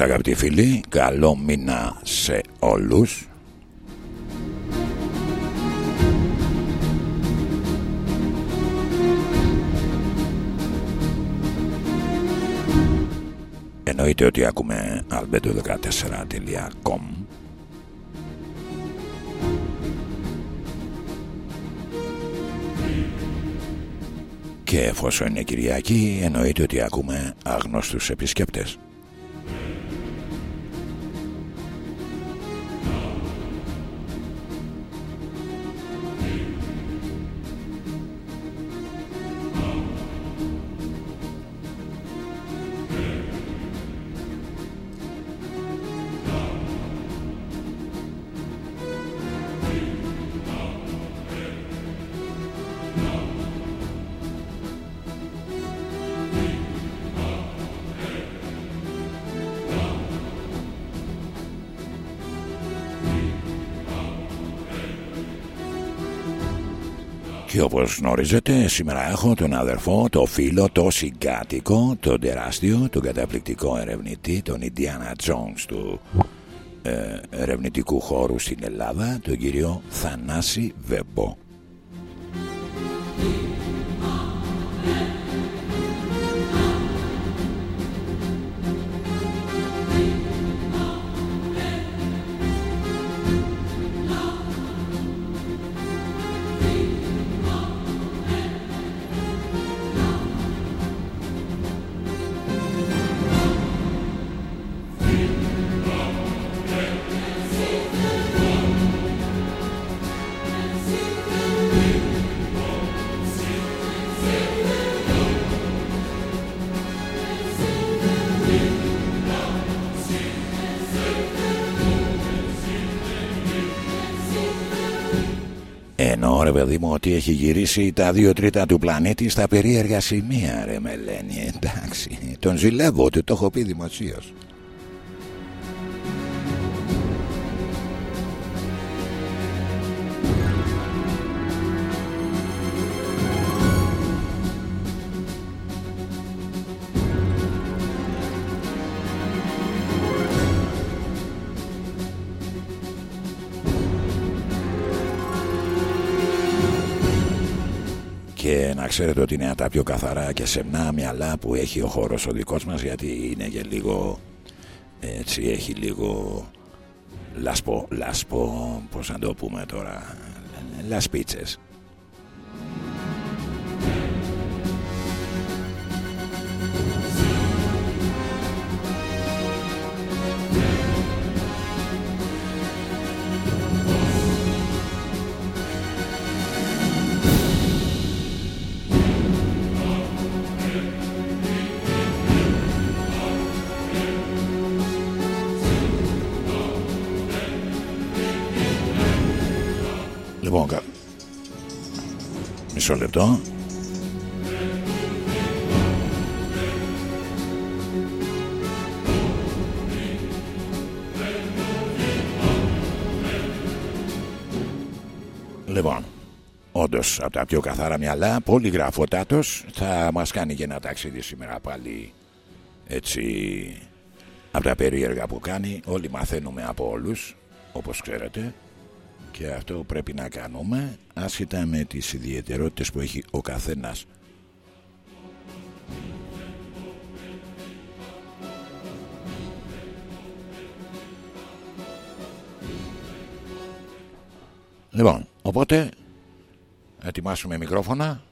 Εδώ είμαστε αγαπητοί φίλοι. Καλό μήνα σε όλους. Εννοείται ότι ακούμε albedo14.com Και εφόσον είναι Κυριακή εννοείται ότι ακούμε αγνώστους επισκέπτες όπως γνωρίζετε σήμερα έχω τον αδερφό, το φίλο, το συγκάτοικο, τον τεράστιο, τον καταπληκτικό ερευνητή, τον Ιντιάνα Τζόνς του ε, ερευνητικού χώρου στην Ελλάδα, τον κύριο Θανάση Βεμπό. Έχει γυρίσει τα δύο τρίτα του πλανήτη στα περίεργα σημεία ρε Μελένη. Εντάξει τον ζηλεύω ότι το έχω πει δημοσίως ξέρετε ότι είναι από τα πιο καθαρά και σεμνά μυαλά που έχει ο χώρος ο δικός μας γιατί είναι και λίγο έτσι έχει λίγο λασπό, λασπό πώς να το πούμε τώρα λασπίτσες μισό λεπτό. Λοιπόν, όντως από τα πιο καθαρά μυαλά, πολύ γραφότατο, θα μας κάνει και ένα ταξίδι σήμερα πάλι έτσι από τα περίεργα που κάνει. Όλοι μαθαίνουμε από όλους, όπως ξέρετε και αυτό πρέπει να κάνουμε άσχετα με τις ιδιαιτερότητες που έχει ο καθένας. Λοιπόν, οπότε ετοιμάσουμε μικρόφωνα.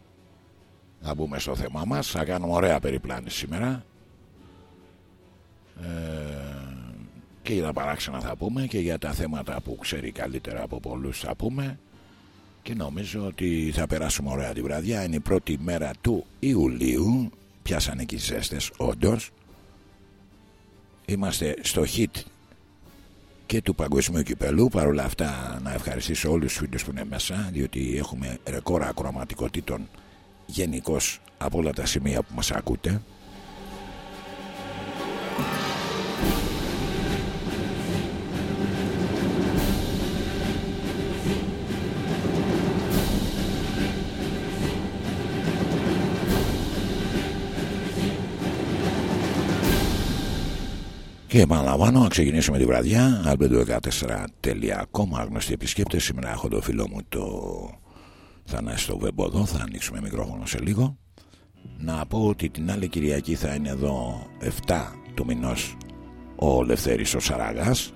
Να μπούμε στο θέμα μας. Θα κάνουμε ωραία περιπλάνηση σήμερα. Ε, και για τα παράξενα θα πούμε και για τα θέματα που ξέρει καλύτερα από πολλούς θα πούμε. Και νομίζω ότι θα περάσουμε ωραία τη βραδιά. Είναι η πρώτη μέρα του Ιουλίου. Πιάσανε και οι ζέστες όντως. Είμαστε στο hit και του παγκοσμίου κυπελού. Παρ' όλα αυτά να ευχαριστήσω όλους τους φίλους που είναι μέσα διότι έχουμε ρεκόρ ακροματικότητων γενικώς από όλα τα σημεία που μας ακούτε Και επαναλαμβάνω, να ξεκινήσουμε τη βραδιά. albedo14.com. Άγνωστοι επισκέπτες. Σήμερα έχω το φίλο μου το Θανάση στο Βεμποδό. Θα ανοίξουμε μικρόφωνο σε λίγο. Να πω ότι την άλλη Κυριακή θα είναι εδώ 7 του μηνός ο Λευθέρης ο Σαραγάς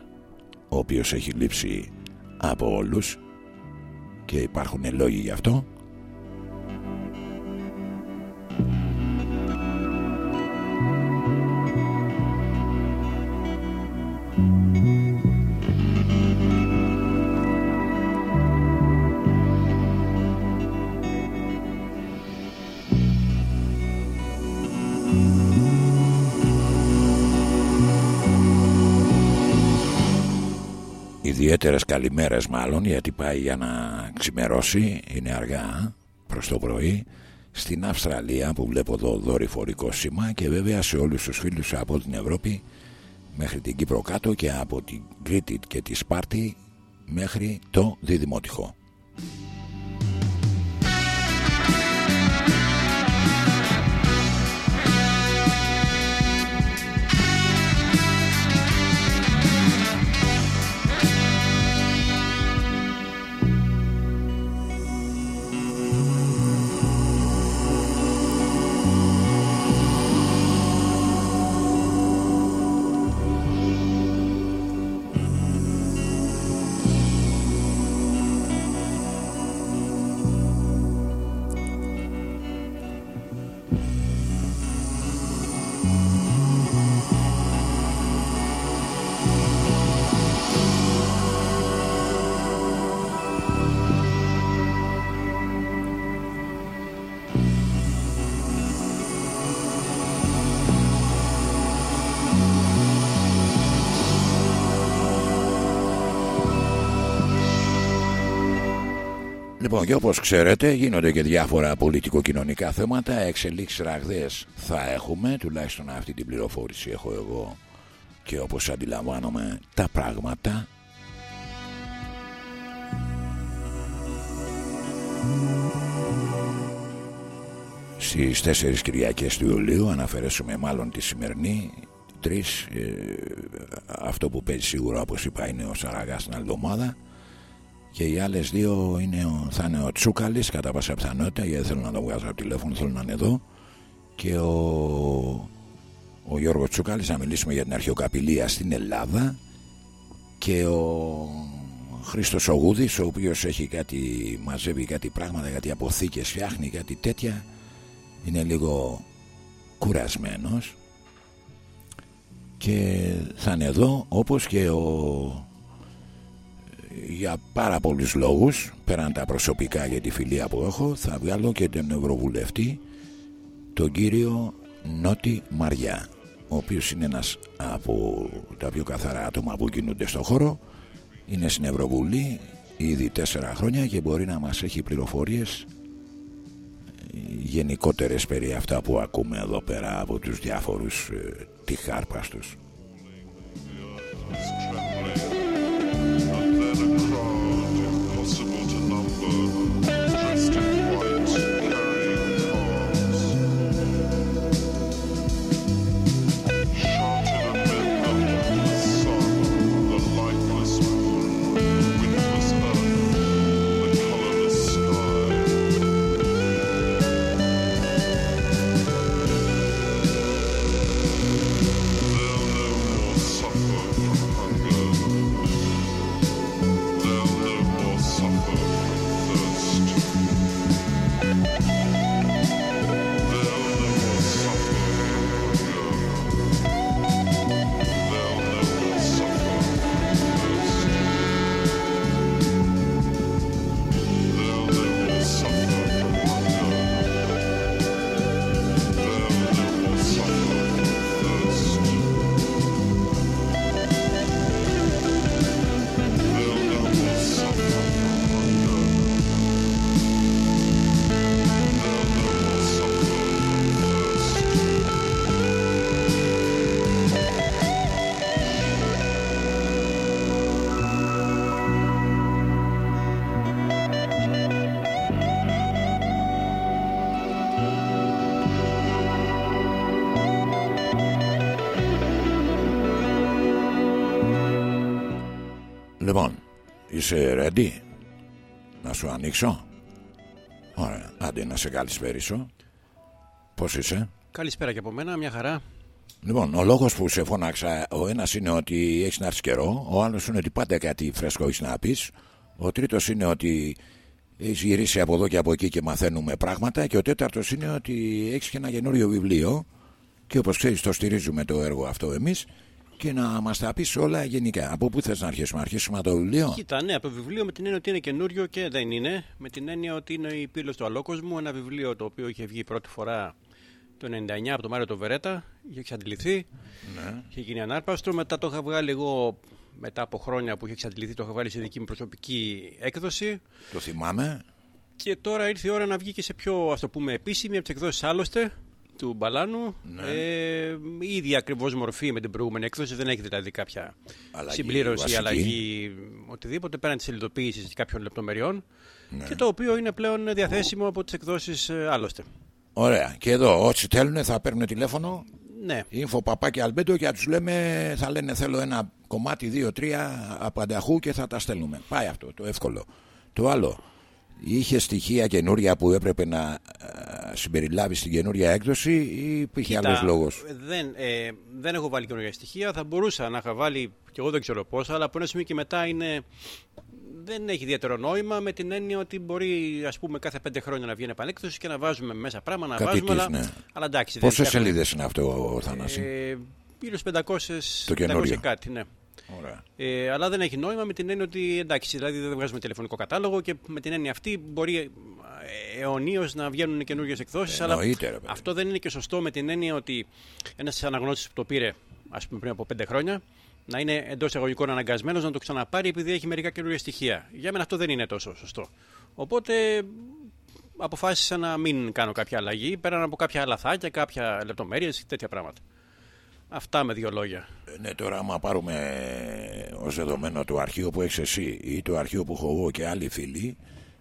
ο οποίος έχει λείψει από όλους και υπάρχουν λόγοι γι' αυτό ιδιαίτερες καλημέρες μάλλον γιατί πάει για να ξημερώσει είναι αργά προς το πρωί στην Αυστραλία που βλέπω εδώ δορυφορικό σήμα και βέβαια σε όλους τους φίλους από την Ευρώπη μέχρι την Κύπρο κάτω και από την Κρήτη και τη Σπάρτη μέχρι το Διδημότυχο. Και όπως ξέρετε γίνονται και διάφορα πολιτικο-κοινωνικά θέματα. Εξελίξεις ραγδαίες θα έχουμε. Τουλάχιστον αυτή την πληροφόρηση έχω εγώ. Και όπως αντιλαμβάνομαι τα πράγματα. Στις 4 Κυριακές του Ιουλίου αναφερέσουμε μάλλον τη σημερινή. Τρεις ε, Αυτό που παίζει σίγουρα όπως είπα είναι ο Σαραγάς την εβδομάδα και οι άλλες δύο είναι, θα είναι ο Τσούκαλης κατά πάσα πιθανότητα γιατί θέλω να το βγάζω από τηλέφωνο, θέλω να είναι εδώ. Και ο, ο Γιώργος Τσούκαλης να μιλήσουμε για την αρχαιοκαπηλεία στην Ελλάδα. Και ο Χρήστος Ογούδης ο οποίος έχει κάτι, μαζεύει κάτι πράγματα, κάτι αποθήκες φτιάχνει κάτι τέτοια είναι λίγο κουρασμένος. Και θα είναι εδώ όπως και ο για πάρα πολλούς λόγους πέραν τα προσωπικά για τη φιλία που έχω θα βγάλω και τον Ευρωβουλευτή τον κύριο Νότι Μαριά ο οποίος είναι ένας από τα πιο καθαρά άτομα που κινούνται στον χώρο. Είναι στην Ευρωβουλή ήδη τέσσερα χρόνια και μπορεί να μας έχει πληροφορίες γενικότερες περί αυτά που ακούμε εδώ πέρα από τους διάφορους ε, τυχάρπαστους είσαι ready; Να σου ανοίξω; Ωραία, άντε να σε καλησπέρισω. Πώς είσαι; Καλησπέρα και από μένα, μια χαρά. Λοιπόν, ο λόγος που σε φώναξα, ο ένας είναι ότι έχεις να έρθεις καιρό, ο άλλος είναι ότι πάντα κάτι φρέσκο έχεις να πεις, ο τρίτος είναι ότι έχεις γυρίσει από εδώ και από εκεί και μαθαίνουμε πράγματα, και ο τέταρτος είναι ότι έχεις και ένα καινούριο βιβλίο, και όπως ξέρεις, το στηρίζουμε το έργο αυτό εμείς, και να μας τα πεις όλα γενικά. Από πού θες να αρχίσουμε, αρχίσουμε από το βιβλίο; Κοίτα, ναι, από το βιβλίο με την έννοια ότι είναι καινούριο και δεν είναι. Με την έννοια ότι είναι η πύλος του Αλόκοσμου, ένα βιβλίο το οποίο είχε βγει πρώτη φορά το 99 από τον Μάριο το Βερέτα, είχε εξαντληθεί, Ναι. είχε γίνει ανάρπαστο. Μετά το είχα βγάλει εγώ, μετά από χρόνια που είχε εξαντληθεί, το είχα βγάλει σε δική μου προσωπική έκδοση. Το θυμάμαι. Και τώρα ήρθε η ώρα να βγει και σε πιο ας το πούμε επίσημη από τις εκδόσεις άλλωστε του Μπαλάνου. Ναι. Ε, η ίδια ακριβώς μορφή με την προηγούμενη έκδοση, δεν έχει δηλαδή κάποια Αλλαγή συμπλήρωση, βασική. αλλαγή, οτιδήποτε πέραν της σελιδοποίηση και κάποιων λεπτομεριών. Ναι. Και το οποίο είναι πλέον διαθέσιμο από τις εκδόσεις άλλωστε. Ωραία. Και εδώ, όσοι θέλουν θα παίρνουν τηλέφωνο. Ναι, Info παπάκι αλμπέντο και θα τους λέμε, θα λένε θέλω ένα κομμάτι, δύο, τρία από ανταχού και θα τα στέλνουμε. Πάει αυτό, το εύκολο. Το άλλο, είχε στοιχεία καινούρια που έπρεπε να ε, συμπεριλάβει στην καινούρια έκδοση ή υπήρχε Κοίτα, άλλος λόγος; Δεν, ε, δεν έχω βάλει καινούργια στοιχεία. Θα μπορούσα να είχα βάλει και εγώ δεν ξέρω πόσα, αλλά από ένα σημείο και μετά είναι. Δεν έχει ιδιαίτερο νόημα με την έννοια ότι μπορεί ας πούμε, κάθε πέντε χρόνια να βγαίνει επανέκδοση και να βάζουμε μέσα πράγματα, να Κάτι βάζουμε. της, αλλά, ναι. αλλά εντάξει. δεν Πόσες φτιάχνουμε. σελίδες είναι αυτό, ο Θανάση; Ε, γύρω στι 500, Το καινούριο. 500 κάτι, ναι. Ωραία. Ε, αλλά δεν έχει νόημα με την έννοια ότι εντάξει, δηλαδή δεν βγάζουμε τηλεφωνικό κατάλογο και με την έννοια αυτή μπορεί αιωνίως να βγαίνουν καινούργιες εκδόσεις. Αλλά Εννοείται, ρε παιδί. αυτό δεν είναι και σωστό με την έννοια ότι ένας αναγνώστη που το πήρε, ας πούμε, πριν από πέντε χρόνια, να είναι εντός εισαγωγικών αναγκασμένος να το ξαναπάρει επειδή έχει μερικά καινούργια στοιχεία. Για μένα αυτό δεν είναι τόσο σωστό. Οπότε αποφάσισα να μην κάνω κάποια αλλαγή πέραν από κάποια λαθάκια, κάποια λεπτομέρειες και τέτοια πράγματα. Αυτά με δύο λόγια. Ε, Ναι, τώρα άμα πάρουμε ως δεδομένο το αρχείο που έχεις εσύ ή το αρχείο που έχω εγώ και άλλοι φίλοι,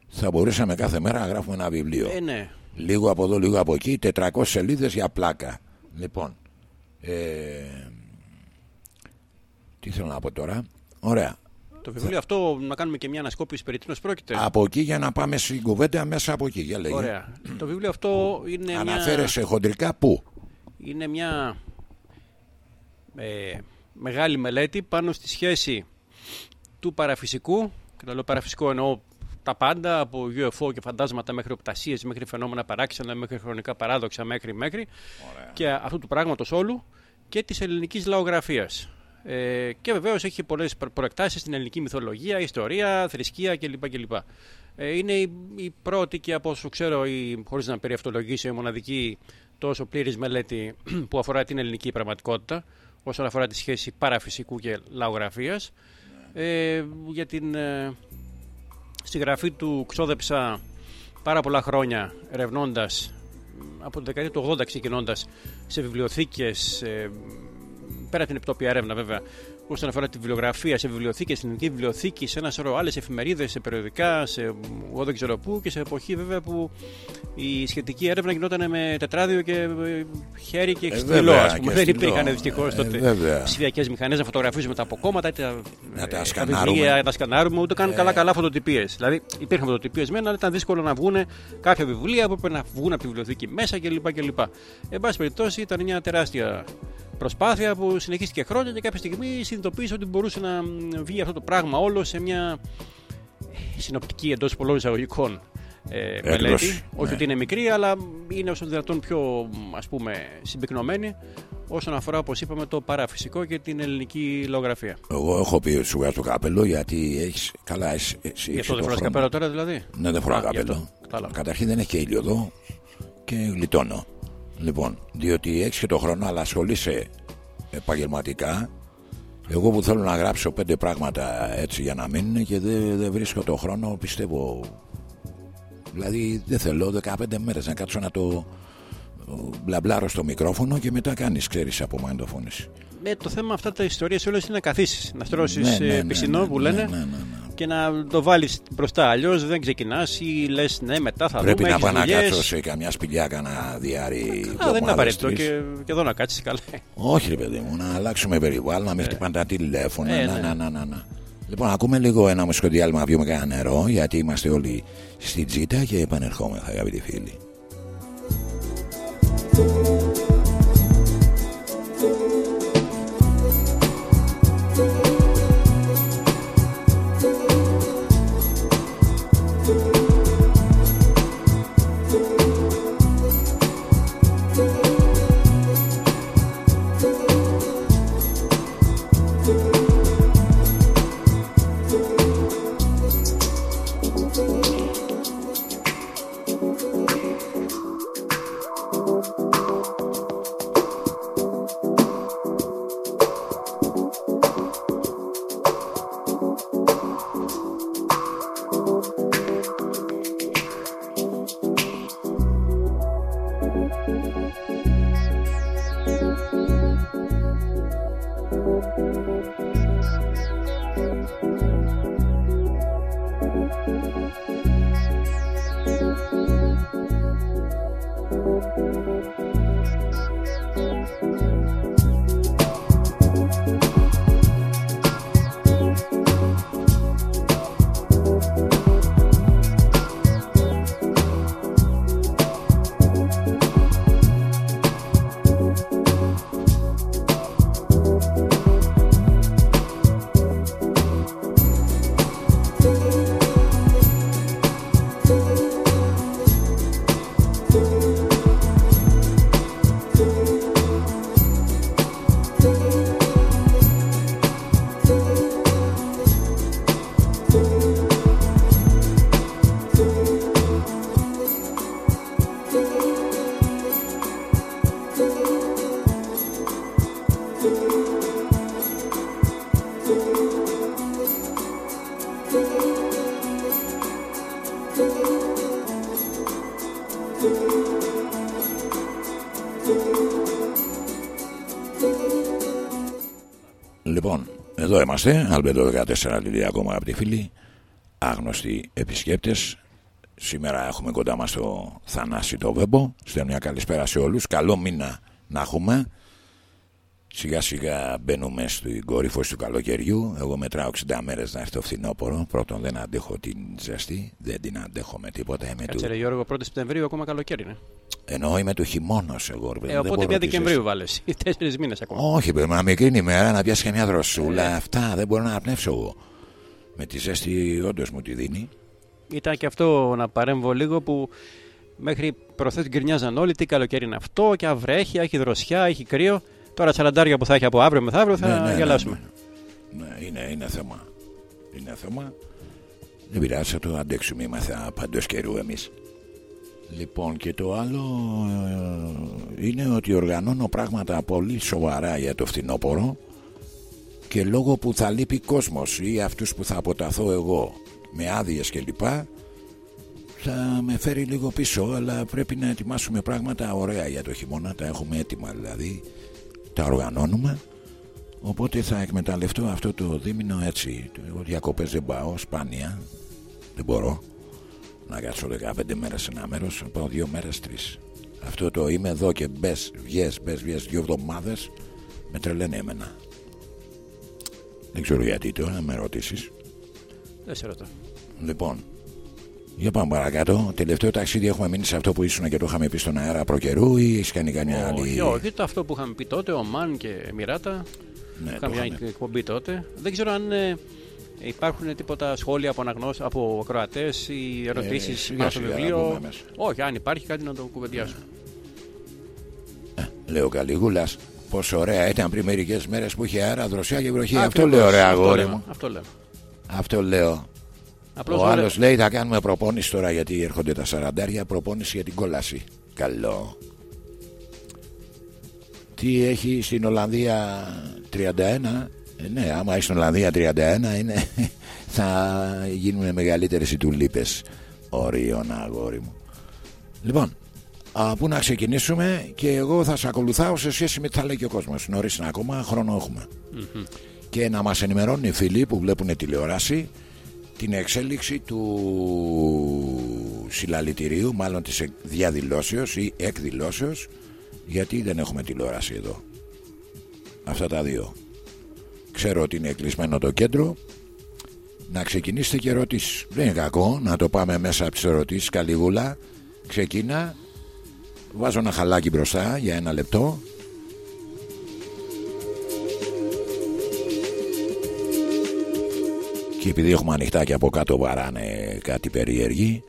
θα μπορούσαμε κάθε μέρα να γράφουμε ένα βιβλίο. Ε, ναι. Λίγο από εδώ, λίγο από εκεί, 400 σελίδες για πλάκα. Λοιπόν, ε, τι θέλω να πω τώρα; Ωραία. Το βιβλίο αυτό να κάνουμε και μια ανασκόπηση περί τίνος πρόκειται; Από εκεί για να πάμε στην κουβέντα μέσα από εκεί. Για λέγε. Ωραία. το βιβλίο αυτό είναι μια, Αναφέρεσαι χοντρικά πού; είναι μια ε, μεγάλη μελέτη πάνω στη σχέση του παραφυσικού και το λέω παραφυσικό εννοώ τα πάντα από UFO και φαντάσματα μέχρι οπτασίες, μέχρι φαινόμενα παράξενα, μέχρι χρονικά παράδοξα, μέχρι μέχρι και αυτού του πράγματος όλου και της ελληνικής λαογραφίας. Ε, και βεβαίως έχει πολλές προ- προεκτάσεις στην ελληνική μυθολογία, ιστορία, θρησκεία κλπ. κλπ. Ε, είναι η, η πρώτη και από όσο ξέρω, η, χωρίς να περιευτολογήσω, η μοναδική τόσο πλήρης μελέτη που αφορά την ελληνική πραγματικότητα όσον αφορά τη σχέση παραφυσικού και λαογραφίας. Ε, για την ε, συγγραφή του ξόδεψα πάρα πολλά χρόνια ερευνώντας από τη δεκαετία του 80 ξεκινώντας σε βιβλιοθήκες, πέρα την επιτόπια έρευνα βέβαια, όσον αφορά τη βιβλιογραφία, σε βιβλιοθήκες, στην ελληνική βιβλιοθήκη, σε ένα σωρό άλλες εφημερίδες, σε περιοδικά, σε εγώ δεν ξέρω πού και σε εποχή βέβαια που η σχετική έρευνα γινόταν με τετράδιο και ε, χέρι και στυλό. βέβαια, ας πούμε. και Δεν στυλό. υπήρχαν δυστυχώς Ε, τότε βέβαια. ψηφιακές μηχανές να φωτογραφίζουμε τα αποκόμματα, τα, Να τα ε, σκανάρουμε. βιβλία, να τα σκανάρουμε, ούτε καν καλά-καλά φωτοτυπίες. Δηλαδή υπήρχαν φωτοτυπίες μένα, αλλά ήταν δύσκολο να βγουν κάποια βιβλία που έπρεπε να βγουν από τη βιβλιοθήκη μέσα κλπ. κλπ. Εν πάση περιπτώσει, ήταν μια τεράστια προσπάθεια που συνεχίστηκε χρόνια και κάποια στιγμή συνειδητοποίησα ότι μπορούσε να μ, βγει αυτό το πράγμα όλο σε μια συνοπτική εντός πολλών εισαγωγικών ε, μελέτη. Όχι ναι. ότι είναι μικρή, αλλά είναι όσο δυνατόν πιο ας πούμε συμπυκνωμένη όσον αφορά, όπως είπαμε, το παραφυσικό και την ελληνική λογογραφία. Εγώ έχω πει ότι σου βγάζω το κάπελο γιατί έχεις. Καλά, εσύ. εσύ Γι' έχεις αυτό το δεν φοράς χρόνο. καπέλο τώρα δηλαδή; Ναι, δεν φοράω Α, γι' καπέλο. αυτό. Κατάλαβα. Καταρχήν δεν έχει και ήλιο εδώ και γλιτώνω. Λοιπόν, διότι έχεις και το χρόνο, αλλά ασχολείσαι επαγγελματικά. Εγώ που θέλω να γράψω πέντε πράγματα έτσι για να μείνουν και δεν, δεν βρίσκω το χρόνο, πιστεύω. Δηλαδή δεν θέλω 15 μέρες να κάτσω να το μπλαμπλάρω στο μικρόφωνο και μετά κάνεις, ξέρεις, από μαγνητοφώνηση. Ναι, το θέμα αυτά τα ιστορίες όλες είναι να καθίσεις, να στρώσεις Ναι, ναι, ε, ναι, πισινό ναι, που ναι, λένε ναι, ναι, ναι. και να το βάλεις μπροστά. Αλλιώς δεν ξεκινάς ή λες ναι μετά θα Πρέπει δούμε, να έχεις πάω να δουλειές. κάτσω σε καμιά σπηλιά, κανένα διάρρη. Α, δεν είναι απαραίτητο τρεις. και, και εδώ να κάτσεις καλά. Όχι, ρε παιδί μου, να αλλάξουμε περιβάλλον, να με χτυπάνε τα τηλέφωνα. Ε, να, ναι. να, να, να, να. Λοιπόν, ακούμε λίγο ένα μουσικό διάλειμμα να πιούμε κανένα νερό, γιατί είμαστε όλοι στην τζίτα και επανερχόμεθα, αγαπητοί φίλοι. Είμαστε, αλμπέντο14.com αγαπητοί φίλοι, άγνωστοι επισκέπτες. Σήμερα έχουμε κοντά μας το Θανάση το Βέμπο. Στέλνω μια καλησπέρα σε όλους. Καλό μήνα να έχουμε. Σιγά σιγά μπαίνουμε στην κορύφωση του καλοκαιριού. Εγώ μετράω 60 μέρες να έρθω φθινόπωρο. Πρώτον, δεν αντέχω την ζεστή, δεν την αντέχω με τίποτα. Είμαι Κάτσε του... ρε Γιώργο, 1η Σεπτεμβρίου ακόμα καλοκαίρι είναι. Ενώ είμαι του χειμώνα εγώ. ρε παιδί, Ε, δεν οπότε μπορώ μια τη Δεκεμβρίου βάλες. Τέσσερις μήνες ακόμα. Όχι, παιδί, μα μικρή είναι η μέρα να πιάσει και μια δροσούλα. Ε. Αυτά δεν μπορώ να αναπνεύσω εγώ. Με τη ζέστη, όντως μου τη δίνει. Ήταν και αυτό να παρέμβω λίγο που μέχρι προχθέ γκρινιάζαν όλοι τι καλοκαίρι είναι αυτό και αβρέχει, έχει δροσιά, έχει κρύο. Τώρα τσαραντάρια που θα έχει από αύριο μεθαύριο θα Ναι, ναι, ναι, γελάσουμε. Ναι, ναι, είναι, είναι θέμα. Είναι θέμα. Δεν πειράζει, θα το αντέξουμε. Είμαστε παντό καιρού εμείς. Λοιπόν, και το άλλο ε, είναι ότι οργανώνω πράγματα πολύ σοβαρά για το φθινόπωρο και λόγω που θα λείπει κόσμος ή αυτούς που θα αποταθώ εγώ με άδειες κλπ θα με φέρει λίγο πίσω αλλά πρέπει να ετοιμάσουμε πράγματα ωραία για το χειμώνα τα έχουμε έτοιμα δηλαδή τα οργανώνουμε. Οπότε θα εκμεταλλευτώ αυτό το δίμηνο έτσι. Εγώ διακοπές δεν πάω σπάνια. Δεν μπορώ. Να κάτσω 15 μέρες σε ένα μέρος θα πάω δύο μέρες τρεις. Αυτό το είμαι εδώ και μπες βγες μπες βγες δύο εβδομάδες με τρελαίνει εμένα. Δεν ξέρω γιατί τώρα να με ρωτήσεις Δεν σε ρωτώ. Λοιπόν, για πάμε παρακάτω. Τελευταίο ταξίδι έχουμε μείνει σε αυτό που ήσουν και το είχαμε πει στον αέρα προκαιρού ή έχει κάνει καμιά άλλη. Όχι, όχι, το αυτό που είχαμε πει τότε, ο Μαν και Μιράτα. Ναι, το είχαμε μια είχαμε. εκπομπή τότε. Δεν ξέρω αν ε, υπάρχουν τίποτα σχόλια από, αναγνώσ... από ακροατές ή ερωτήσεις Ε, σιγά πάνω στο σιγά να βιβλίο; μπούμε μέσα. Όχι, αν υπάρχει κάτι να το κουβεντιάσουμε. Λέει ο Καλίγουλα, πόσο ωραία ήταν πριν μερικές μέρες που είχε αέρα, δροσιά και βροχή. αυτό Ακριβώς, λέω, ρε αυτό αγόρι λέμε, μου. Αυτό λέω. Αυτό λέω. Απλώς ο ωραία. άλλος λέει θα κάνουμε προπόνηση τώρα γιατί έρχονται τα σαραντάρια. Προπόνηση για την κόλαση. Καλό. Τι έχει στην Ολλανδία 31. Ε, ναι, άμα έχει στην Ολλανδία 31 είναι, θα γίνουν μεγαλύτερες οι τουλίπες. Ορίων, αγόρι μου. Λοιπόν, α, πού να ξεκινήσουμε και εγώ θα σε ακολουθάω σε σχέση με τι θα λέει και ο κόσμος. Νωρίς είναι ακόμα, χρόνο έχουμε. Και να μας ενημερώνουν οι φίλοι που βλέπουν τηλεόραση την εξέλιξη του συλλαλητηρίου, μάλλον της εκ- διαδηλώσεως ή εκδηλώσεως, γιατί δεν έχουμε τηλεόραση εδώ. Αυτά τα δύο. Ξέρω ότι είναι κλεισμένο το κέντρο, να ξεκινήσετε και ερωτήσεις. Δεν είναι κακό να το πάμε μέσα από τις ερωτήσεις. Καληγούλα, ξεκίνα. Βάζω ένα χαλάκι μπροστά για ένα λεπτό. Και επειδή έχουμε ανοιχτά και από κάτω βαράνε κάτι περίεργοι,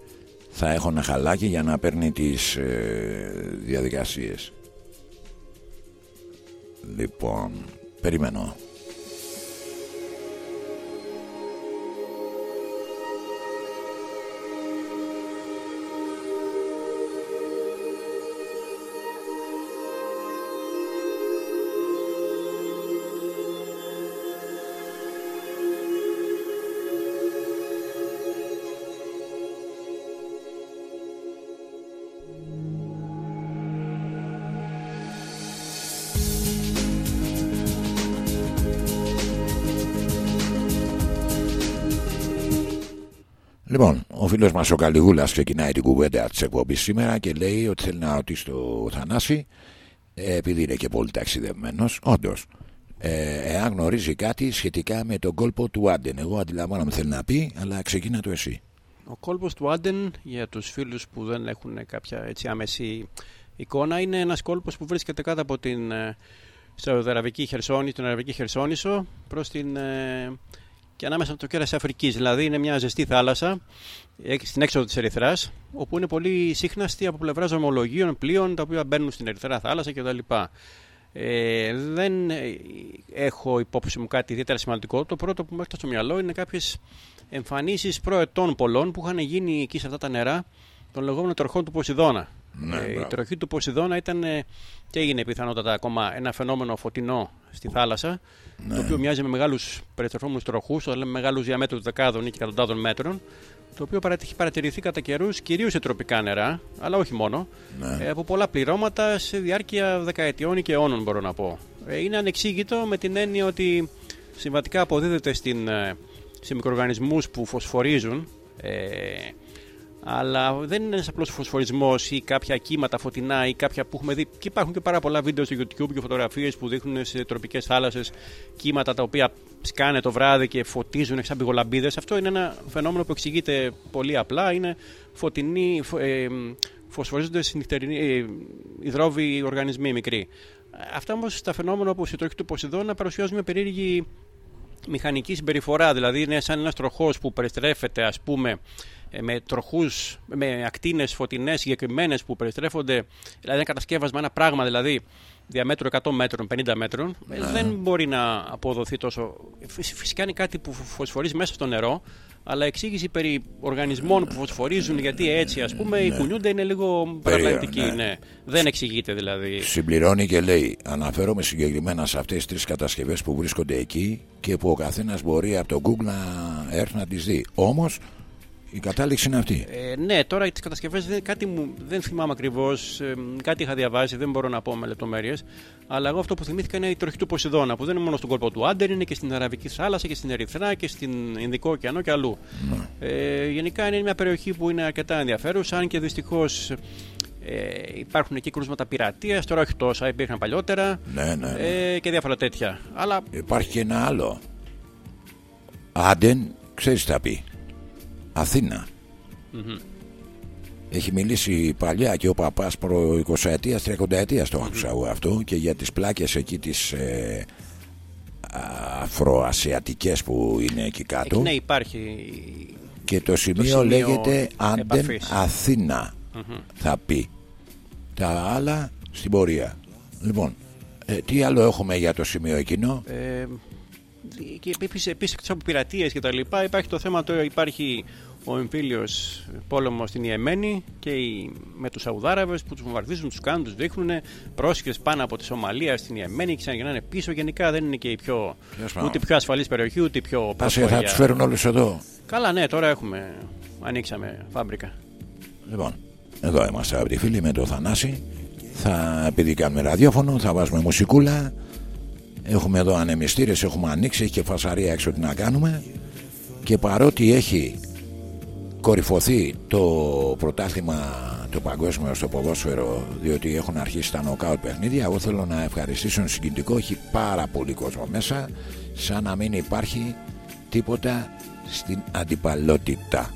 θα έχω ένα χαλάκι για να παίρνει τις ε, διαδικασίες. Λοιπόν, περιμένω. Φίλος μας ο Καλιγούλας ξεκινάει την κουβέντα της εκπομπής σήμερα και λέει ότι θέλει να ρωτήσει το Θανάση, ε, επειδή είναι και πολύ ταξιδευμένος, όντως, ε, εάν γνωρίζει κάτι σχετικά με τον κόλπο του Άντεν. Εγώ αντιλαμβάνομαι θέλει να πει, αλλά ξεκίνα το εσύ. Ο κόλπος του Άντεν, για τους φίλους που δεν έχουν κάποια έτσι άμεση εικόνα, είναι ένας κόλπος που βρίσκεται κάτω από την ε, Σαουδαραβική Χερσόνη, την Αραβική Χερσόνησο προς την ε, και ανάμεσα από το κέρας της Αφρικής. Δηλαδή είναι μια ζεστή θάλασσα στην έξοδο της Ερυθράς, όπου είναι πολύ σύχναστη από πλευράς δρομολογίων, πλοίων τα οποία μπαίνουν στην Ερυθρά θάλασσα κτλ. Ε, δεν ε, έχω υπόψη μου κάτι ιδιαίτερα σημαντικό. Το πρώτο που μου έρχεται στο μυαλό είναι κάποιες εμφανίσεις προετών πολλών που είχαν γίνει εκεί σε αυτά τα νερά των λεγόμενων τροχών του Ποσειδώνα. Ναι, ε, η τροχή του Ποσειδώνα ήταν ε, και έγινε πιθανότατα ακόμα ένα φαινόμενο φωτεινό στη θάλασσα, Ναι. το οποίο μοιάζει με μεγάλους περιστρεφόμενου τροχούς, όταν λέμε μεγάλους διαμέτρους δεκάδων ή και εκατοντάδων μέτρων, το οποίο παρα- έχει παρατηρηθεί κατά καιρούς κυρίως σε τροπικά νερά, αλλά όχι μόνο, Ναι. ε, από πολλά πληρώματα σε διάρκεια δεκαετιών ή και αιώνων, μπορώ να πω. Ε, είναι ανεξήγητο με την έννοια ότι συμβατικά αποδίδεται στην, ε, σε μικροοργανισμούς που φωσφορίζουν ε, αλλά δεν είναι ένας απλός φωσφορισμός ή κάποια κύματα φωτεινά ή κάποια που έχουμε δει. Και υπάρχουν και πάρα πολλά βίντεο στο YouTube και φωτογραφίες που δείχνουν σε τροπικές θάλασσες κύματα τα οποία σκάνε το βράδυ και φωτίζουν σαν πηγολαμπίδε. Αυτό είναι ένα φαινόμενο που εξηγείται πολύ απλά. Είναι φωτεινοί, φω- ε, φωσφορίζονται νυχτερινοί, ε, υδρόβοι οργανισμοί μικροί. Αυτά όμως τα φαινόμενα όπως η τροχή του Ποσειδώνα παρουσιάζουν μια περίεργη μηχανική συμπεριφορά. Δηλαδή είναι σαν ένας τροχός που περιστρέφεται, ας πούμε, ε, με τροχούς, με ακτίνες φωτεινές συγκεκριμένες που περιστρέφονται, δηλαδή ένα κατασκεύασμα, ένα πράγμα δηλαδή διαμέτρου 100 μέτρων, 50 μέτρων, ε, δεν μπορεί να αποδοθεί τόσο. Φυσ- Φυσικά είναι κάτι που φωσφορίζει μέσα στο νερό, αλλά εξήγηση περί οργανισμών που φωσφορίζουν, γιατί έτσι ας πούμε, οι κουνιούνται είναι λίγο παραπλανητική. ναι. Ναι. Δεν εξηγείται δηλαδή. Συμπληρώνει και λέει: Αναφέρομαι συγκεκριμένα σε αυτές τις τρει κατασκευές που βρίσκονται εκεί και που ο καθένας μπορεί από το Google να έρθει να τις δει. Όμως η κατάληξη είναι αυτή. Ε, ναι, τώρα τις κατασκευές κάτι μου δεν θυμάμαι ακριβώς. κάτι είχα διαβάσει, δεν μπορώ να πω με λεπτομέρειες. Αλλά εγώ αυτό που θυμήθηκα είναι η τροχή του Ποσειδώνα, που δεν είναι μόνο στον κόλπο του Άντερ, είναι και στην Αραβική θάλασσα και στην Ερυθρά και στην Ινδικό ωκεανό και αλλού. Ε, γενικά είναι μια περιοχή που είναι αρκετά ενδιαφέρουσα, αν και δυστυχώς ε, υπάρχουν εκεί κρούσματα πειρατείας. Τώρα όχι τόσα, υπήρχαν παλιότερα Ναι, ναι. ναι. ε, και διάφορα τέτοια. Αλλά Υπάρχει και ένα άλλο. Άντεν, ξέρεις τι θα πει. Αθήνα. Έχει μιλήσει παλιά και ο παπάς προ 20 ετίας, 30 ετίας το άκουσα εγώ αυτό και για τις πλάκες εκεί τις ε, αφροασιατικές που είναι εκεί κάτω εκεί ναι, υπάρχει. και το σημείο, σημείο λέγεται Άντεν επαφής. Αθήνα θα πει τα άλλα στην πορεία λοιπόν ε, τι άλλο έχουμε για το σημείο εκείνο; Ε, και επίσης, επίσης εκτός από πειρατείες και τα λοιπά υπάρχει το θέμα το υπάρχει ο εμφύλιος πόλεμος στην Ιεμένη και οι, με τους Σαουδάραβες που τους βομβαρδίζουν, τους κάνουν, τους δείχνουν πρόσφυγες πάνω από τη Σομαλία στην Ιεμένη και ξαναγυρνάνε πίσω γενικά δεν είναι και η πιο, Ποιος πάνω; ούτε η πιο ασφαλής περιοχή ούτε η πιο Άσε, πρόσφορη θα για- τους φέρουν όλους εδώ; Καλά ναι τώρα έχουμε ανοίξαμε φάμπρικα Λοιπόν, εδώ είμαστε από τη φίλη με το Θανάση. Θα, επειδή κάνουμε ραδιόφωνο, θα βάζουμε μουσικούλα. Έχουμε εδώ ανεμιστήρες, έχουμε ανοίξει, έχει και φασαρία έξω τι να κάνουμε. Και παρότι έχει κορυφωθεί το πρωτάθλημα το παγκόσμιο στο ποδόσφαιρο διότι έχουν αρχίσει τα νοκάουτ παιχνίδια εγώ θέλω να ευχαριστήσω ένα συγκινητικό έχει πάρα πολύ κόσμο μέσα σαν να μην υπάρχει τίποτα στην αντιπαλότητα.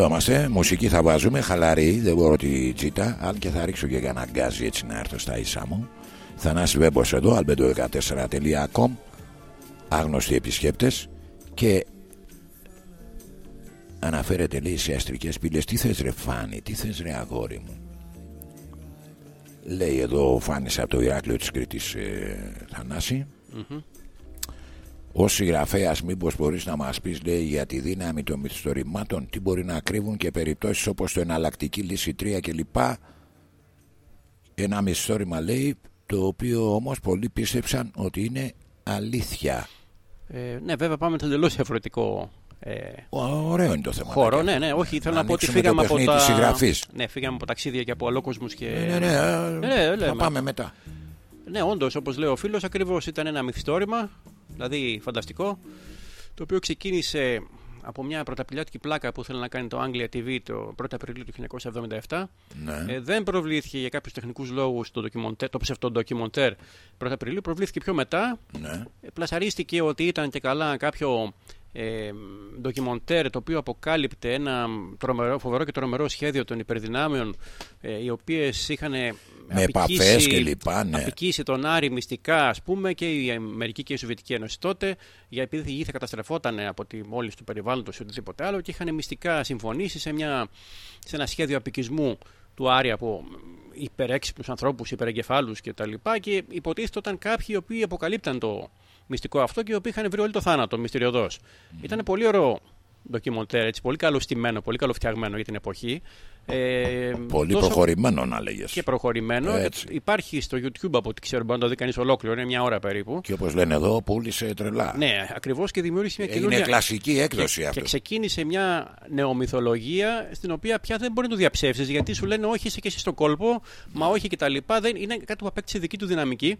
Εδώ είμαστε. Μουσική θα βάζουμε, χαλαρή, δεν μπορώ τη τσίτα. Αν και θα ρίξω και κανένα γκάζι έτσι να έρθω στα ίσα μου. Θανάσης Βέμπος εδώ, albedo14.com Άγνωστοι επισκέπτες. Και αναφέρεται λέει σε αστρικές πύλες. Τι θες ρε Φάνη, τι θες ρε αγόρι μου; Λέει εδώ ο Φάνης από το Ηράκλειο της Κρήτης ε, Θανάση Ω συγγραφέας, μήπως μπορείς να μας πεις, λέει, για τη δύναμη των μυθιστορημάτων, τι μπορεί να κρύβουν και περιπτώσεις όπως το εναλλακτική λύση 3 κλπ. Ένα μυθιστόρημα, λέει, το οποίο όμως πολλοί πίστεψαν ότι είναι αλήθεια. Ε, ναι, βέβαια πάμε σε εντελώς διαφορετικό ε, Ω, Ωραίο είναι το θέμα. χώρο. Ναι, ναι, όχι, θέλω να πω ότι ανοίξουμε φύγαμε το από παιχνίδι τα. της συγγραφής. Ναι, φύγαμε από ταξίδια και από αλόκοσμου και. Ναι, ναι, ναι, Ναι, ναι, θα λέμε. πάμε μετά. Ναι, όντως, όπως λέει ο φίλος, ακριβώς ήταν ένα μυθιστόρημα, δηλαδή φανταστικό, το οποίο ξεκίνησε από μια πρωταπηλιάτικη πλάκα που ήθελε να κάνει το Anglia TV το 1 Απριλίου του 1977. Ναι. Ε, δεν προβλήθηκε για κάποιους τεχνικούς λόγους το, ντοκιμοντέρ, το ψευτοντοκιμοντέρ 1 Απριλίου, προβλήθηκε πιο μετά. ναι. Ε, Πλασαρίστηκε ότι ήταν και καλά κάποιο ε, ντοκιμοντέρ το οποίο αποκάλυπτε ένα τρομερό, φοβερό και τρομερό σχέδιο των υπερδυνάμεων ε, οι οποίες είχαν Με επαφές και λοιπά, ναι. απικήσει τον Άρη μυστικά ας πούμε και η Αμερική και η Σοβιετική Ένωση τότε για επειδή η γη θα καταστρεφόταν από τη μόλις του περιβάλλοντος ή οτιδήποτε άλλο και είχαν μυστικά συμφωνήσει σε, μια, σε ένα σχέδιο απικισμού του Άρη από υπερέξυπνους ανθρώπους, υπερεγκεφάλους και τα λοιπά και υποτίθεται ήταν κάποιοι οι οποίοι αποκαλύπταν το μυστικό αυτό και οι οποίοι είχαν βρει όλο το θάνατο μυστηριωδώς. Ήταν πολύ ωραίο ντοκιμοντέρ, έτσι, πολύ καλό στημένο, πολύ καλό φτιαγμένο για την εποχή. Ε, Πολύ τόσο προχωρημένο να λέγες. Και προχωρημένο. Έτσι. Υπάρχει στο YouTube από ό,τι ξέρω, μπορεί να το δει κανείς ολόκληρο, είναι μια ώρα περίπου. Και όπως λένε εδώ, πούλησε τρελά. Ναι, ακριβώς και δημιούργησε μια Έγινε καινούργια. κλασική έκδοση και, αυτό. και ξεκίνησε μια νεομυθολογία στην οποία πια δεν μπορεί να το διαψεύσεις γιατί σου λένε όχι, είσαι και εσύ στον κόλπο, μα όχι και τα λοιπά. Δεν, είναι κάτι που απέκτησε δική του δυναμική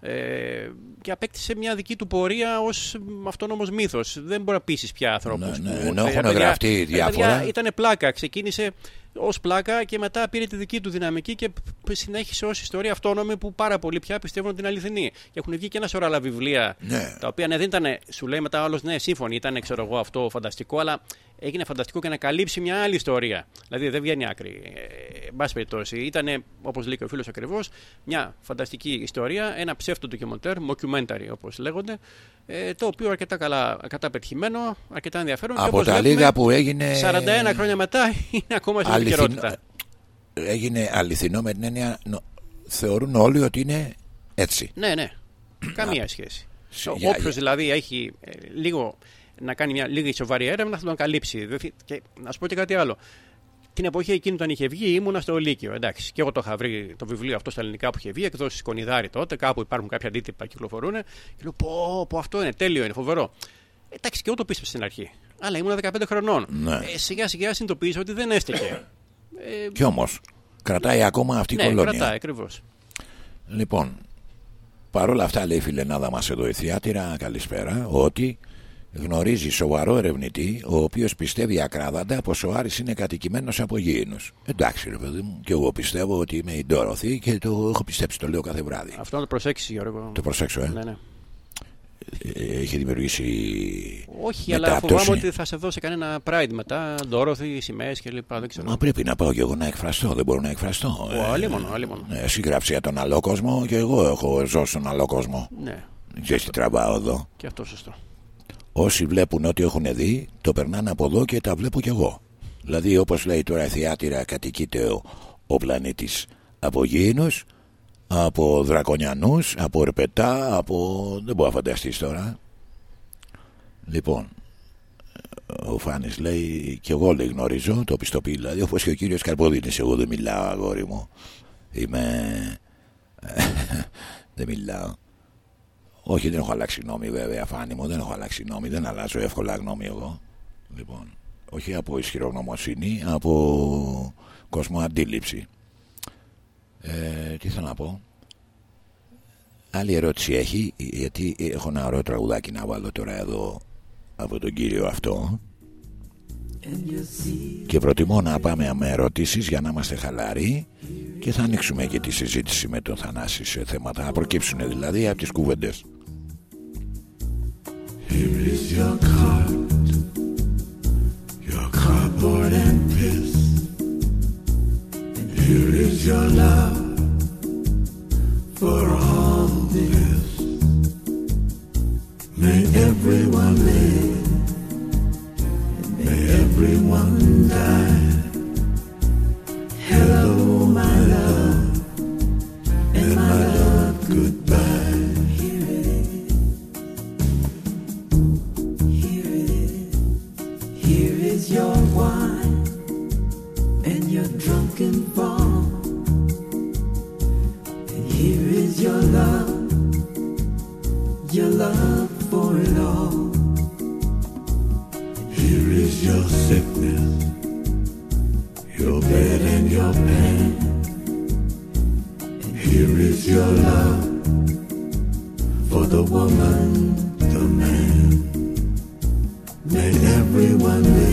ε, και απέκτησε μια δική του πορεία ως αυτόνομο μύθος. Δεν μπορεί να πείσει πια ανθρώπους. Ναι, ναι, ενώ έχουν γραφτεί διάφορα. Ήταν πλάκα. Ξεκίνησε ως πλάκα και μετά πήρε τη δική του δυναμική και π- συνέχισε ως ιστορία αυτόνομη που πάρα πολλοί πια πιστεύουν ότι είναι αληθινή. Και έχουν βγει και ένα σωρό άλλα βιβλία Ναι. τα οποία ναι, δεν ήταν, σου λέει μετά άλλο, ναι, σύμφωνοι, ήταν ξέρω εγώ αυτό φανταστικό, αλλά έγινε φανταστικό και να καλύψει μια άλλη ιστορία. Δηλαδή δεν βγαίνει άκρη. Ε, εν πάση περιπτώσει, ήταν, όπως λέει και ο φίλος ακριβώς, μια φανταστική ιστορία, ένα ψεύτο ντοκιμοντέρ, mockumentary όπως λέγονται, ε, το οποίο αρκετά καλά, αρκετά πετυχημένο, αρκετά ενδιαφέρον. και Από όπως τα βλέπουμε, λίγα που έγινε. 41 χρόνια μετά είναι ακόμα στην αληθινό- επικαιρότητα. Έγινε αληθινό με την έννοια. νο- Θεωρούν όλοι ότι είναι έτσι. Ναι, ναι. Καμία σχέση. Σε- για- Όποιο δηλαδή έχει ε, λίγο να κάνει μια λίγη σοβαρή έρευνα θα τον καλύψει. Δεν θυ- Και να σου πω και κάτι άλλο. Την εποχή εκείνη όταν είχε βγει ήμουνα στο Λύκειο. Εντάξει. Και εγώ το είχα βρει το βιβλίο αυτό στα ελληνικά που είχε βγει, εκδόσεις Κονιδάρη τότε. Κάπου υπάρχουν κάποια αντίτυπα που κυκλοφορούν. Και λέω: Πω, πω, αυτό είναι τέλειο, είναι φοβερό. Εντάξει, και εγώ το πίστεψα στην αρχή. Αλλά ήμουν 15 χρονών. Ναι. Ε, σιγά σιγά συνειδητοποίησα ότι δεν έστεκε. Ε, Κι όμως, κρατάει ακόμα αυτή η ναι, κολόνια. κρατάει ακριβώς. Λοιπόν, παρόλα αυτά λέει η φιλενάδα μας εδώ η Θιάτυρα, καλησπέρα, ότι γνωρίζει σοβαρό ερευνητή, ο οποίος πιστεύει ακράδαντα πως ο Άρης είναι κατοικημένος από γήινους. Εντάξει ρε παιδί μου, και εγώ πιστεύω ότι είμαι η Ντόροθη και το έχω πιστέψει, το λέω κάθε βράδυ. Αυτό να το προσέξεις, Γιώργο. Το προσέξω, ε. Ναι, ναι. Ε, Έχει δημιουργήσει Όχι, αλλά μετάπτωση. φοβάμαι ότι θα σε δώσει κανένα pride μετά, ντόροθι, σημαίες κλπ. Δεν ξέρω. Μα πρέπει να πάω και εγώ να εκφραστώ, δεν μπορώ να εκφραστώ. Ω, αλίμονο, αλίμονο. Ε, εσύ γράψει για τον άλλο κόσμο και εγώ έχω ζώσει στον άλλο κόσμο. Ναι, Δεν ξέρεις τι τραβάω εδώ. και αυτό σωστό. Όσοι βλέπουν ό,τι έχουν δει, το περνάνε από εδώ και τα βλέπω κι εγώ. Δηλαδή, όπως λέει τώρα η Θεάτηρα, κατοικείται ο, ο πλανήτης από γήινους, από δρακονιανούς, από ερπετά, από. δεν μπορώ να φανταστείς τώρα. Λοιπόν, ο Φάνης λέει και εγώ λέει γνωρίζω το πιστοποιεί δηλαδή όπως και ο κύριος Καρποδίνης εγώ δεν μιλάω αγόρι μου είμαι δεν μιλάω όχι, δεν έχω αλλάξει γνώμη βέβαια, Φάνη μου. Δεν έχω αλλάξει γνώμη. Δεν αλλάζω εύκολα γνώμη εγώ. Λοιπόν, όχι από ισχυρογνωμοσύνη, από κόσμο αντίληψη. Ε, τι θέλω να πω; Άλλη ερώτηση έχει, γιατί έχω ένα ωραίο τραγουδάκι να βάλω τώρα εδώ από τον κύριο αυτό. Και προτιμώ να πάμε με ερωτήσεις για να είμαστε χαλαροί και θα ανοίξουμε και τη συζήτηση με τον Θανάση σε θέματα. Να προκύψουν δηλαδή από τις κουβέντες. Here is your card, your cardboard and piss. Here is your love for all this. May everyone live, may everyone die. Hello, my love, and my love, goodbye. And here is your love, your love for it all. Here is your sickness, your bed and your pain. Here is your love for the woman, the man. May everyone live,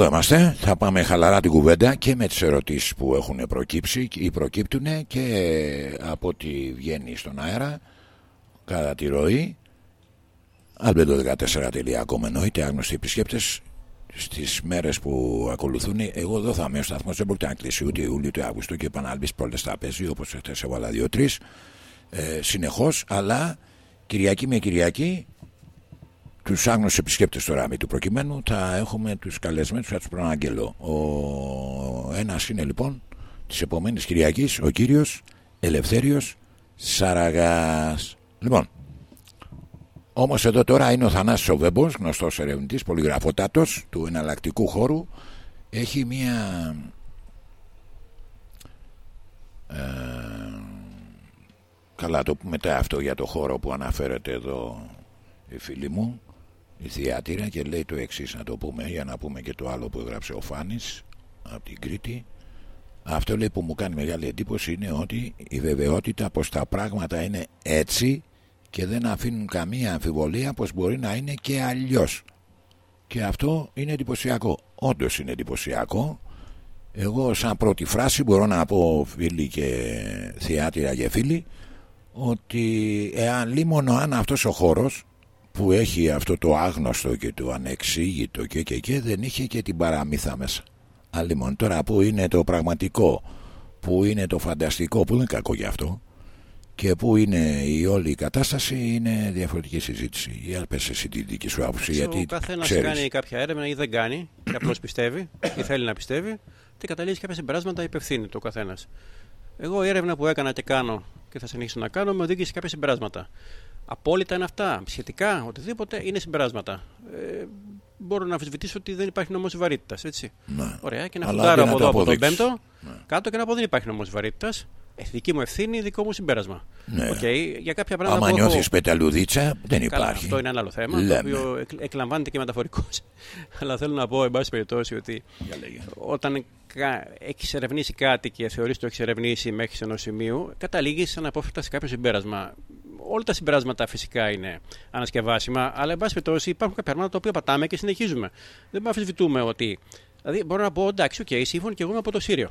εδώ είμαστε. Θα πάμε χαλαρά την κουβέντα και με τις ερωτήσεις που έχουν προκύψει ή προκύπτουν και από ό,τι βγαίνει στον αέρα κατά τη ροή. Albedo14.com εννοείται άγνωστοι επισκέπτες στις μέρες που ακολουθούν. Εγώ εδώ θα είμαι ο σταθμός δεν μπορεί να κλείσει ούτε Ιούλιο ούτε Αύγουστο και επανάληψη πρώτες θα παίζει όπως χθες έβαλα δύο-τρεις ε, συνεχώς αλλά Κυριακή με Κυριακή τους άγνωστους επισκέπτες τώρα με του προκειμένου θα έχουμε τους καλεσμένους θα τους προαναγγελώ ο ένας είναι λοιπόν της επόμενης Κυριακής ο κύριος Ελευθέριος Σαραγάς. Λοιπόν όμως εδώ τώρα είναι ο Θανάσης ο Βέμπος γνωστός ερευνητής πολυγραφωτάτος του εναλλακτικού χώρου. Έχει μία ε, καλά το πούμε μετά αυτό για το χώρο που αναφέρεται εδώ η φίλη μου η θεάτηρα και λέει το εξής να το πούμε για να πούμε και το άλλο που έγραψε ο Φάνης από την Κρήτη. Αυτό λέει που μου κάνει μεγάλη εντύπωση είναι ότι η βεβαιότητα πως τα πράγματα είναι έτσι και δεν αφήνουν καμία αμφιβολία πως μπορεί να είναι και αλλιώς. Και αυτό είναι εντυπωσιακό. Όντως είναι εντυπωσιακό. Εγώ σαν πρώτη φράση μπορώ να πω φίλοι και θεάτηρα και φίλοι ότι εάν λίμωνο αν αυτός ο χώρος που έχει αυτό το άγνωστο και το ανεξήγητο και και και δεν είχε και την παραμύθα μέσα. Αλλήμον τώρα που είναι το πραγματικό, που είναι το φανταστικό, που δεν είναι κακό γι' αυτό και που είναι η όλη η κατάσταση είναι διαφορετική συζήτηση. Για πες εσύ τη δική σου άποψη. Γιατί ο καθένας ξέρεις. κάνει κάποια έρευνα ή δεν κάνει, και απλώς πιστεύει ή θέλει να πιστεύει και καταλήγει κάποια συμπεράσματα με ευθύνη το καθένας. Εγώ η έρευνα που έκανα και κάνω και θα συνεχίσω να κάνω με οδήγησε σε κάποια συμπεράσματα. Απόλυτα είναι αυτά. Σχετικά, οτιδήποτε είναι συμπεράσματα. Ε, μπορώ να αμφισβητήσω ότι δεν υπάρχει νόμος βαρύτητας. Έτσι. Ναι. Ωραία, και να Αλλά φουντάρω αντί να από το εδώ από τον αποδείξεις. πέμπτο, Ναι. κάτω και να πω δεν υπάρχει νόμος βαρύτητας. Δική μου ευθύνη, δικό μου συμπέρασμα. Ναι. Οκ, για κάποια πράγματα Άμα που έχω- νιώθεις πεταλουδίτσα δεν Καλά, υπάρχει. αυτό είναι ένα άλλο θέμα. Λέμε. Το οποίο εκ- εκλαμβάνεται και μεταφορικώς. Αλλά θέλω να πω, εν πάση περιπτώσει, ότι Για λέγε. όταν έχεις ερευνήσει κάτι και θεωρείς ότι το έχεις ερευνήσει μέχρι ενός σημείου, καταλήγεις αναπόφευκτα σε κάποιο συμπέρασμα. Όλα τα συμπεράσματα φυσικά είναι ανασκευάσιμα, αλλά εν πάση περιπτώσει υπάρχουν κάποια πράγματα τα οποία πατάμε και συνεχίζουμε. Δεν αμφισβητούμε ότι. Δηλαδή, μπορώ να πω εντάξει, οκ, σύμφωνοι και εγώ είμαι από το Σείριο.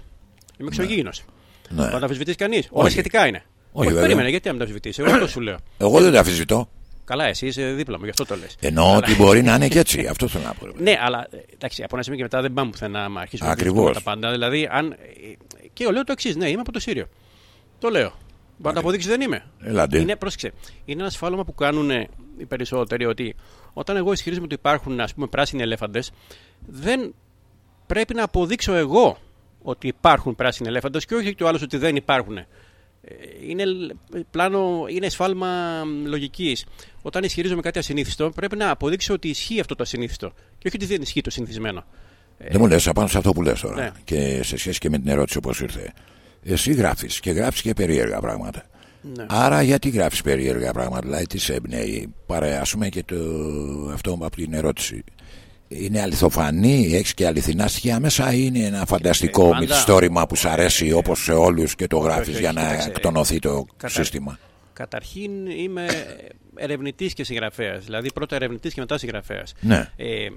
Είμαι εξωγήινος. Ναι. Θα τα αμφισβητήσει κανείς. Όλα Όχι. σχετικά είναι. Όχι, βέβαια. περίμενε, γιατί να μην τα αμφισβητήσει; Εγώ αυτό σου λέω. Εγώ δεν τα αμφισβητώ. Καλά, εσύ είσαι δίπλα μου, γι' αυτό το λες. Εννοώ ότι μπορεί να είναι και έτσι. Αυτό θέλω να πω. ρε. Ναι, αλλά ε, εντάξει, από ένα σημείο και μετά δεν πάμε πουθενά να αρχίσουμε να Ακριβώς. συζητούμε τα πάντα. Δηλαδή, αν. ε, Και εγώ λέω το εξής, ναι, είμαι από το Σύριο. Το λέω. Μπορεί να το αποδείξεις δεν είμαι. Ελάτε. Είναι, πρόσεξε, είναι ένας σφάλμα που κάνουν οι περισσότεροι ότι όταν εγώ ισχυρίζομαι ότι υπάρχουν ας πούμε, πράσινοι ελέφαντες, δεν πρέπει να αποδείξω εγώ ότι υπάρχουν πράσινοι ελέφαντες και όχι και ο άλλος ότι δεν υπάρχουν. Ε, Είναι, λ- πλάνο, είναι σφάλμα λογικής. Όταν ισχυρίζομαι κάτι ασυνήθιστο, πρέπει να αποδείξω ότι ισχύει αυτό το ασυνήθιστο και όχι ότι δεν ισχύει το συνηθισμένο. Δεν μου λες απάνω σε αυτό που λες τώρα Ναι. και σε σχέση και με την ερώτηση όπως ήρθε. Εσύ γράφεις και γράφεις και περίεργα πράγματα. Ναι. Άρα γιατί γράφεις περίεργα πράγματα, δηλαδή τις σε εμπνέει. Παρεάσουμε και το, αυτό από την ερώτηση. Είναι αληθοφανή, έχεις και αληθινά στοιχεία μέσα ή είναι ένα φανταστικό πάντα- μυθιστόρημα που σ' αρέσει όπως σε όλους και το όχι, γράφεις όχι, για να κοίταξε, εκτονωθεί το κατα- σύστημα; Καταρχήν είμαι ερευνητής και συγγραφέας. Δηλαδή πρώτα ερευνητής και μετά συγγραφέας. Ναι. Ε,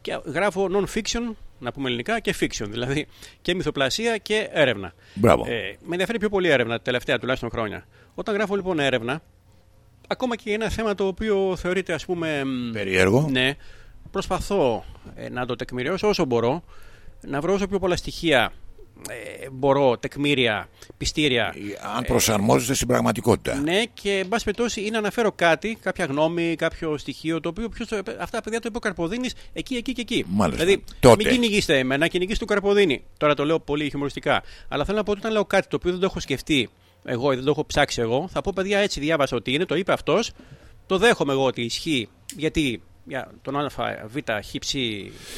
και γράφω non-fiction, να πούμε ελληνικά, και fiction. Δηλαδή και μυθοπλασία και έρευνα. Μπράβο. Ε, με ενδιαφέρει πιο πολύ η έρευνα τα τελευταία τουλάχιστον χρόνια. Όταν γράφω λοιπόν έρευνα, ακόμα και ένα θέμα το οποίο θεωρείται ας πούμε. μ, Περίεργο. Ναι, προσπαθώ ε, να το τεκμηριώσω όσο μπορώ, να βρω όσο πιο πολλά στοιχεία ε, μπορώ, τεκμήρια, πιστήρια. Αν προσαρμόζεται στην πραγματικότητα. Ναι, και εν πάση περιπτώσει είναι να αναφέρω κάτι, κάποια γνώμη, κάποιο στοιχείο το οποίο ποιος το, αυτά τα παιδιά το είπε ο Καρποδίνης εκεί, εκεί και εκεί. Μάλιστα. Δηλαδή, Τότε. μην κυνηγήσετε εμένα, κυνηγήστε τον Καρποδίνη. Τώρα το λέω πολύ χιουμοριστικά. Αλλά θέλω να πω ότι όταν λέω κάτι το οποίο δεν το έχω σκεφτεί εγώ ή δεν το έχω ψάξει εγώ, θα πω παιδιά έτσι διάβασα ότι είναι, το είπε αυτός, το δέχομαι εγώ ότι ισχύει. Γιατί για τον Α, Β, Χ, Ψ,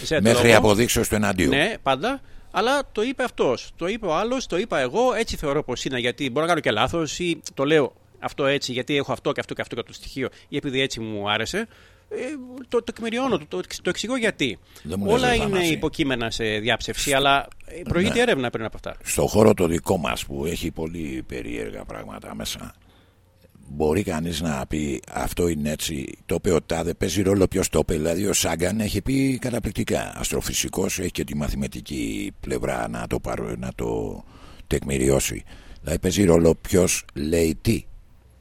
Ζ. Μέχρι λόγο. αποδείξεως του εναντίου. Ναι, πάντα. Αλλά το είπε αυτός. Το είπε ο άλλος, το είπα εγώ. Έτσι θεωρώ πως είναι. Γιατί μπορώ να κάνω και λάθος ή το λέω αυτό έτσι γιατί έχω αυτό και αυτό και αυτό και το στοιχείο ή επειδή έτσι μου άρεσε. Ε, το τεκμηριώνω, το, το, το εξηγώ γιατί. Δεν μου λες, Όλα ρε είναι Θανάση. υποκείμενα σε διάψευση, αλλά ε, προηγείται Ναι. έρευνα πριν από αυτά. στο χώρο το δικό μας που έχει πολύ περίεργα πράγματα μέσα μπορεί κανείς να πει αυτό είναι έτσι, το είπε ο Τάδε, παίζει ρόλο ποιος το είπε, δηλαδή ο Σάγκαν έχει πει καταπληκτικά. Αστροφυσικός έχει και τη μαθηματική πλευρά να το, παρο, να το τεκμηριώσει. Δηλαδή παίζει ρόλο ποιος λέει τι.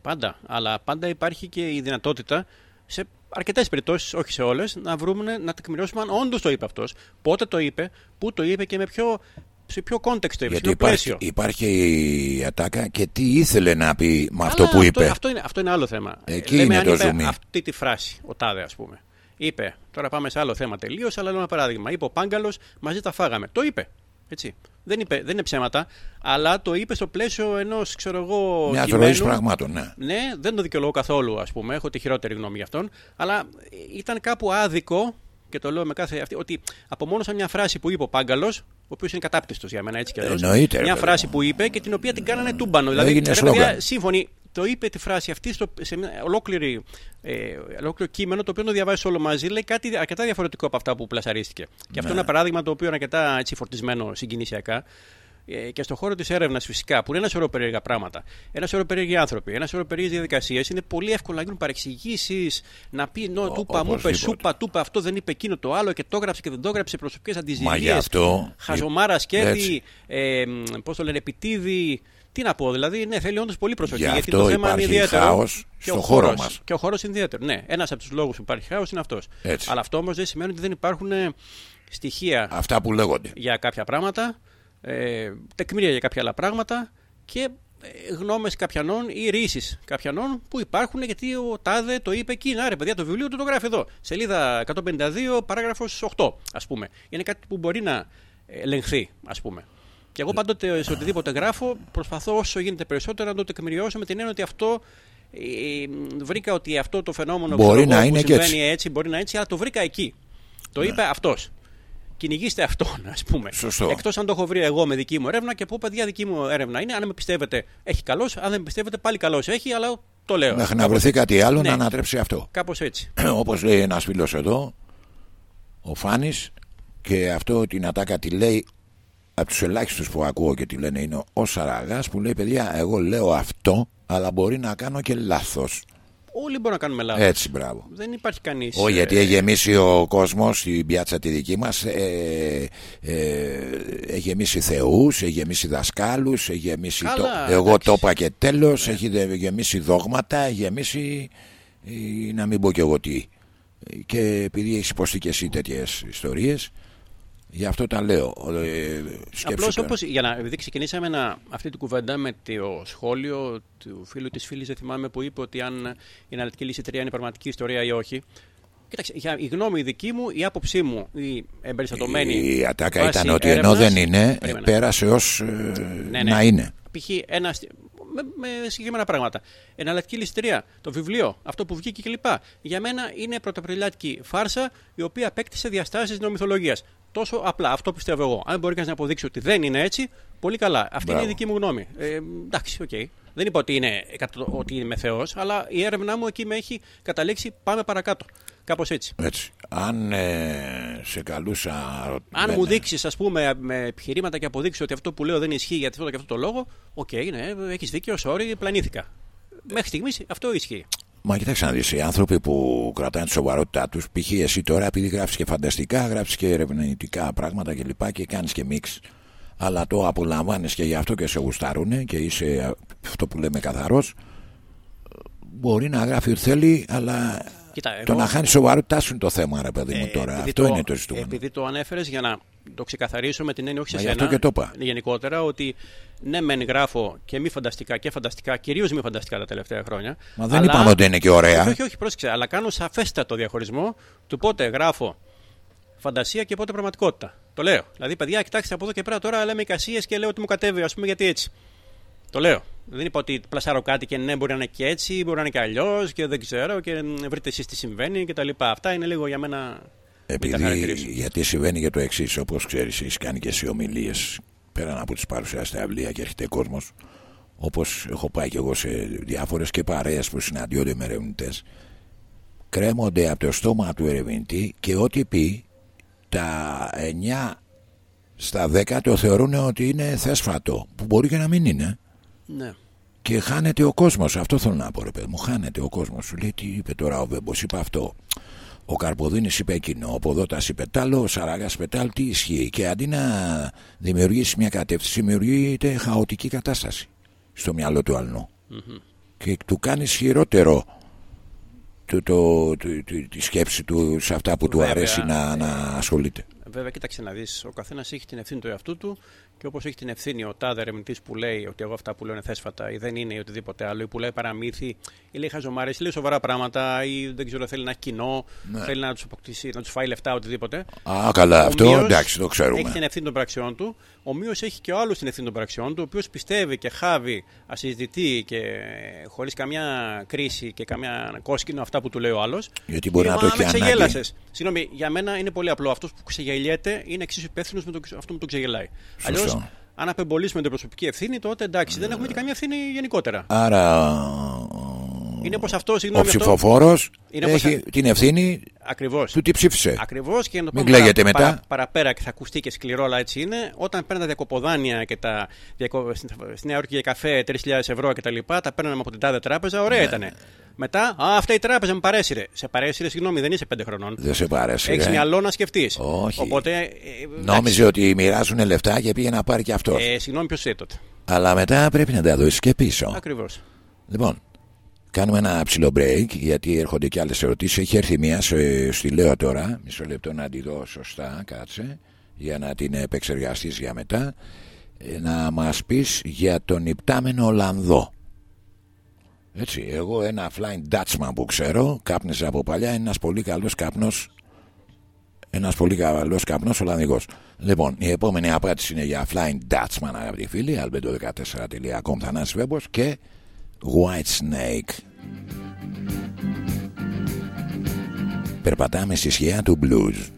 Πάντα. Αλλά πάντα υπάρχει και η δυνατότητα σε αρκετές περιπτώσεις, όχι σε όλες, να βρούμε να τεκμηριώσουμε αν όντως το είπε αυτός, πότε το είπε, πού το είπε και με ποιο, σε ποιο context το είπε, σε Γιατί ποιο υπάρχει, πλαίσιο. υπάρχει η ατάκα και τι ήθελε να πει με αυτό Αλλά που είπε; Αυτό είναι, αυτό είναι άλλο θέμα. Εκεί Λέμε είναι αν το είπε ζουμί. Αυτή τη φράση, ο Τάδε, ας πούμε. Είπε, τώρα πάμε σε άλλο θέμα τελείως, αλλά λέω ένα παράδειγμα. Είπε ο Πάγκαλος, μαζί τα φάγαμε. Το είπε. Έτσι. Δεν, είπε, δεν είναι ψέματα, αλλά το είπε στο πλαίσιο ενός, ξέρω εγώ, Μια κειμένου. ροής πραγμάτων, ναι. Ναι, δεν το δικαιολογώ καθόλου, ας πούμε. Έχω τη χειρότερη γνώμη για αυτόν. Αλλά ήταν κάπου άδικο, και το λέω με κάθε αυτή, ότι απομόνωσα μια φράση που είπε ο Πάγκαλος, ο οποίος είναι κατάπτυστος για μένα έτσι κι αλλιώς. Εννοείται, ρε Μια παιδί φράση μου. που είπε και την οποία την κάνανε τούμπανο. Δηλαδή, Έγινε ρε παιδιά, σλόγγαν. σύμφωνοι, το είπε τη φράση αυτή στο, σε μια ολόκληρη, ε, ολόκληρο κείμενο, το οποίο το διαβάζει όλο μαζί, λέει κάτι αρκετά διαφορετικό από αυτά που πλασαρίστηκε. Και αυτό Ναι. είναι ένα παράδειγμα το οποίο είναι αρκετά έτσι, φορτισμένο συγκινησιακά. Ε, και στον χώρο της έρευνας, φυσικά, που είναι ένα σωρό περίεργα πράγματα, ένα σωρό περίεργοι άνθρωποι, ένα σωρό περίεργες διαδικασίες, είναι πολύ εύκολο να γίνουν παρεξηγήσεις, να πει νο, Ο- του είπα, μου είπε, οπωσδήποτε. σου είπα, του είπα, αυτό δεν είπε εκείνο το άλλο και το έγραψε και δεν το έγραψε, προσωπικές αντιζηλίε. Μα γι' αυτό- Χαζομάρα, Έτσι. σκέτη, ε, πώς το λένε, επιτίδη. Τι να πω, δηλαδή, ναι, θέλει όντως πολύ προσοχή. Γι' γιατί αυτό το θέμα είναι υπάρχει ιδιαίτερο. χάος και στο ο χώρο χώρος- μας. Και ο χώρος είναι ιδιαίτερο. Ναι, ένας από τους λόγους που υπάρχει χάος είναι αυτός. Έτσι. Αλλά αυτό όμως δεν σημαίνει ότι δεν υπάρχουν ε, στοιχεία Αυτά που λέγονται. για κάποια πράγματα, ε, τεκμήρια για κάποια άλλα πράγματα και ε, γνώμες καπιανών ή ρίσεις καπιανών που υπάρχουν γιατί ο Τάδε το είπε εκεί. Να ρε παιδιά, το βιβλίο του το γράφει εδώ. Σελίδα 152, παράγραφος 8, ας πούμε. Είναι κάτι που μπορεί να ελεγχθεί, ας πούμε. Και εγώ πάντοτε σε οτιδήποτε γράφω προσπαθώ όσο γίνεται περισσότερο να το τεκμηριώσω με την έννοια ότι αυτό ε, βρήκα ότι αυτό το φαινόμενο Μπορεί ξέρω εγώ, να που είναι και συμβαίνει έτσι, μπορεί να είναι έτσι, αλλά το βρήκα εκεί. Το είπε αυτός. Κυνηγήστε αυτόν, ας πούμε. Σωστό. Εκτός αν το έχω βρει εγώ με δική μου έρευνα και πω, παιδιά, δική μου έρευνα είναι. Αν με πιστεύετε, έχει καλώ. Αν δεν με πιστεύετε, πάλι καλώ έχει, αλλά το λέω. Μέχρι να βρεθεί κάτι άλλο Ναι. να ανατρέψει αυτό. Κάπως έτσι. Όπως λέει ένας φίλος εδώ, ο Φάνης, και αυτό την ατάκα τη λέει από τους ελάχιστους που ακούω και τη λένε είναι ο Σαραγάς που λέει παιδιά εγώ λέω αυτό αλλά μπορεί να κάνω και λάθος. Όλοι μπορούν να κάνουμε λάθος. Έτσι μπράβο. Δεν υπάρχει κανείς. Όχι, γιατί έχει γεμίσει ο κόσμος στην πιάτσα τη δική μας. Ε, ε, έχει γεμίσει θεούς, έχει γεμίσει δασκάλους, έχει γεμίσει. Καλά, το, εγώ εντάξει. το είπα και τέλος. Έχει δε- γεμίσει δόγματα, έχει γεμίσει. ε, να μην πω κι εγώ τι. Και επειδή έχεις υποστεί και εσύ τέτοιες ιστορίες, γι' αυτό τα λέω. Ε, σκέψου Απλώς τώρα. όπως για να. Επειδή ξεκινήσαμε να, αυτή την κουβέντα με το σχόλιο του φίλου της φίλης, δεν θυμάμαι που είπε ότι αν η αναλυτική λύση 3 είναι πραγματική ιστορία ή όχι. Κοίταξε, για η γνώμη δική μου, η άποψή μου, η εμπεριστατωμένη. Η ατάκα βάση ήταν ότι έρευνας- ενώ δεν είναι, ε, Περίμενε. πέρασε ως Ναι, ναι. να είναι. π.χ. ένα. Με, με συγκεκριμένα πράγματα. Εναλλακτική ληστηρία, το βιβλίο, αυτό που βγήκε κλπ. Για μένα είναι πρωτοπριλιάτικη φάρσα η οποία απέκτησε διαστάσεις νομιθολογίας. Τόσο απλά, αυτό πιστεύω εγώ. Αν μπορεί κανείς να αποδείξει ότι δεν είναι έτσι, πολύ καλά. Αυτή Μπράβο. είναι η δική μου γνώμη. Ε, εντάξει, οκ. Δεν είπα ότι, είναι, εκατο- ότι είμαι Θεός, αλλά η έρευνά μου εκεί με έχει καταλήξει. Πάμε παρακάτω. Κάπως έτσι. Έτσι. Αν ε, σε καλούσα. Αν δεν- μου δείξεις, ας πούμε, με επιχειρήματα και αποδείξεις ότι αυτό που λέω δεν ισχύει για αυτό και αυτό το λόγο, οκ, ναι, έχεις δίκιο, sorry, πλανήθηκα. Μέχρι στιγμής αυτό ισχύει. Μα κοιτάξτε να δεις, οι άνθρωποι που κρατάνε τη σοβαρότητά τους, π.χ. εσύ τώρα επειδή γράφεις και φανταστικά, γράφεις και ερευνητικά πράγματα και λοιπά και κάνεις και μίξ, αλλά το απολαμβάνεις και γι' αυτό και σε γουστάρουνε και είσαι αυτό που λέμε καθαρός, μπορεί να γράφει ό,τι θέλει, αλλά Κοίτα, το εγώ- να χάνεις σοβαρότητά σου είναι το θέμα, ρε παιδί μου Ε, τώρα. επειδή Αυτό είναι το ζητούμενο. Επειδή το ανέφερες για να το ξεκαθαρίσω με την έννοια όχι Μα σε γι' σένα. αυτό και το είπα. Γενικότερα ότι ναι, μεν γράφω και μη φανταστικά και φανταστικά, κυρίως μη φανταστικά τα τελευταία χρόνια. Μα δεν αλλά- είπαμε ότι είναι και ωραία. Όχι, όχι, όχι, πρόσεξε. Αλλά κάνω σαφέστατο διαχωρισμό του πότε γράφω φαντασία και πότε πραγματικότητα. Το λέω. Δηλαδή, παιδιά, κοιτάξτε από εδώ και πέρα τώρα λέμε εικασίες και λέω ότι μου κατέβει, ας πούμε, γιατί έτσι. Το λέω. Δεν είπα ότι πλασάρω κάτι και ναι, μπορεί να είναι και έτσι, μπορεί να είναι και αλλιώς και δεν ξέρω και μ, βρείτε εσείς τι συμβαίνει κτλ. Αυτά είναι λίγο για μένα. μην τα Επειδή, χαρακτηρίσω. γιατί συμβαίνει για το εξής, όπως ξέρεις, έχεις κάνει και εσύ ομιλίες πέραν από τις παρουσιάσεις στα βιβλία και έρχεται κόσμος. Όπως έχω πάει και εγώ σε διάφορες και παρέες που συναντιόνται με ερευνητές. Κρέμονται από το στόμα του ερευνητή και ό,τι πει, τα 9 στα 10 το θεωρούν ότι είναι θέσφατο. Που μπορεί και να μην είναι. Ναι. Και χάνεται ο κόσμος. Αυτό θέλω να πω, ρε παιδί μου. Χάνεται ο κόσμος. Σου λέει τι είπε τώρα ο Βέμπος, είπε αυτό. Ο Καρποδίνης είπε εκείνο. Ο Ποδότας είπε τ' άλλο. Ο Σαράγας είπε τ' άλλο. Τι ισχύει. Και αντί να δημιουργήσει μια κατεύθυνση, δημιουργείται χαοτική κατάσταση στο μυαλό του αλλού. Και του κάνει χειρότερο το, το, το, το- τη σκέψη του σε αυτά που του Βέβαια, αρέσει να, να ασχολείται. Βέβαια, κοίταξε να δεις. Ο καθένας έχει την ευθύνη του εαυτού του και όπως έχει την ευθύνη ο τάδε ερευνητής που λέει ότι εγώ αυτά που λέω είναι θέσφατα ή δεν είναι ή οτιδήποτε άλλο, ή που λέει παραμύθι, ή λέει χαζομάρες, ή λέει σοβαρά πράγματα, ή δεν ξέρω, θέλει να έχει κοινό, θέλει να τους αποκτήσει, να τους φάει λεφτά, οτιδήποτε. Α, καλά, αυτό Ομοίως, εντάξει, το Έχει ξέρουμε. την ευθύνη των πραξιών του. Ομοίω έχει και ο άλλος την ευθύνη των πραξιών του, ο οποίος πιστεύει και χάβει ασυζητητή και χωρίς καμιά κρίση και καμιά κόσκινο αυτά που του λέει ο άλλος. Γιατί μπορεί να το έχει ανάγκη. Ξεγέλασε. Συγγνώμη, για μένα είναι πολύ απλό. Αυτός που ξεγελιέται είναι εξίσου υπεύθυνος με το, αυτό που τον ξεγελάει. Σωστό. Αλλιώς, αν απεμπολίσουμε την προσωπική ευθύνη, τότε εντάξει, δεν έχουμε και καμία ευθύνη γενικότερα. Άρα Είναι πως αυτό, ο συγγνώμη. ψηφοφόρος Είναι όπως έχει α- την ευθύνη Ακριβώς. του τι ψήφισε. Ακριβώς και για να το Μην πάμε κλαίγεται παρα- μετά. παρα- παραπέρα και θα ακουστεί και σκληρό, αλλά έτσι είναι. Όταν παίρνουν τα διακοποδάνεια και τα διακο... στην στη Νέα Υόρκη για καφέ 3.000 ευρώ κτλ., τα, τα παίρναμε από την τάδε τράπεζα, Ναι. ωραία ήτανε. Μετά, α, αυτή η τράπεζα με παρέσυρε. Σε παρέσυρε, συγγνώμη, δεν είσαι 5 χρονών. Δεν σε πάρεσε. Έχεις ε. μυαλό να σκεφτείς. Όχι. Οπότε. ε, Νόμιζε ότι μοιράζουν λεφτά και πήγε να πάρει και αυτός. Ε, συγγνώμη, ποιος είσαι τότε. Αλλά μετά πρέπει να τα δώσεις και πίσω. Ακριβώς. Λοιπόν, κάνουμε ένα ψηλό break γιατί έρχονται και άλλες ερωτήσεις. Έχει έρθει μία, σε, στη λέω τώρα. Μισό λεπτό να τη δω σωστά, κάτσε. Για να την επεξεργαστείς για μετά. Ε, Να μας πεις για τον υπτάμενο Ολλανδό. Έτσι, εγώ ένα flying Dutchman που ξέρω, κάπνιζε από παλιά, είναι ένας πολύ καλός καπνός ένας πολύ καλός καπνός Ολλανδικός. Λοιπόν, η επόμενη απάντηση είναι για Flying Dutchman, αγαπητοί φίλοι, albedo14.com, Θανάσης Βέμπος και White Snake. Περπατάμε στη σκιά του blues.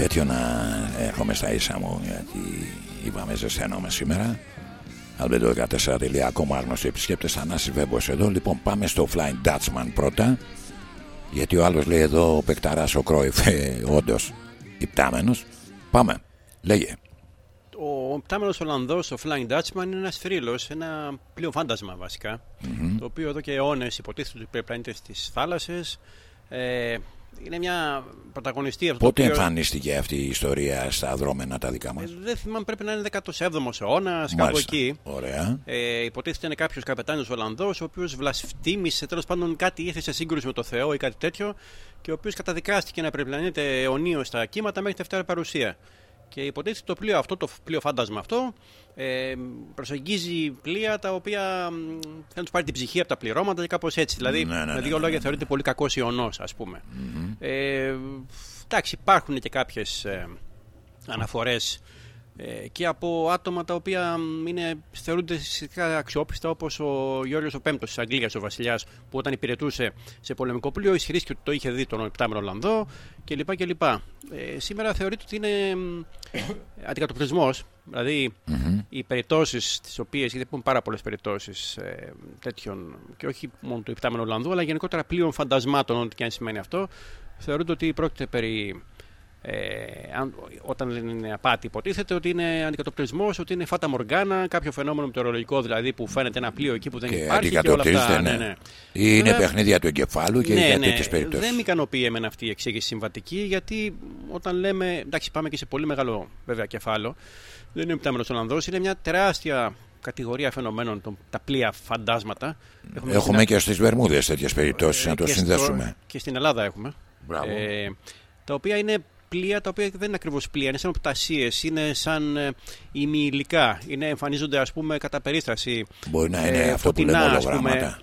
Τέτοιο να έρχομαι στα ίσα μου γιατί είπαμε ζεσθένομαι σήμερα. Albedo14.com άγνωστοι επισκέπτες Θανάσης Βέμπος εδώ. Λοιπόν πάμε στο Flying Dutchman πρώτα γιατί ο άλλος λέει εδώ ο Πεκταράς ο Κρόιφ ε, όντως υπτάμενος. Πάμε λέγε. Ο πτάμενος Ολλανδός, ο Flying Dutchman, είναι ένας θρύλος, ένα πλοίο φάντασμα βασικά, το οποίο εδώ και αιώνες υποτίθεται ότι περιπλανείται στις θάλασσες. Ε, είναι μια πρωταγωνιστή αυτό πότε το οποίο... εμφανίστηκε αυτή η ιστορία στα δρόμενα τα δικά μας; Ε, δεν θυμάμαι, πρέπει να είναι 17ο αιώνας, κάπου Μάλιστα. εκεί. ωραία Ε, υποτίθεται είναι κάποιος καπετάνιος Ολλανδός, ο οποίος βλασφτίμησε, τέλος πάντων κάτι ήρθε σε σύγκρουση με το Θεό ή κάτι τέτοιο, και ο οποίος καταδικάστηκε να περιπλανείται αιωνίως στα κύματα μέχρι τη Δευτέρα Παρουσία. Και υποτίθεται το πλοίο αυτό, το πλοίο φάντασμα αυτό, ε, προσεγγίζει πλοία τα οποία μ, θέλουν να τους πάρει την ψυχή από τα πληρώματα και κάπως έτσι. Δηλαδή, Ναι, ναι, με ναι, δύο ναι, λόγια ναι. θεωρείται πολύ κακός ιονός, ας πούμε. Ε, εντάξει, υπάρχουν και κάποιες ε, αναφορές ε, και από άτομα τα οποία μ, είναι, θεωρούνται σχετικά αξιόπιστα όπως ο Γιώργος ο Πέμπτος της Αγγλίας, ο βασιλιάς που όταν υπηρετούσε σε πολεμικό πλοίο ισχυρίστηκε ότι το είχε δει τον επτάμενο Ολλανδό κλπ. κλπ. Ε, σήμερα θεωρείται ότι είναι μ, αντικατοπτρισμός, δηλαδή οι περιπτώσεις τις οποίες, γιατί υπάρχουν πάρα πολλές περιπτώσεις ε, τέτοιων και όχι μόνο του επτάμενου Ολλανδού αλλά γενικότερα πλοίων φαντασμάτων, ό,τι και αν σημαίνει αυτό, θεωρούνται ότι πρόκειται περί ε, αν, όταν δεν είναι απάτη, υποτίθεται ότι είναι αντικατοπτρισμός, ότι είναι φάτα μοργάνα, κάποιο φαινόμενο μετεωρολογικό δηλαδή που φαίνεται ένα πλοίο εκεί που δεν και υπάρχει. Και όλα αντικατοπτρίζεται αυτά. ναι. Ναι, ναι. ή είναι Βέβαια- παιχνίδια του εγκεφάλου και ναι, για ναι. τέτοιες περιπτώσεις Δεν με ικανοποιεί εμένα αυτή η εξήγηση συμβατική, γιατί όταν λέμε. Εντάξει, πάμε και σε πολύ μεγάλο βέβαια κεφάλαιο. Δεν είναι πτάμενο Ολλανδός, είναι μια τεράστια κατηγορία φαινομένων, το- τα πλοία φαντάσματα. Έχουμε στην- και στις Βερμούδες τέτοιες περιπτώσεις να το και στο- συνδέσουμε και στην Ελλάδα έχουμε. Μπράβο. Ε, τα οποία είναι πλοία τα οποία δεν είναι ακριβώς πλοία, είναι σαν οπτασίες, είναι σαν ε, ημιυλικά. Είναι, εμφανίζονται ας πούμε κατά περίσταση. Μπορεί να ε, είναι αυτό που λέμε φωτεινά, ας πούμε. ολογράμματα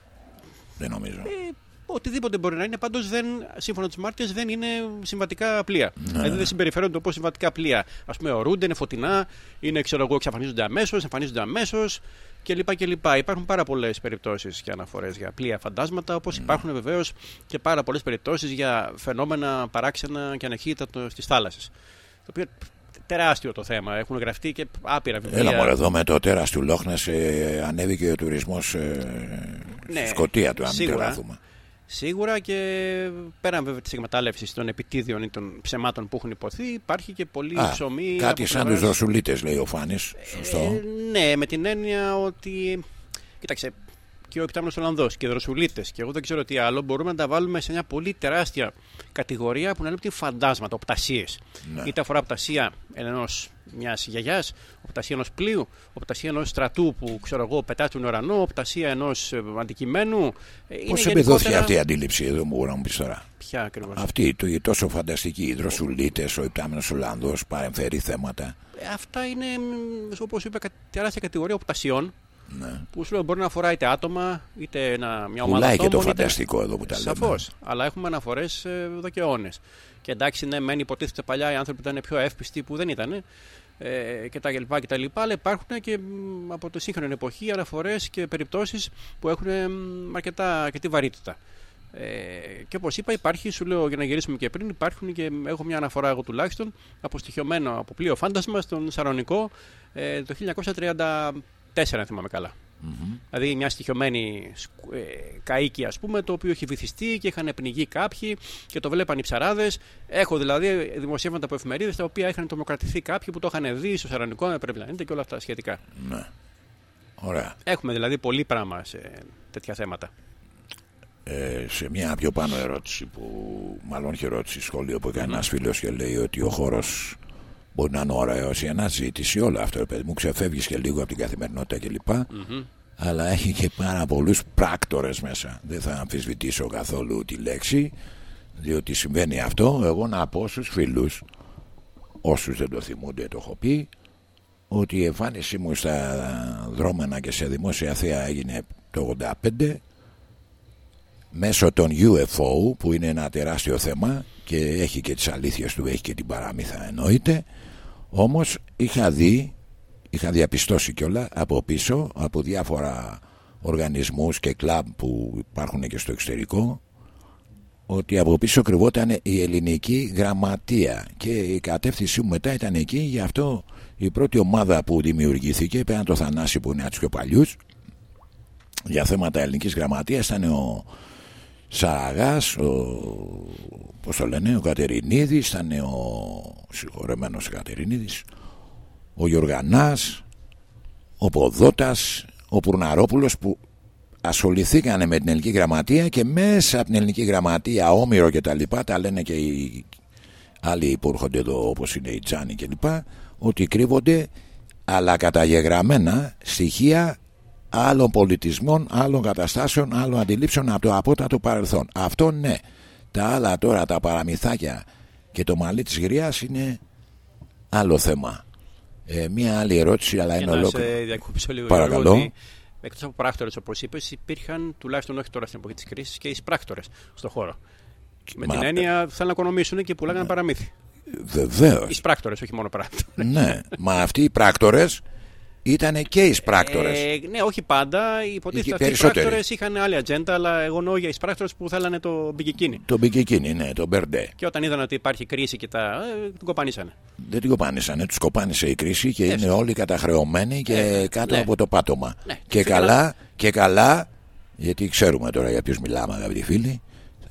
δεν νομίζω Ε, οτιδήποτε μπορεί να είναι, πάντως δεν, σύμφωνα με του μάρτυρες, δεν είναι συμβατικά πλοία. Ναι, δηλαδή δεν συμπεριφέρονται όπως συμβατικά πλοία. Α πούμε, ορούνται, είναι φωτεινά, είναι, ξέρω εγώ, εξαφανίζονται αμέσως, εμφανίζονται αμέσως κλπ. κλπ. Υπάρχουν πάρα πολλές περιπτώσεις και αναφορές για πλοία φαντάσματα, όπως Ναι. υπάρχουν βεβαίως και πάρα πολλές περιπτώσεις για φαινόμενα παράξενα και ανεχείρητα στις θάλασσες. Το οποίο τεράστιο το θέμα. Έχουν γραφτεί και άπειρα βιβλία. Έλα μωρέ εδώ με το τέρας του Λόχνας ε, ανέβηκε ο τουρισμός ε, Ναι, στη σκοτία του αν μην σίγουρα. τρελαθούμε Σίγουρα και πέραν βέβαια της εκμετάλλευσης των επιτίδιων ή των ψεμάτων που έχουν υποθεί, υπάρχει και πολύ Α, ψωμί. κάτι από σαν τους πλευράς- δροσουλίτες λέει ο Φάνης Σωστό Ε, ναι, με την έννοια ότι. Κοίταξε, και ο Επιτάμενο Ολλανδός και οι δροσουλίτες και εγώ δεν ξέρω τι άλλο μπορούμε να τα βάλουμε σε μια πολύ τεράστια κατηγορία που αναλύπτει φαντάσματα, οπτασίες. Ναι. Είτε αφορά οπτασία ενός μιας γιαγιάς, οπτασία ενός πλοίου, οπτασία ενός στρατού που ξέρω εγώ πετά τον ουρανό, οπτασία ενός αντικειμένου. Ε, είναι Πώς γενικότερα- εμπεδόθηκε αυτή η αντίληψη εδώ μπορεί να μου πεις τώρα; Ποια ακριβώς; Αυτή το, η τόσο φανταστική οι δροσουλίτες, ο υπτάμενος Ολλανδός παρεμφέρει θέματα Ε, Αυτά είναι, όπως είπα, κα- τεράστια κατηγορία οπτασιών ναι. που σου λέω μπορεί να αφορά είτε άτομα, είτε ένα, μια ομάδα Πουλάει και το ατόμων, είτε- φανταστικό εδώ που τα λέμε Σαφώς. Αλλά έχουμε αναφορές εδώ και αιώνε. Και εντάξει, ναι, μεν υποτίθεται παλιά οι άνθρωποι ήταν πιο εύπιστοι που δεν ήταν. Ε, και τα λοιπά και τα λοιπά, αλλά υπάρχουν και μ, από τη σύγχρονη εποχή αναφορές και περιπτώσεις που έχουν μ, αρκετά, αρκετή βαρύτητα. Ε, και όπως είπα υπάρχει, σου λέω για να γυρίσουμε και πριν, υπάρχουν και έχω μια αναφορά εγώ τουλάχιστον αποστοιχειωμένο από πλοίο φάντασμα στον Σαρονικό ε, το 1934 αν θυμάμαι καλά. Δηλαδή μια στοιχειωμένη σκου- ε, καίκη ας πούμε το οποίο έχει βυθιστεί και είχαν πνιγεί κάποιοι και το βλέπαν οι ψαράδες. Έχω δηλαδή δημοσιεύματα από εφημερίδες τα οποία είχαν τομοκρατηθεί κάποιοι που το είχαν δει στο Σαρανικό με Περιπλανήτη και όλα αυτά σχετικά. ναι. Ωραία Έχουμε δηλαδή πολύ πράγμα σε τέτοια θέματα. ε, σε μια πιο πάνω ερώτηση που μάλλον είχε ερώτηση σχολείο που έκανε ένας φίλος και λέει ότι ο χώρος μπορεί να είναι ωραίος η αναζήτηση όλα αυτό ρε παιδί μου ξεφεύγεις και λίγο από την καθημερινότητα κλπ. Αλλά έχει και πάρα πολλούς πράκτορες μέσα. Δεν θα αμφισβητήσω καθόλου τη λέξη διότι συμβαίνει αυτό. Εγώ να πω στους φίλους όσους δεν το θυμούνται το έχω πει ότι η εμφάνισή μου στα δρόμενα και σε δημόσια θέα έγινε το 85 μέσω των UFO που είναι ένα τεράστιο θέμα και έχει και τις αλήθειες του έχει και την παραμύθα εννοείται όμως είχα δει είχα διαπιστώσει κιόλα από πίσω από διάφορα οργανισμούς και κλαμπ που υπάρχουν και στο εξωτερικό ότι από πίσω κρυβόταν η ελληνική γραμματεία και η κατεύθυνσή μου μετά ήταν εκεί. Γι' αυτό η πρώτη ομάδα που δημιουργήθηκε πέραν το Θανάση που είναι από τους πιο παλιούς για θέματα ελληνικής γραμματείας ήταν ο Σαραγάς ο, πώς το λένε, ο Κατερινίδης ήταν ο συγχωρεμένος Κατερινίδης. Ο Γιωργανάς ο Ποδότας ο Πουρναρόπουλος που ασχοληθήκανε με την ελληνική γραμματεία και μέσα από την ελληνική γραμματεία Όμηρο και τα λοιπά τα λένε και οι άλλοι που έρχονται εδώ όπως είναι οι Τζάνι και λοιπά ότι κρύβονται αλλά καταγεγραμμένα στοιχεία άλλων πολιτισμών, άλλων καταστάσεων, άλλων αντιλήψεων από το απότατο παρελθόν. Αυτό ναι. Τα άλλα τώρα, τα παραμυθάκια και το μαλλί της γριάς είναι άλλο θέμα. Ε, μία άλλη ερώτηση, αλλά Για είναι να ολόκληρο. σε διακόψω λίγο. Παρακαλώ. Γιώργο, ότι Εκτός από πράκτορες, όπως είπες, υπήρχαν τουλάχιστον όχι τώρα στην εποχή της κρίσης και εισπράκτορες στον χώρο. Με Μα- την έννοια θέλουν να οικονομήσουν και πουλάγανε παραμύθι. Βεβαίως. Εισπράκτορες, όχι μόνο πράκτορες. ναι, μα αυτοί οι πράκτορες ήταν και οι πράκτορες. Ε, ναι, όχι πάντα. Υποτίθεται Εκεί αυτοί οι περισσότεροι. πράκτορες είχαν άλλη ατζέντα, αλλά εγώ εννοώ για εισπράκτορες που θέλανε το μπικικίνι. Το μπήκε εκείνη, ναι, το Μπερντέ. Και όταν είδαν ότι υπάρχει κρίση και τα. Ε, την κοπανίσανε. Δεν την κοπάνησανε, τους κοπάνισε η κρίση και Έτσι. είναι όλοι καταχρεωμένοι και Ε, κάτω ναι. από το πάτωμα. Ναι, Και φυσικά. καλά, και καλά, γιατί ξέρουμε τώρα για ποιου μιλάμε, αγαπητοί φίλοι.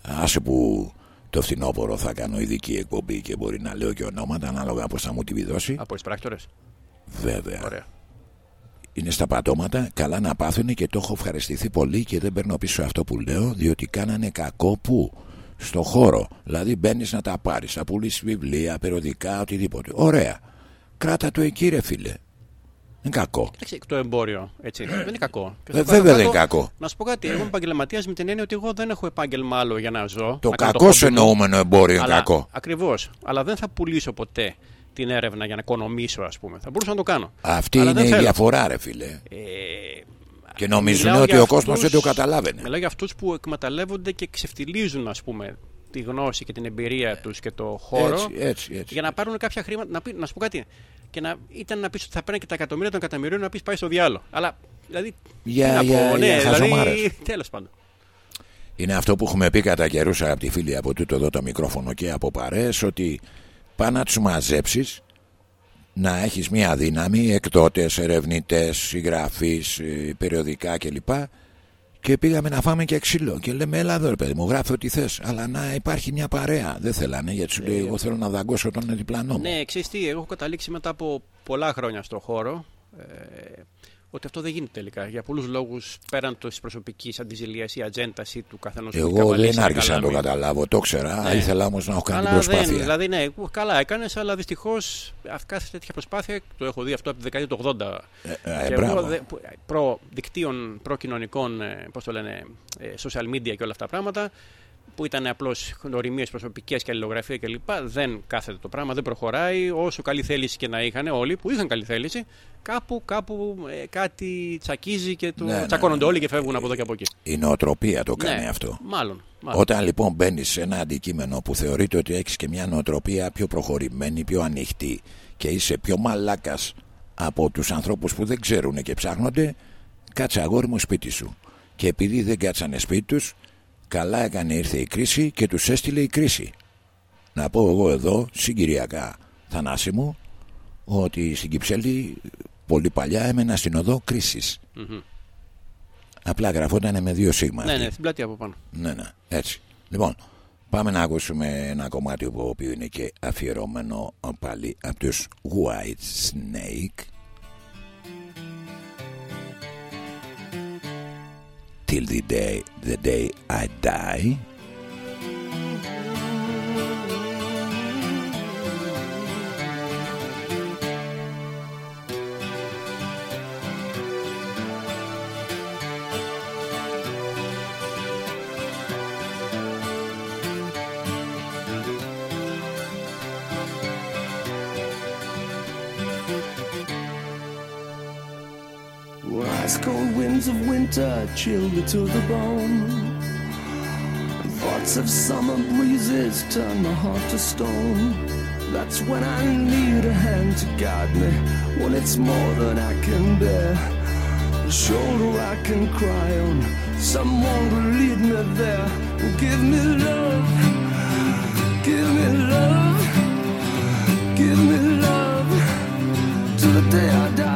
Άσε που το φθινόπωρο θα κάνω ειδική εκπομπή και μπορεί να λέω και ονόματα ανάλογα πώς θα μου τη δώσει. Από εισπράκτορες. Βέβαια. Ωραία. Είναι στα πατώματα, καλά να πάθουν και το έχω ευχαριστηθεί πολύ και δεν παίρνω πίσω αυτό που λέω, διότι κάνανε κακό που; Στο χώρο. Δηλαδή μπαίνεις να τα πάρεις, να πουλήσεις βιβλία, περιοδικά, οτιδήποτε. Ωραία. Κράτα το εκεί, ρε φίλε. Είναι κακό. Εντάξει, το εμπόριο, έτσι. δεν είναι κακό. Και Ε, στο βέβαια κάτω- δεν είναι κακό. Να σου πω κάτι. Εγώ είμαι επαγγελματίας με την έννοια ότι εγώ δεν έχω επάγγελμα άλλο για να ζω. Το να κάνω κακό χόμπι σου μου. εννοούμενο εμπόριο είναι Αλλά- κακό. Ακριβώς. Αλλά δεν θα πουλήσω ποτέ την έρευνα για να οικονομήσω, ας πούμε. Θα μπορούσα να το κάνω. Αυτή Αλλά είναι δεν η θέλω. διαφορά, ρε φίλε. Ε, Και νομίζουν μιλάω ότι για ο κόσμος αυτούς- δεν το καταλάβαινε. Μιλάω για αυτούς που εκμεταλλεύονται και ξεφτιλίζουν, ας πούμε, τη γνώση και την εμπειρία τους και το χώρο Έτσι, έτσι, έτσι. για να πάρουν κάποια χρήματα. Να, πει, να σου πω κάτι. Και να ήταν να πεις ότι θα παίρνει και τα εκατομμύρια των εκατομμυρίων να πεις πάει στο διάλογο. Αλλά δηλαδή. Για- τι να για- πω, για ναι, χαζομάρες. δηλαδή. Τέλος πάντων. Είναι αυτό που έχουμε πει κατά καιρούς από τη φίλη από τούτο εδώ το μικρόφωνο και από παρέες ότι πά να τους μαζέψεις να έχεις μια δύναμη εκδότες, ερευνητές, συγγραφείς, ε, περιοδικά κλπ. Και πήγαμε να φάμε και ξύλο. Και λέμε, έλα εδώ, ρε παιδί μου, γράφει ό,τι θες. Αλλά να υπάρχει μια παρέα. Δεν θέλανε, γιατί σου λέει: Εγώ θέλω να δαγκώσω τον διπλανό μου. Ναι, ξέρεις τι, εγώ έχω καταλήξει μετά από πολλά χρόνια στο χώρο ε, ότι αυτό δεν γίνεται τελικά. Για πολλούς λόγους πέραν της προσωπικής αντιζηλίας ή ατζέντας ή του καθενός Εγώ δεν άργησα να το καταλάβω. Το ξέρα. Ναι. Ήθελα όμως να έχω κάνει την Αλλά προσπάθεια. δεν, δηλαδή, ναι, καλά έκανες, αλλά δυστυχώς κάθε τέτοια προσπάθεια το έχω δει αυτό από τη δεκαετία του 80. Ε, ε, και μπράβο. εγώ, δε- που- προ δικτύων, προ κοινωνικών, πώς το λένε, ε, social media και όλα αυτά τα πράγματα, που ήταν απλώς γνωριμίες προσωπικές και αλληλογραφία κλπ. Δεν κάθεται το πράγμα, δεν προχωράει. Όσο καλή θέληση και να είχαν όλοι, που είχαν καλή θέληση, κάπου, κάπου ε, κάτι τσακίζει και το Ναι, ναι, τσακώνονται ναι. όλοι και φεύγουν από εδώ και από εκεί. Η νοοτροπία το κάνει ναι, αυτό. Μάλλον. μάλλον. Όταν λοιπόν μπαίνεις σε ένα αντικείμενο που θεωρείται ότι έχεις και μια νοοτροπία πιο προχωρημένη, πιο ανοιχτή και είσαι πιο μαλάκας από τους ανθρώπους που δεν ξέρουν και ψάχνονται, κάτσε αγόρι μου σπίτι σου. Και επειδή δεν κάτσανε σπίτι τους, καλά έκανε ήρθε η κρίση και τους έστειλε η κρίση. Να πω εγώ εδώ, συγκυριακά, Θανάση μου, ότι στην Κυψέλη πολύ παλιά έμενα στην οδό κρίσης. Μμμ. Απλά γραφόταν με δύο σίγμα. Ναι, αυτή. ναι, στην πλάτη από πάνω. Ναι, ναι, έτσι. Λοιπόν, πάμε να ακούσουμε ένα κομμάτι που οποίο είναι και αφιερωμένο πάλι από τους White Snake. Till the day, the day I die. Ice cold winds of winter chill me to the bone. Thoughts of summer breezes turn my heart to stone. That's when I need a hand to guide me, when it's more than I can bear. A shoulder I can cry on, someone to lead me there. Give me love, give me love, give me love till the day I die,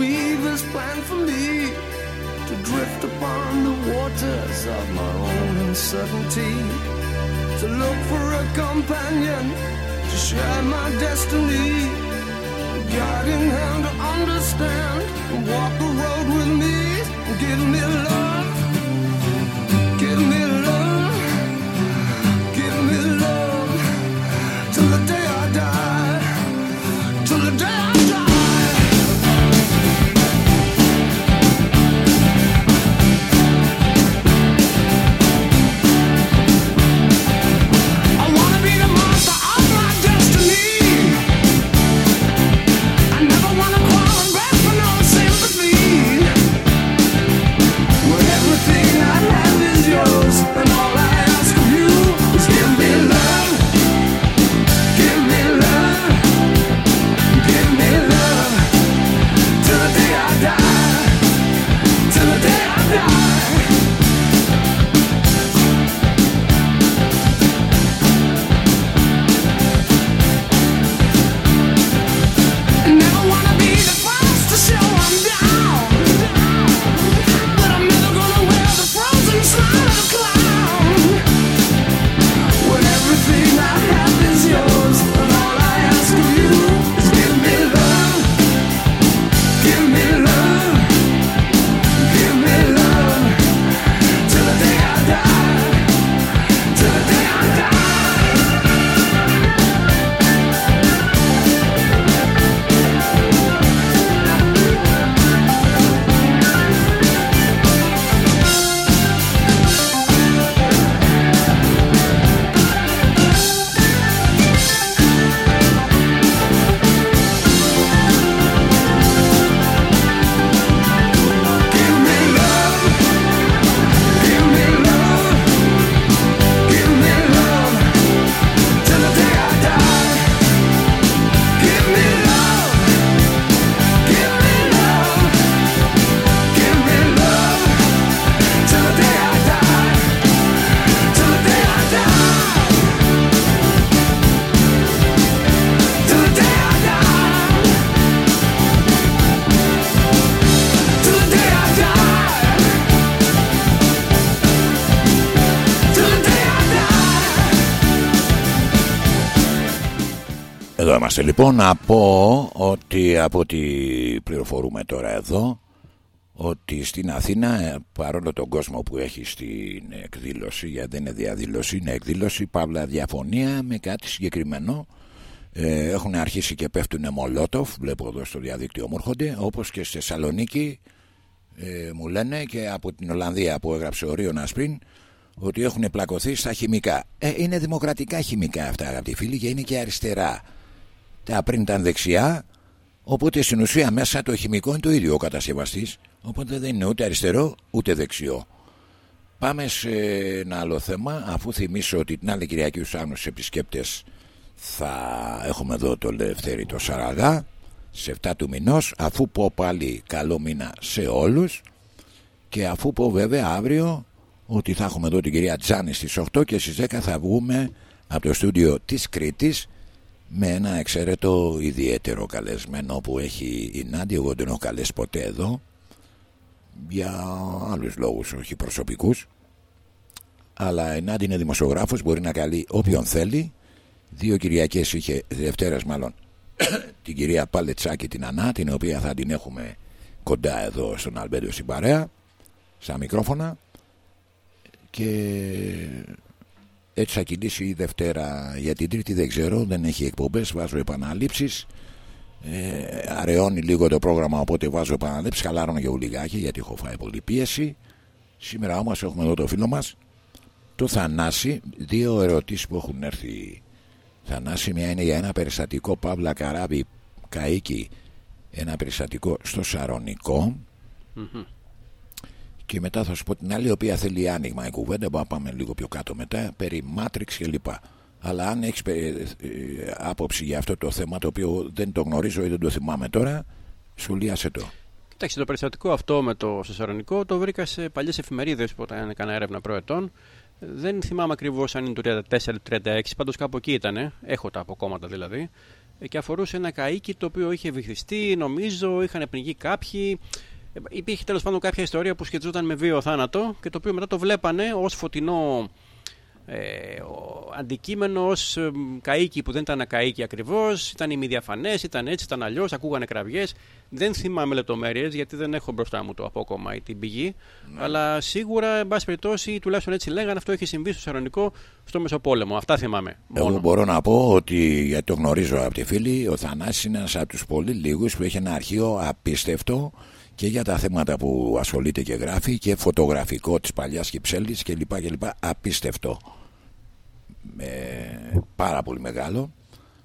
the of my own uncertainty, to look for a companion to share my destiny, guiding hand to understand and walk the road with me. Give me love, είμαστε λοιπόν να πω ότι από ό,τι πληροφορούμε τώρα εδώ ότι στην Αθήνα ε, παρόλο τον κόσμο που έχει στην εκδήλωση γιατί δεν είναι διαδήλωση είναι εκδήλωση παύλα διαφωνία με κάτι συγκεκριμένο. Ε, έχουν αρχίσει και πέφτουν μολότοφ βλέπω εδώ στο διαδίκτυο μου έρχονται όπως και στη Θεσσαλονίκη ε, μου λένε και από την Ολλανδία που έγραψε ο Ρίωνας πριν ότι έχουν πλακωθεί στα χημικά. Ε, είναι δημοκρατικά χημικά αυτά αγαπητοί φίλοι και είναι και αριστερά τα πριν ήταν δεξιά οπότε στην ουσία μέσα το χημικό είναι το ίδιο ο κατασκευαστής οπότε δεν είναι ούτε αριστερό ούτε δεξιό. Πάμε σε ένα άλλο θέμα αφού θυμίσω ότι την άλλη Κυριακή στους άγνωστους επισκέπτες θα έχουμε εδώ το Λευτέρη το Σαραγά σε 7 του μηνός αφού πω πάλι καλό μήνα σε όλους και αφού πω βέβαια αύριο ότι θα έχουμε εδώ την κυρία Τζάνη στις 8 και στις 10 θα βγούμε από το στούντιο της Κρήτης με ένα εξαιρετό ιδιαίτερο καλεσμένο που έχει η Νάντι εγώ δεν τον έχω καλέσει ποτέ εδώ. Για άλλους λόγους όχι προσωπικούς. Αλλά η Νάντι είναι δημοσιογράφος μπορεί να καλεί όποιον θέλει. Δύο Κυριακές είχε Δευτέρας μάλλον την κυρία Παλετσάκη την Ανά την οποία θα την έχουμε κοντά εδώ στον Αλμπέντο στην παρέα στα μικρόφωνα. Και έτσι θα κινήσει η Δευτέρα για την Τρίτη δεν ξέρω δεν έχει εκπομπές βάζω επαναλήψεις. Ε, αραιώνει λίγο το πρόγραμμα οπότε βάζω επαναλήψεις. Χαλάρωνε και λιγάκι γιατί έχω φάει πολύ πίεση. Σήμερα όμως έχουμε εδώ το φίλο μας το Θανάση, δύο ερωτήσεις που έχουν έρθει. Θανάση, μια είναι για ένα περιστατικό Παύλα Καράβη Καΐκη, ένα περιστατικό στο Σαρονικό. Και μετά θα σου πω την άλλη, η οποία θέλει άνοιγμα η κουβέντα. Μπορούμε να πάμε λίγο πιο κάτω μετά, περί Matrix κλπ. Αλλά αν έχεις άποψη για αυτό το θέμα, το οποίο δεν το γνωρίζω ή δεν το θυμάμαι τώρα, σχολίασε το. Κοιτάξτε, το περιστατικό αυτό με το Σεσσαρονικό το βρήκα σε παλιές εφημερίδες που όταν έκανα έρευνα προετών. Δεν θυμάμαι ακριβώς αν είναι το 34 ή 36, πάντως κάπου εκεί ήταν. Έχω τα αποκόμματα δηλαδή. Ε, Και αφορούσε ένα καίκι το οποίο είχε βυθιστεί, νομίζω, είχαν πνιγεί κάποιοι. Ε, Υπήρχε τέλος πάντων κάποια ιστορία που σχετιζόταν με βίο θάνατο και το οποίο μετά το βλέπανε ως φωτεινό ε, ο- αντικείμενο ως καίκι που δεν ήταν καίκι ακριβώς, ήταν ημιδιαφανέ, ήταν έτσι, ήταν αλλιώς, ακούγανε κραυγές. Δεν θυμάμαι λεπτομέρειες γιατί δεν έχω μπροστά μου το απόκομμα ή την πηγή. Αλλά σίγουρα, εν πάση περιπτώσει, τουλάχιστον έτσι λέγανε, αυτό έχει συμβεί στο Σαρονικό στο Μεσοπόλεμο. Αυτά θυμάμαι. Εγώ μόνο. μπορώ να πω ότι, γιατί το γνωρίζω από τη φίλη, ο Θανάσης είναι ένας από τους πολύ λίγους που έχει ένα αρχείο απίστευτο και για τα θέματα που ασχολείται και γράφει και φωτογραφικό της παλιάς Κυψέλης και λοιπά και λοιπά απίστευτο ε, πάρα πολύ μεγάλο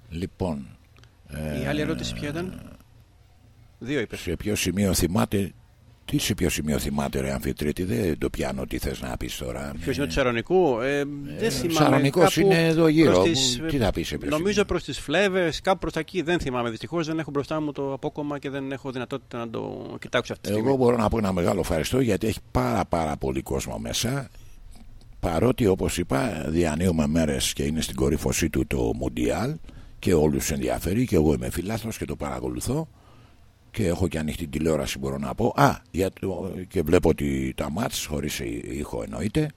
λοιπόν Η άλλη ερώτηση ποια ήταν; Δύο είπε. σε ποιο σημείο θυμάται τι σε ποιο σημείο θυμάται ρε αμφιτρίτη δεν το πιάνω τι θες να πεις τώρα Ποιος είναι του Σαρονικού, ε, δεν θυμάμαι. Σαρονικός κάπου είναι εδώ γύρω. προς τις- Τι θα πεις σε ποιο Νομίζω σημείο; προς τις Φλέβες, κάπου προς τα εκεί δεν θυμάμαι. Δυστυχώς δεν έχω μπροστά μου το απόκομμα και δεν έχω δυνατότητα να το κοιτάξω αυτή τη στιγμή. Εγώ μπορώ να πω ένα μεγάλο ευχαριστώ γιατί έχει πάρα πάρα πολύ κόσμο μέσα παρότι όπως είπα διανύουμε μέρες και είναι στην κορύφωσή του το Μουντιάλ και όλους τους ενδιαφέρει και εγώ είμαι φιλάθλος και το παρακολουθώ και έχω και ανοιχτή τηλεόραση μπορώ να πω. Α, για το, και βλέπω ότι τα μάτς χωρίς εί- ήχο εννοείται.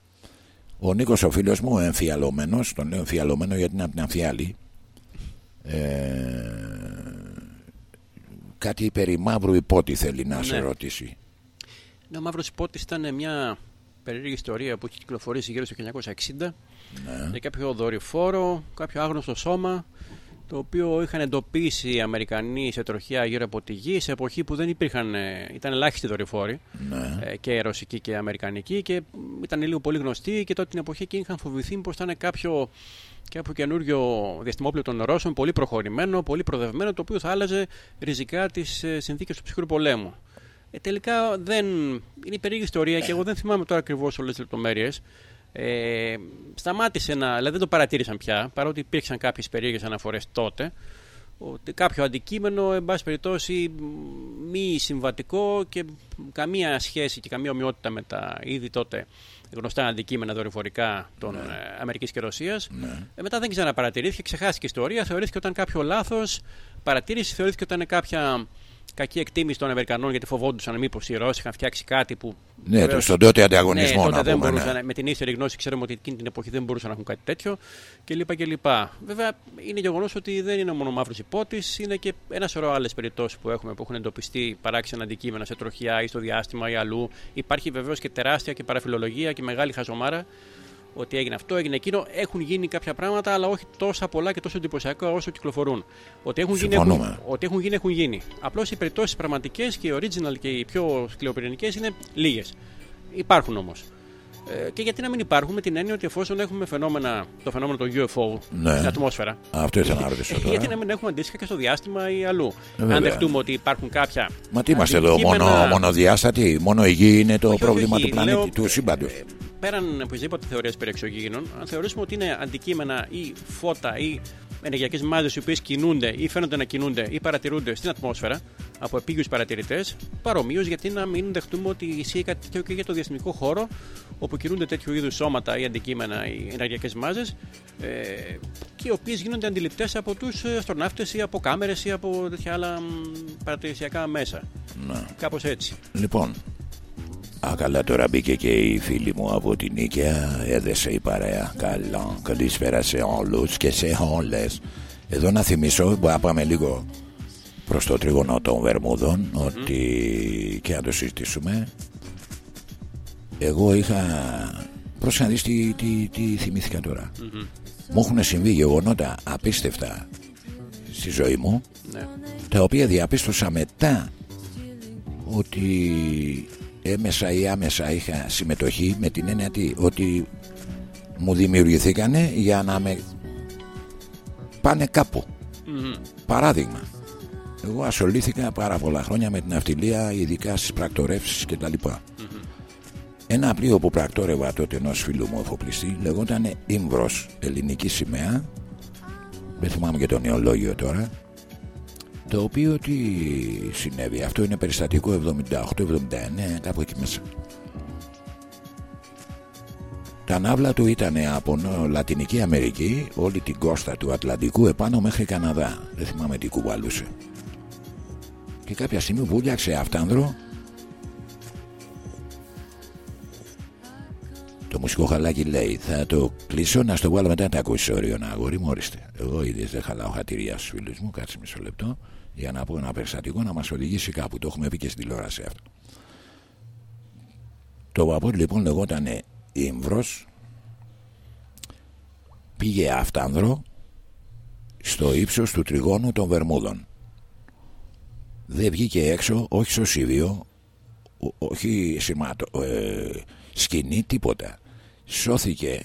Ο Νίκος ο φίλος μου ο εμφιαλωμένος τον λέω εμφιαλωμένο γιατί είναι από την Αμφιάλη. Ε, κάτι περί μαύρου υπότι θέλει να σε Ναι. ρωτήσει. Ναι, ο Μαύρος Υπότη ήταν μια περίεργη ιστορία που έχει κυκλοφορήσει γύρω στο 1960 Ναι. για κάποιο δορυφόρο, κάποιο άγνωστο σώμα το οποίο είχαν εντοπίσει οι Αμερικανοί σε τροχιά γύρω από τη γη σε εποχή που δεν υπήρχαν, ε, ήταν ελάχιστοι δορυφόροι Ναι. ε, και ρωσικοί και αμερικανικοί και μ, ήταν λίγο πολύ γνωστοί και τότε την εποχή εκείνη είχαν φοβηθεί πως ήταν κάποιο, κάποιο καινούριο διαστημόπλαιο των Ρώσων πολύ προχωρημένο, πολύ προδευμένο το οποίο θα άλλαζε ριζικά τις ε, συνθήκες του ψυχρού πολέμου. Ε, τελικά δεν. Είναι περίεργη ιστορία και εγώ δεν θυμάμαι τώρα ακριβώς όλες τις λεπτομέρειες. Ε, σταμάτησε να. Δηλαδή δεν το παρατήρησαν πια, παρότι υπήρξαν κάποιες περίεργες αναφορές τότε. Ότι κάποιο αντικείμενο, εν πάση περιπτώσει, μ, μη συμβατικό και καμία σχέση και καμία ομοιότητα με τα ήδη τότε γνωστά αντικείμενα δορυφορικά των ε, Αμερικής και Ρωσίας. Ε, μετά δεν ξαναπαρατηρήθηκε, ξεχάστηκε η ιστορία. Θεωρήθηκε όταν κάποιο λάθος παρατήρηση, θεωρήθηκε όταν είναι κάποια κακή εκτίμηση των Αμερικανών γιατί φοβόντουσαν μήπως οι Ρώσοι είχαν φτιάξει κάτι που. Ναι, βεβαίως- το, στον τότε ανταγωνισμό ναι, τότε να δεν πούμε. ναι. μπορούσαν, με την ύστερη γνώση ξέρουμε ότι εκείνη την εποχή δεν μπορούσαν να έχουν κάτι τέτοιο κλπ. κλπ. Βέβαια, είναι γεγονός ότι δεν είναι μόνο ο μαύρος υπότης, είναι και ένα σωρό άλλες περιπτώσεις που έχουμε που έχουν εντοπιστεί παράξενα αντικείμενα σε τροχιά ή στο διάστημα ή αλλού. Υπάρχει βεβαίως και τεράστια και παραφιλολογία και μεγάλη χαζομάρα ότι έγινε αυτό, έγινε εκείνο. Έχουν γίνει κάποια πράγματα, αλλά όχι τόσα πολλά και τόσο εντυπωσιακά όσο κυκλοφορούν. Ότι έχουν, γίνει, Συμφωνούμε. έχουν, ότι έχουν γίνει, έχουν γίνει. Απλώς οι περιπτώσεις πραγματικές και οι original και οι πιο σκληροπυρηνικές είναι λίγες. Υπάρχουν όμως. Ε, και γιατί να μην υπάρχουν με την έννοια ότι εφόσον έχουμε φαινόμενα, το φαινόμενο των UFO Ναι. στην ατμόσφαιρα, Αυτό ήθελα να ρωτήσω γιατί να τώρα. μην έχουμε αντίστοιχα και στο διάστημα ή αλλού. βέβαια. Αν δεχτούμε ότι υπάρχουν κάποια. Μα τι είμαστε εδώ, μόνο, αντικείμενα- μονοδιάστατοι, μόνο η γη είναι το όχι, όχι, πρόβλημα όχι, του πλανήτη, λέω, του σύμπαντος. ε, Πέραν οποιασδήποτε θεωρίε περί εξωγήινων, αν θεωρήσουμε ότι είναι αντικείμενα ή φώτα ή ενεργειακές μάζες οι οποίες κινούνται ή φαίνονται να κινούνται ή παρατηρούνται στην ατμόσφαιρα από επίγειους παρατηρητές, παρομοίως γιατί να μην δεχτούμε ότι ισχύει κάτι τέτοιο και για το διαστημικό χώρο, όπου κινούνται τέτοιου είδους σώματα ή αντικείμενα ή ενεργειακές μάζες, ε, και οι οποίες γίνονται αντιληπτές από τους αστροναύτες ή από κάμερες ή από τέτοια άλλα μ, παρατηρησιακά μέσα. Ναι. Κάπως έτσι. Λοιπόν, α, καλά τώρα μπήκε και η φίλη μου από την Νίκαια, έδεσε η παρέα. Καλά, καλησπέρα σε όλους και σε όλες. Εδώ να θυμίσω, μπορεί να πάμε λίγο προς το τρίγωνο των Βερμούδων, ότι και να το συζητήσουμε. Εγώ είχα... Πρόσεχε να δεις τι, τι, τι θυμήθηκα τώρα. Μου έχουν συμβεί γεγονότα απίστευτα στη ζωή μου Ναι. τα οποία διαπίστωσα μετά ότι έμεσα ή άμεσα είχα συμμετοχή με την έννοια τι, ότι μου δημιουργηθήκανε για να με πάνε κάπου. Παράδειγμα, εγώ ασχολήθηκα πάρα πολλά χρόνια με την αυτιλία, ειδικά στις πρακτορεύσεις και τα λοιπα Ένα πλοίο που πρακτόρευα τότε ενός φίλου μου εφοπλιστή λεγόταν Ήμβρος, ελληνική σημαία. Δεν θυμάμαι και το νεολόγιο τώρα. Το οποίο τι συνέβη, αυτό είναι περιστατικό 78-79, κάπου εκεί μέσα. Τα ναύλα του ήταν από νο- Λατινική Αμερική, όλη την κόστα του Ατλαντικού επάνω μέχρι Καναδά. Δεν θυμάμαι τι κουβαλούσε. Και κάποια στιγμή βούλιαξε αυτάνδρο Το μουσικό χαλάκι λέει Θα το κλείσω να στο βγάλω μετά τα ακούσει όριο αγόρι μου ορίστε Εγώ ήδη δεν χαλάω χατηρία στους φίλους μου Κάτσε μισό λεπτό Για να πω ένα περιστατικό να μας οδηγήσει κάπου. Το έχουμε πει και στην τηλεόραση αυτό. Το βαπόρι λοιπόν λεγόταν Ήμβρος Πήγε αυτάνδρο Στο ύψος του τριγώνου των Βερμούδων. Δεν βγήκε έξω όχι στο Σίβιο ο- όχι σηματο, ε, σκηνή τίποτα. Σώθηκε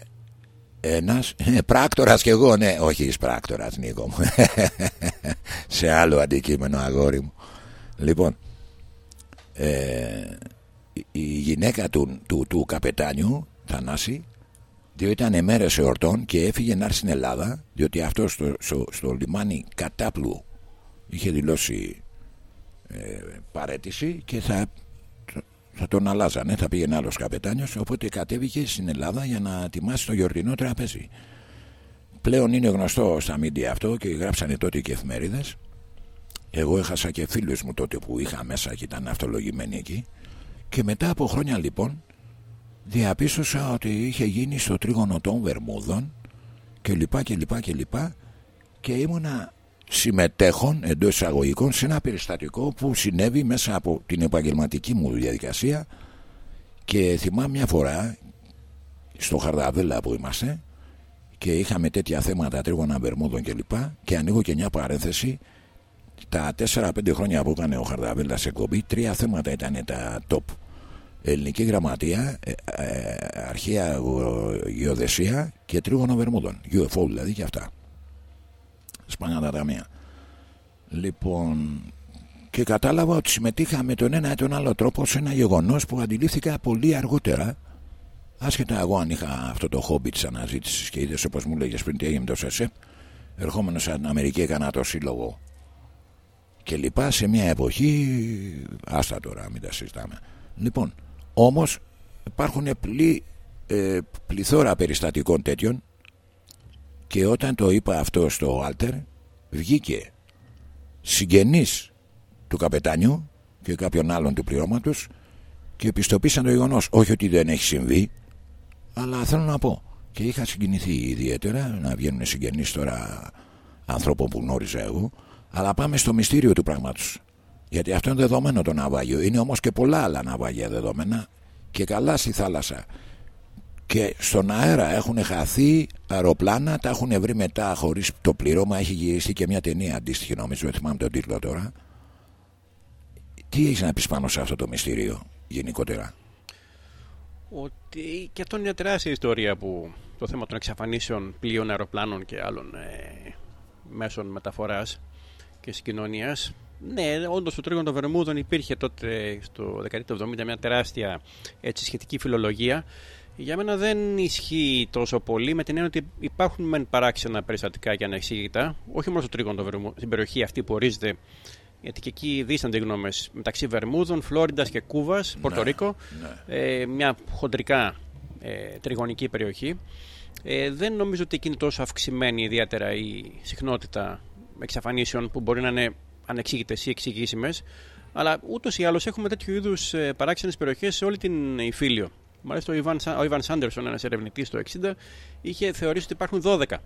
ένας ε, πράκτορας κι εγώ ναι. Όχι εις πράκτορας Νίκο μου. Σε άλλο αντικείμενο αγόρι μου. Λοιπόν ε, η- η γυναίκα του, του, του καπετάνιου Θανάση διότι ήταν μέρες εορτών και έφυγε να έρθει στην Ελλάδα διότι αυτό στο, στο, στο λιμάνι Κατάπλου είχε δηλώσει ε, παρέτηση και θα, θα τον αλλάζανε, θα πήγαινε άλλος καπετάνιος. Οπότε κατέβηκε στην Ελλάδα για να ετοιμάσει το γιορτινό τραπέζι. Πλέον είναι γνωστό στα μίντια αυτό και γράψανε τότε και εφημερίδες. Εγώ έχασα και φίλους μου τότε που είχα μέσα και ήταν αυτολογημένοι εκεί. Και μετά από χρόνια λοιπόν διαπίστωσα ότι είχε γίνει στο τρίγωνο των Βερμούδων και λοιπά και λοιπά και λοιπά και ήμουνα συμμετέχων εντός εισαγωγικών σε ένα περιστατικό που συνέβη μέσα από την επαγγελματική μου διαδικασία και θυμάμαι μια φορά στο Χαρδαβέλα που είμαστε και είχαμε τέτοια θέματα τρίγωνα Βερμούδων και λοιπά και ανοίγω και μια παρένθεση τα 4-5 χρόνια που έκανε ο Χαρδαβέλα σε εκπομπή τρία θέματα ήταν τα top. Ελληνική γραμματεία ε, ε, αρχαία γο- γεωδεσία και τρίγωνο Βερμούδων. UFO δηλαδή και αυτά σπάνια τα ταμεία. Λοιπόν, και κατάλαβα ότι συμμετείχα με τον ένα ή τον άλλο τρόπο σε ένα γεγονός που αντιλήφθηκα πολύ αργότερα. Άσχετα εγώ αν είχα αυτό το χόμπι της αναζήτησης και είδες όπως μου λέγες πριν τι έγινε με το ΣΕΣΕΠ, ερχόμενος από την Αμερική έκανα το σύλλογο και λοιπά σε μια εποχή, άστα τώρα μην τα συζητάμε. Λοιπόν, όμως υπάρχουν πλη, ε, πληθώρα περιστατικών τέτοιων και όταν το είπα αυτό στο Άλτερ βγήκε συγγενής του καπετάνιου και κάποιον άλλον του πληρώματος και επιστοπίσαν το γεγονός. Όχι ότι δεν έχει συμβεί, αλλά θέλω να πω. Και είχα συγκινηθεί ιδιαίτερα να βγαίνουν συγγενείς τώρα ανθρώπων που γνώριζα εγώ. Αλλά πάμε στο μυστήριο του πράγματος. Γιατί αυτό είναι δεδομένο το ναυάγιο. Είναι όμως και πολλά άλλα ναυάγια δεδομένα και καλά στη θάλασσα και στον αέρα έχουν χαθεί αεροπλάνα, τα έχουν βρει μετά χωρίς το πληρώμα. Έχει γυριστεί και μια ταινία αντίστοιχη, νομίζω, δεν θυμάμαι τον τίτλο τώρα. Τι έχεις να πεις πάνω σε αυτό το μυστήριο γενικότερα; Ότι και αυτό είναι μια τεράστια ιστορία που το θέμα των εξαφανίσεων πλοίων, αεροπλάνων και άλλων ε, μέσων μεταφοράς και συγκοινωνίας. Ναι, όντως στο τρίγωνο των Βερμούδων υπήρχε τότε στο δεκαετία του 70 μια τεράστια έτσι, σχετική φιλολογία. Για μένα δεν ισχύει τόσο πολύ με την έννοια ότι υπάρχουν μεν παράξενα περιστατικά και ανεξήγητα, όχι μόνο στο τρίγωνο των Βερμούδων, στην περιοχή αυτή που ορίζεται γιατί και εκεί δίστανται οι γνώμες μεταξύ Βερμούδων, Φλόριντας και Κούβας, Πορτορίκο. Ε, μια χοντρικά ε, τριγωνική περιοχή. Ε, δεν νομίζω ότι εκεί είναι τόσο αυξημένη ιδιαίτερα η συχνότητα εξαφανίσεων που μπορεί να είναι ανεξήγητες ή εξηγήσιμες. Αλλά ούτως ή άλλως έχουμε τέτοιου είδους παράξενες περιοχές σε όλη την Ιφίλιο. Μάλιστα, ο Ιβαν, ο Ιβαν Σάντερσον, ένας ερευνητής το 60, είχε θεωρήσει ότι υπάρχουν 12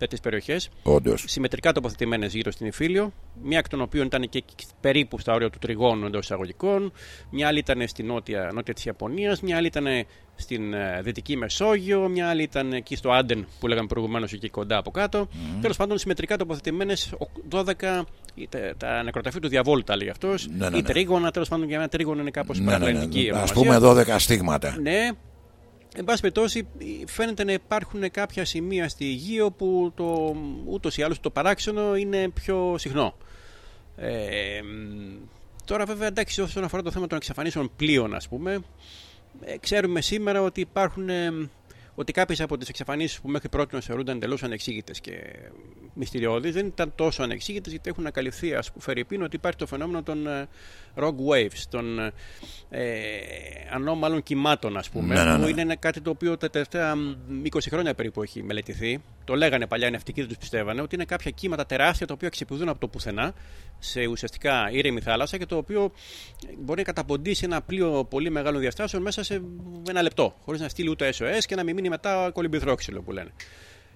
τέτοιε περιοχές Όντως. συμμετρικά τοποθετημένες γύρω στην Ιφίλιο. Μία εκ των οποίων ήταν και περίπου στα όρια του τριγώνου εντός εισαγωγικών. Μια άλλη ήταν στη νότια, νότια της Ιαπωνίας. Μια άλλη ήταν στην ε, δυτική Μεσόγειο. Μια άλλη ήταν εκεί στο Άντεν που λέγαμε προηγουμένως εκεί κοντά από κάτω. Mm. Τέλος πάντων, συμμετρικά τοποθετημένες 12 είτε, τα νεκροταφεία του διαβόλου, τα λέει αυτός. Ναι, ναι, ή ναι. τρίγωνα, τέλος πάντων, για ένα τρίγωνο είναι κάπως Ναι, ναι, ναι. παραπλανητική. Α πούμε 12 στίγματα. Ναι, Εν πάση περιπτώσει, φαίνεται να υπάρχουν κάποια σημεία στη γη όπου το, ούτως ή άλλως το παράξενο είναι πιο συχνό. Ε, τώρα βέβαια εντάξει όσον αφορά το θέμα των εξαφανίσεων πλοίων ας πούμε ε, ξέρουμε σήμερα ότι υπάρχουν ε, ότι κάποιες από τις εξαφανίσεις που μέχρι πρώτη θεωρούνταν εντελώς ανεξήγητες και μυστηριώδεις δεν ήταν τόσο ανεξήγητες γιατί έχουν ανακαλυφθεί, ας πούμε, ότι υπάρχει το φαινόμενο των ε, rock waves, των ε, ανώμαλων κυμάτων, ας πούμε, Ναι, ναι, ναι. που είναι ένα- κάτι το οποίο τα τελευταία μ, 20 χρόνια περίπου έχει μελετηθεί. Το λέγανε παλιά οι ναυτικοί, δεν τους πιστεύανε, ότι είναι κάποια κύματα τεράστια τα οποία ξεπηδούν από το πουθενά σε ουσιαστικά ήρεμη θάλασσα και το οποίο μπορεί να καταποντήσει ένα πλοίο πολύ μεγάλων διαστάσεων μέσα σε ένα λεπτό, χωρίς να στείλει ούτε SOS και να μην μείνει μετά κολυμπηθρόξυλο που λένε.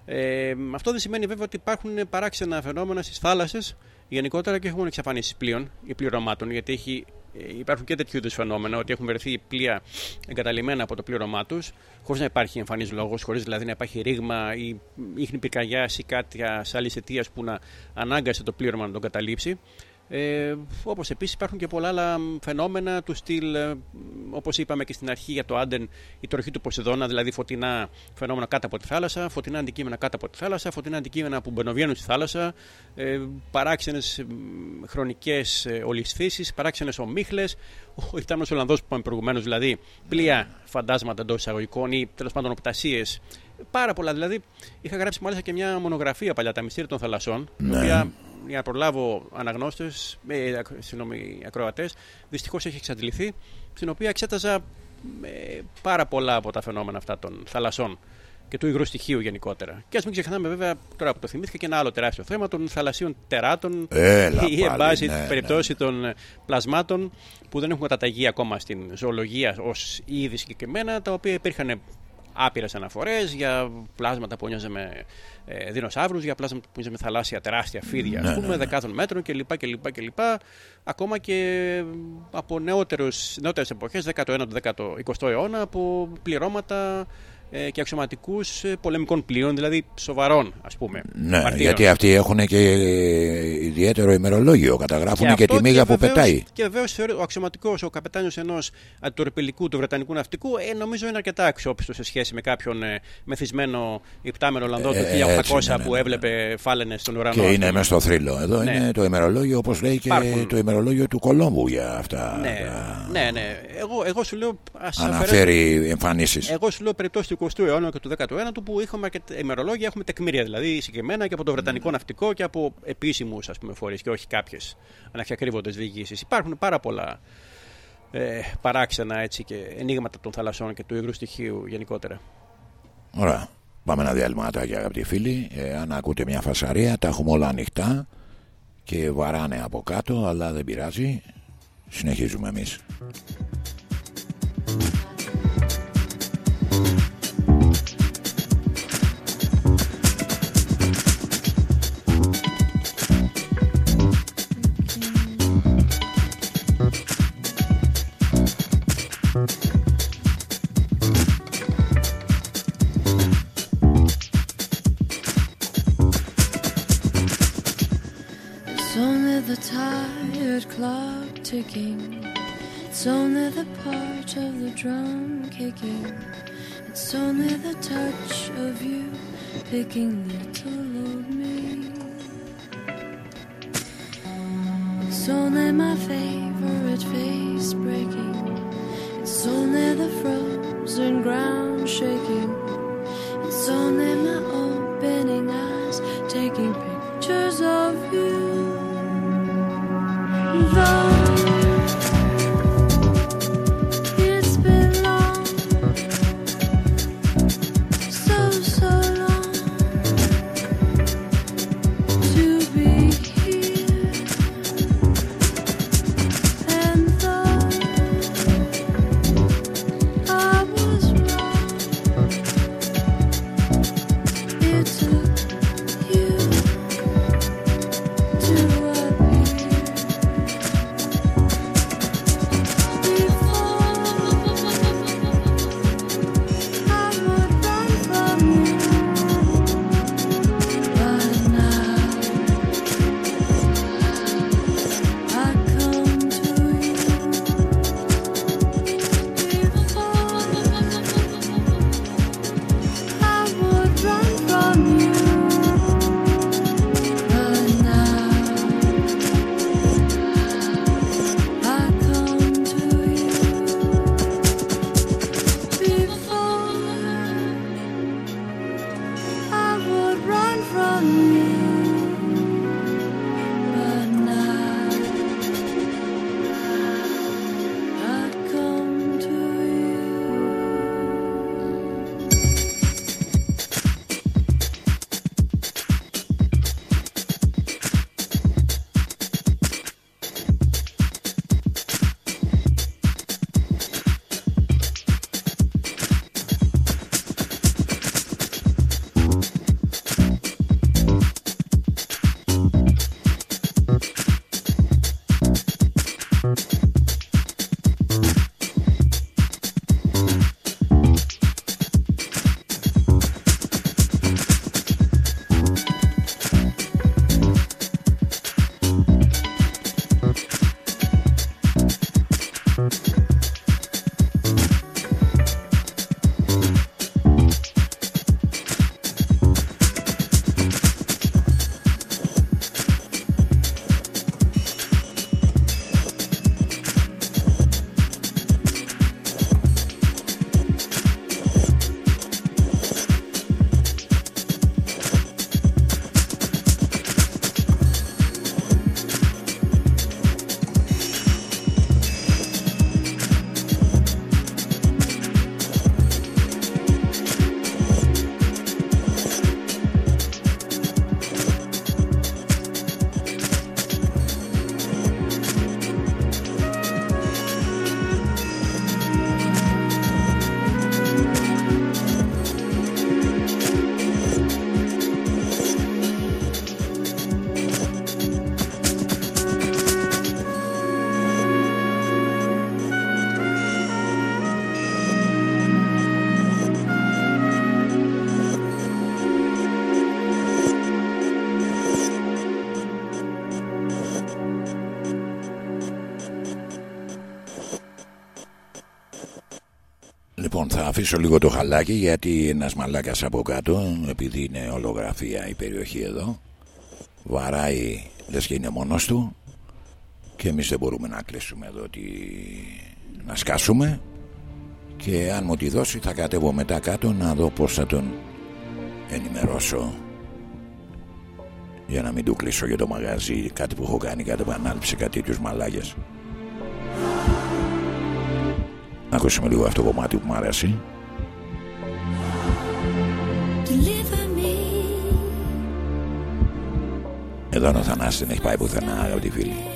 Ε, αυτό δεν σημαίνει βέβαια ότι υπάρχουν παράξενα φαινόμενα στις θάλασσες γενικότερα και έχουν εξαφανίσει πλοίων ή πληρωμάτων, γιατί έχει, ε, υπάρχουν και τέτοιου είδους φαινόμενα, ότι έχουν βρεθεί πλοία εγκαταλειμμένα από το πλήρωμά τους, χωρίς να υπάρχει εμφανής λόγος, χωρίς δηλαδή να υπάρχει ρήγμα ή ίχνη πυρκαγιάς ή κάτι άλλης αιτίας που να ανάγκασε το πλήρωμα να τον καταλήψει. Ε, Όπως επίσης υπάρχουν και πολλά άλλα φαινόμενα του στυλ, ε, όπως είπαμε και στην αρχή για το Άντεν, η τροχή του Ποσειδώνα, δηλαδή φωτεινά φαινόμενα κάτω από τη θάλασσα, φωτεινά αντικείμενα κάτω από τη θάλασσα, φωτεινά αντικείμενα που μπαινοβγαίνουν στη θάλασσα, ε, παράξενες χρονικές ολισθήσεις, παράξενες ομίχλες. Ο Ιτάνο Ολλανδός που είπαμε προηγουμένως, δηλαδή πλοία φαντάσματα εντός εισαγωγικών ή τέλος πάντων οπτασίες. Πάρα πολλά. Δηλαδή, είχα γράψει μάλιστα και μια μονογραφία παλιά, Τα Μυστήρια των Θαλασσών, η Ναι. οποία για να προλάβω αναγνώστες, ε, ακ- συγγνώμη, ακροατές, δυστυχώς έχει εξαντληθεί, στην οποία εξέταζα ε, πάρα πολλά από τα φαινόμενα αυτά των θαλασσών και του υγρού στοιχείου γενικότερα. Και ας μην ξεχνάμε, βέβαια, τώρα που το θυμήθηκα, και ένα άλλο τεράστιο θέμα των θαλασσίων τεράτων Έλα ή, εν πάλι, πάση ναι, περιπτώσει, των ε, πλασμάτων που δεν έχουν καταταγεί ακόμα στην ζωολογία ως είδη συγκεκριμένα, τα οποία υπήρχαν άπειρες αναφορές για πλάσματα που νοιάζε με ε, δεινοσαύρους, για πλάσματα που νοιάζε με θαλάσσια τεράστια φίδια, Ναι, ας πούμε, ναι, ναι. δεκάδων μέτρων κλπ. κλπ, κλπ. Ακόμα και από νεότερους, νεότερες εποχές, 19ο, 20ο αιώνα, από πληρώματα ε, και αξιωματικούς πολεμικών πλοίων, δηλαδή σοβαρών, ας πούμε. Ναι, μαρτύρων. γιατί αυτοί έχουν και ιδιαίτερο ημερολόγιο. Καταγράφουν και, αυτό τη μίγα που βεβαίως- πετάει. Και βεβαίως ο αξιωματικός, ο καπετάνιος ενός αντιτορπιλικού του Βρετανικού ναυτικού, ε, νομίζω είναι αρκετά αξιόπιστο σε σχέση με κάποιον ε, μεθυσμένο υπτάμενο Ολλανδό του Ε, 1800 έτσι, ναι, ναι, που ναι. έβλεπε φάλαινες στον ουρανό. Και ας είναι πούμε. μέσα στο θρύλο. Εδώ Ναι. είναι το ημερολόγιο, όπως λέει και Υπάρχουν. το ημερολόγιο του Κολόμβου για αυτά. Ναι, τα- ναι, ναι. Εγώ, εγώ σου λέω. Ας αφαιρέσουμε- Αναφέρει εμφανίσεις. Εγώ σου λέω περιπτώσεις του 20ου αιώνα και του 19ου που είχαμε αρκετά ημερολόγια, έχουμε τεκμήρια δηλαδή συγκεκριμένα και από το Βρετανικό ναυτικό και από επίσημους φορείς και όχι κάποιες αναξιακρύβοντε διοικήσει. Υπάρχουν πάρα πολλά ε, παράξενα έτσι, και ενίγματα των θαλασσών και του υγρού στοιχείου γενικότερα. Ωραία. Πάμε ένα διαλυματάκι αγαπητοί φίλοι. Ε, αν ακούτε μια φασαρία, τα έχουμε όλα ανοιχτά και βαράνε από κάτω, αλλά δεν πειράζει. Συνεχίζουμε εμείς. Clock ticking. It's only the part of the drum kicking. It's only the touch of you picking little old me. It's only my favorite face breaking. It's only the frozen ground shaking. It's only my opening eyes taking pictures of you. Though Λοιπόν, θα αφήσω λίγο το χαλάκι γιατί ένας μαλάκας από κάτω, επειδή είναι ολογραφία η περιοχή εδώ, βαράει λες και είναι μόνος του και εμείς δεν μπορούμε να κλείσουμε εδώ τη... να σκάσουμε. Και αν μου τη δώσει θα κατέβω μετά κάτω να δω πώς θα τον ενημερώσω για να μην του κλείσω για το μαγαζί κάτι που έχω κάνει κάτι επανάληψη κάτι τέτοιους μαλάκες. Ακούσαμε λίγο αυτό το κομμάτι που μου αρέσει Εδώ ο Θανάσης δεν έχει πάει πουθενά αγαπητοί φίλοι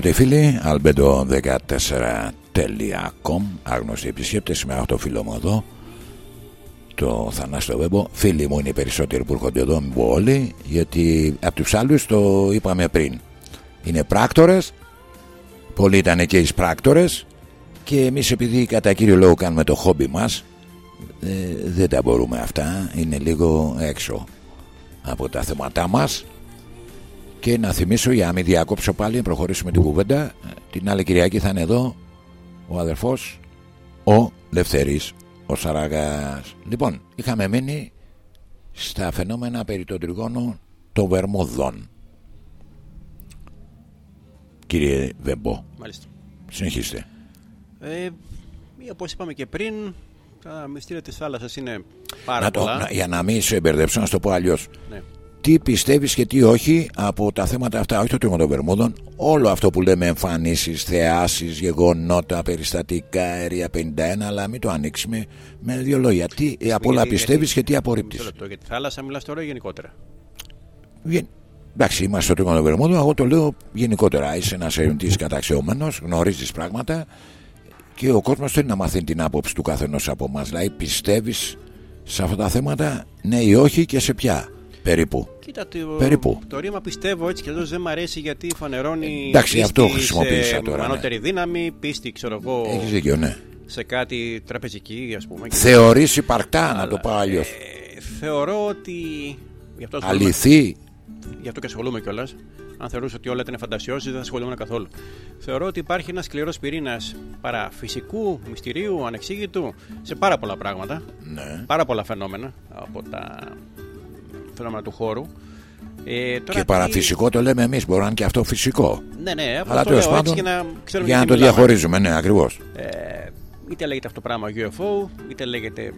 λοιπόν αγαπητοί φίλοι albedo14.com Άγνωστοι επισκέπτες Σήμερα το φίλο μου εδώ Το Θανάστο Βέμπο. Φίλοι μου είναι οι περισσότεροι που έρχονται εδώ Μην πω όλοι Γιατί από τους άλλους το είπαμε πριν. Είναι πράκτορες Πολλοί ήταν και οι πράκτορες Και εμείς επειδή κατά κύριο λόγο κάνουμε το χόμπι μας ε, Δεν τα μπορούμε αυτά Είναι λίγο έξω Από τα θέματά μας και να θυμίσω για να μην διακόψω πάλι να προχωρήσουμε την κουβέντα Την άλλη Κυριακή θα είναι εδώ Ο αδερφός Ο Λευθερής Ο Σαραγάς Λοιπόν είχαμε μείνει Στα φαινόμενα περί των τριγώνων Των Βερμούδων Κύριε Βεμπό Μάλιστα. Συνεχίστε Ε, Όπως είπαμε και πριν, τα μυστήρια της θάλασσας είναι πάρα να το, πολλά. να- Για να μην σε μπερδέψω να σου το πω αλλιώς Ναι. Τι πιστεύεις και τι όχι από τα θέματα αυτά, όχι το τρίμα των Βερμούδων, όλο αυτό που λέμε εμφανίσεις, θεάσεις, γεγονότα, περιστατικά, αέρια 51, αλλά μην το ανοίξουμε με δύο λόγια. Τι ε, από όλα Γιατί- πιστεύεις και τι Μισό απορρίπτεις. λεπτό, για τη θάλασσα μιλάς τώρα ή γενικότερα; Βγαίνει- Εντάξει, είμαστε στο τρίμα των Βερμούδων, εγώ το λέω γενικότερα. Είσαι ένας ερευνητής καταξιόμενος, γνωρίζεις πράγματα και ο κόσμος θέλει να μαθαίνει την άποψη του καθενός από εμάς. Δηλαδή πιστεύεις σε αυτά τα θέματα, ναι ή όχι και σε ποια; Περίπου. Κοίτα, το, Περίπου. το ρήμα πιστεύω έτσι και εδώ δεν μ' αρέσει γιατί φανερώνει. Εντάξει, πίστη αυτό χρησιμοποίησα σε τώρα, ναι. Ανώτερη δύναμη, πίστη, ξέρω εγώ, Έχεις δίκιο, ναι. σε κάτι τραπεζική, ας πούμε. Θεωρείς υπαρκτά, να το πω αλλιώς. Ε, θεωρώ ότι. Γι' αυτό, ασχολούμαι- Αληθή. γι' αυτό και ασχολούμαι κιόλας. Αν θεωρούσα ότι όλα ήταν φαντασιώσεις, δεν θα ασχολούμαι καθόλου. Θεωρώ ότι υπάρχει ένας σκληρός πυρήνας παραφυσικού, μυστηρίου, ανεξήγητου σε πάρα πολλά πράγματα. Ναι. Πάρα πολλά φαινόμενα από τα φαινόμενα του χώρου. Ε, τώρα Και τι- παραφυσικό το λέμε εμείς. Μπορεί να είναι και αυτό φυσικό. Ναι, ναι, αυτό Αλλά το τέλος λέω έτσι πάντων. για να ξέρουμε Για να τι το μιλάμε. διαχωρίζουμε, ναι, ακριβώς. Ε, είτε λέγεται αυτό το πράγμα UFO, είτε λέγεται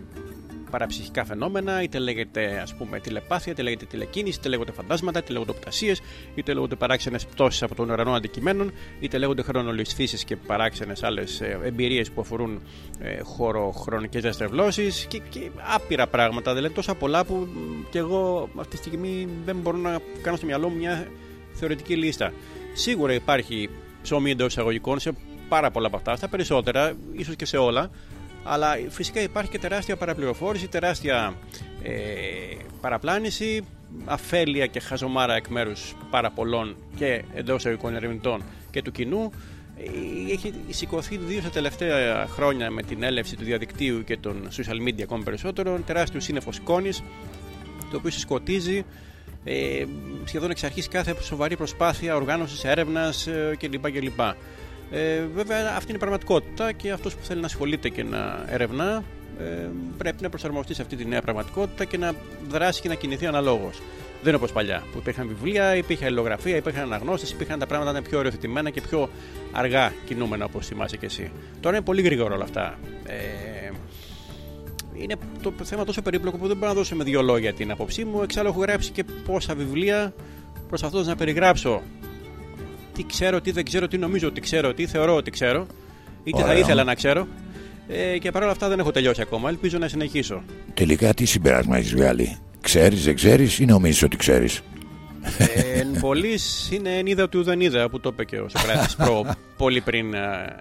παραψυχικά φαινόμενα, είτε λέγεται ας πούμε τηλεπάθεια, είτε λέγεται τηλεκίνηση, είτε λέγονται φαντάσματα, είτε λέγονται οπτασίες, είτε λέγονται παράξενες πτώσεις από τον ουρανό αντικειμένων, είτε λέγονται χρονολισθήσει και παράξενες άλλες εμπειρίες που αφορούν ε, χωροχρονικέ διαστρεβλώσεις και, και άπειρα πράγματα. Δηλαδή τόσα πολλά που μ, και εγώ αυτή τη στιγμή δεν μπορώ να κάνω στο μυαλό μου μια θεωρητική λίστα. Σίγουρα υπάρχει ψωμί εντός εισαγωγικών σε πάρα πολλά από αυτά, στα περισσότερα, ίσως και σε όλα. Αλλά φυσικά υπάρχει και τεράστια παραπληροφόρηση, τεράστια ε, παραπλάνηση, αφέλεια και χαζομάρα εκ μέρους πάρα πολλών και εντός εισαγωγικών ερευνητών και του κοινού. Ε, Έχει σηκωθεί δύο στα τελευταία χρόνια με την έλευση του διαδικτύου και των social media ακόμη περισσότερο, τεράστιο σύννεφος σκόνη, το οποίο συσκοτίζει ε, σχεδόν εξ αρχής κάθε σοβαρή προσπάθεια οργάνωσης έρευνας ε, κλπ. κλπ. Ε, βέβαια αυτή είναι η πραγματικότητα και αυτός που θέλει να ασχολείται και να ερευνά ε, πρέπει να προσαρμοστεί σε αυτή τη νέα πραγματικότητα και να δράσει και να κινηθεί αναλόγως. Δεν είναι όπως παλιά που υπήρχαν βιβλία, υπήρχε αλληλογραφία, υπήρχαν αναγνώσεις, υπήρχαν τα πράγματα να είναι πιο οριοθετημένα και πιο αργά κινούμενα όπως θυμάσαι και εσύ. Τώρα είναι πολύ γρήγορα όλα αυτά. Ε, είναι το θέμα τόσο περίπλοκο που δεν μπορώ να δώσω με δύο λόγια την άποψή μου. Εξάλλου έχω γράψει και πόσα βιβλία προσπαθώντας να περιγράψω τι ξέρω, τι δεν ξέρω, τι νομίζω ότι ξέρω, τι θεωρώ ότι ξέρω ή τι θα Ωραία. ήθελα να ξέρω. Ε, και παρόλα αυτά δεν έχω τελειώσει ακόμα. Ελπίζω να συνεχίσω. Τελικά τι συμπέρασμα έχεις βγάλει. Ξέρεις, δεν ξέρεις ή νομίζεις ότι ξέρεις; ε, εν πολλής είναι εν είδα του δεν είδα που το είπε και ο Σοκράτης προ, πολύ πριν, ε,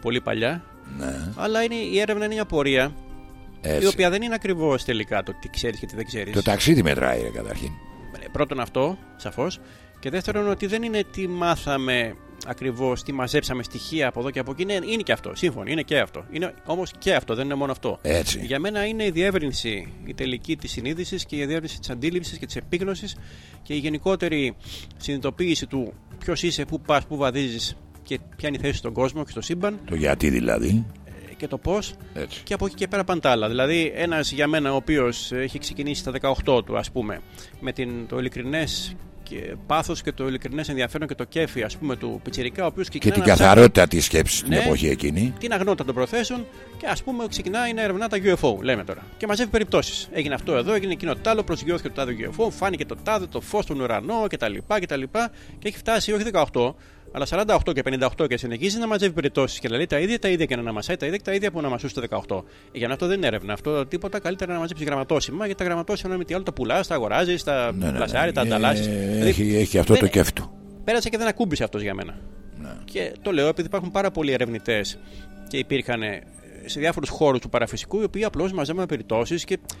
πολύ παλιά. Ναι, Αλλά είναι, η έρευνα είναι μια πορεία η έτσι. οποία δεν είναι ακριβώς τελικά το τι ξέρεις και τι δεν ξέρεις. Το ταξίδι μετράει, ρε, καταρχήν. Ε, Πρώτον αυτό, σαφώς. Και δεύτερον ότι δεν είναι τι μάθαμε ακριβώς, τι μαζέψαμε στοιχεία από εδώ και από εκεί. Είναι, είναι και αυτό, σύμφωνοι, είναι και αυτό. Είναι όμως και αυτό, δεν είναι μόνο αυτό. Έτσι. Για μένα είναι η διεύρυνση, η τελική της συνείδησης και η διεύρυνση της αντίληψης και της επίγνωσης και η γενικότερη συνειδητοποίηση του ποιος είσαι, πού πας, πού βαδίζεις και ποια είναι η θέση στον κόσμο και στο σύμπαν Το γιατί δηλαδή. ε, και το πώς Έτσι. και από εκεί και πέρα πάνε τα άλλα. Δηλαδή, ένας για μένα ο οποίος έχει ξεκινήσει στα 18 του, ας πούμε, με την, το ειλικρινές και πάθος και το ειλικρινές ενδιαφέρον και το κέφι, ας πούμε, του Πιτσυρικά, ο οποίος Και ξεκινάει την να ψάχνει καθαρότητα της σκέψης την Ναι. εποχή εκείνη. την αγνότητα των προθέσεων και ας πούμε ξεκινάει να ερευνά τα UFO, λέμε τώρα. Και μαζεύει περιπτώσεις. Έγινε αυτό εδώ, έγινε εκείνο το άλλο, προσγειώθηκε το τάδε UFO, φάνηκε το τάδε, το φως στον ουρανό κτλ. κτλ. Και έχει φτάσει όχι 18, αλλά 48 και 58 και συνεχίζει να μαζεύει περιπτώσεις και να λέει τα ίδια τα ίδια και να αναμασάει τα ίδια και τα ίδια που αναμασούσε το 18. Ε, για να αυτό δεν είναι έρευνα. Αυτό τίποτα καλύτερα να μαζέψεις γραμματόσημα γιατί τα γραμματόσημα είναι με τι άλλο τα πουλάς, τα αγοράζεις, τα Ναι, ναι, ναι. πλασάρεις, τα Ε, ανταλλάσσει. Έχει, έχει αυτό το δεν- κέφι του. πέρασε και δεν ακούμπησε αυτός για μένα. Ναι. Και το λέω επειδή υπάρχουν πάρα πολλοί ερευνητές και υπήρχαν ε, σε διάφορους χώρους του παραφυσικού οι οποίοι απλώς μαζεύουν περιπτώσεις και το-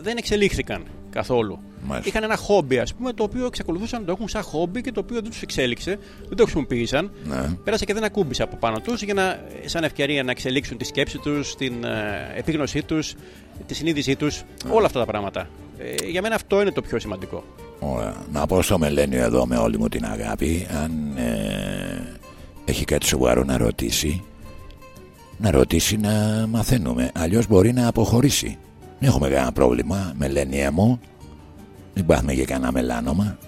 δεν εξελίχθηκαν καθόλου. Μάλιστα. Είχαν ένα χόμπι, ας πούμε, το οποίο εξακολουθούσαν να το έχουν σαν χόμπι και το οποίο δεν τους εξέλιξε, δεν το χρησιμοποίησαν. Ναι. Πέρασε και δεν ακούμπησε από πάνω τους για να, σαν ευκαιρία να εξελίξουν τη σκέψη τους, την ε, επίγνωσή τους, τη συνείδησή τους, όλα αυτά τα πράγματα. Ε, για μένα αυτό είναι το πιο σημαντικό. Ωραία. Να πω στο Μελένιο εδώ με όλη μου την αγάπη αν ε, έχει κάτι σοβαρό να ρωτήσει να ρωτήσει να μαθαίνουμε αλλιώς μπορεί να αποχωρήσει δεν έχουμε κανένα πρόβλημα Μελένια μου μην πάθουμε και κανένα μελάνομα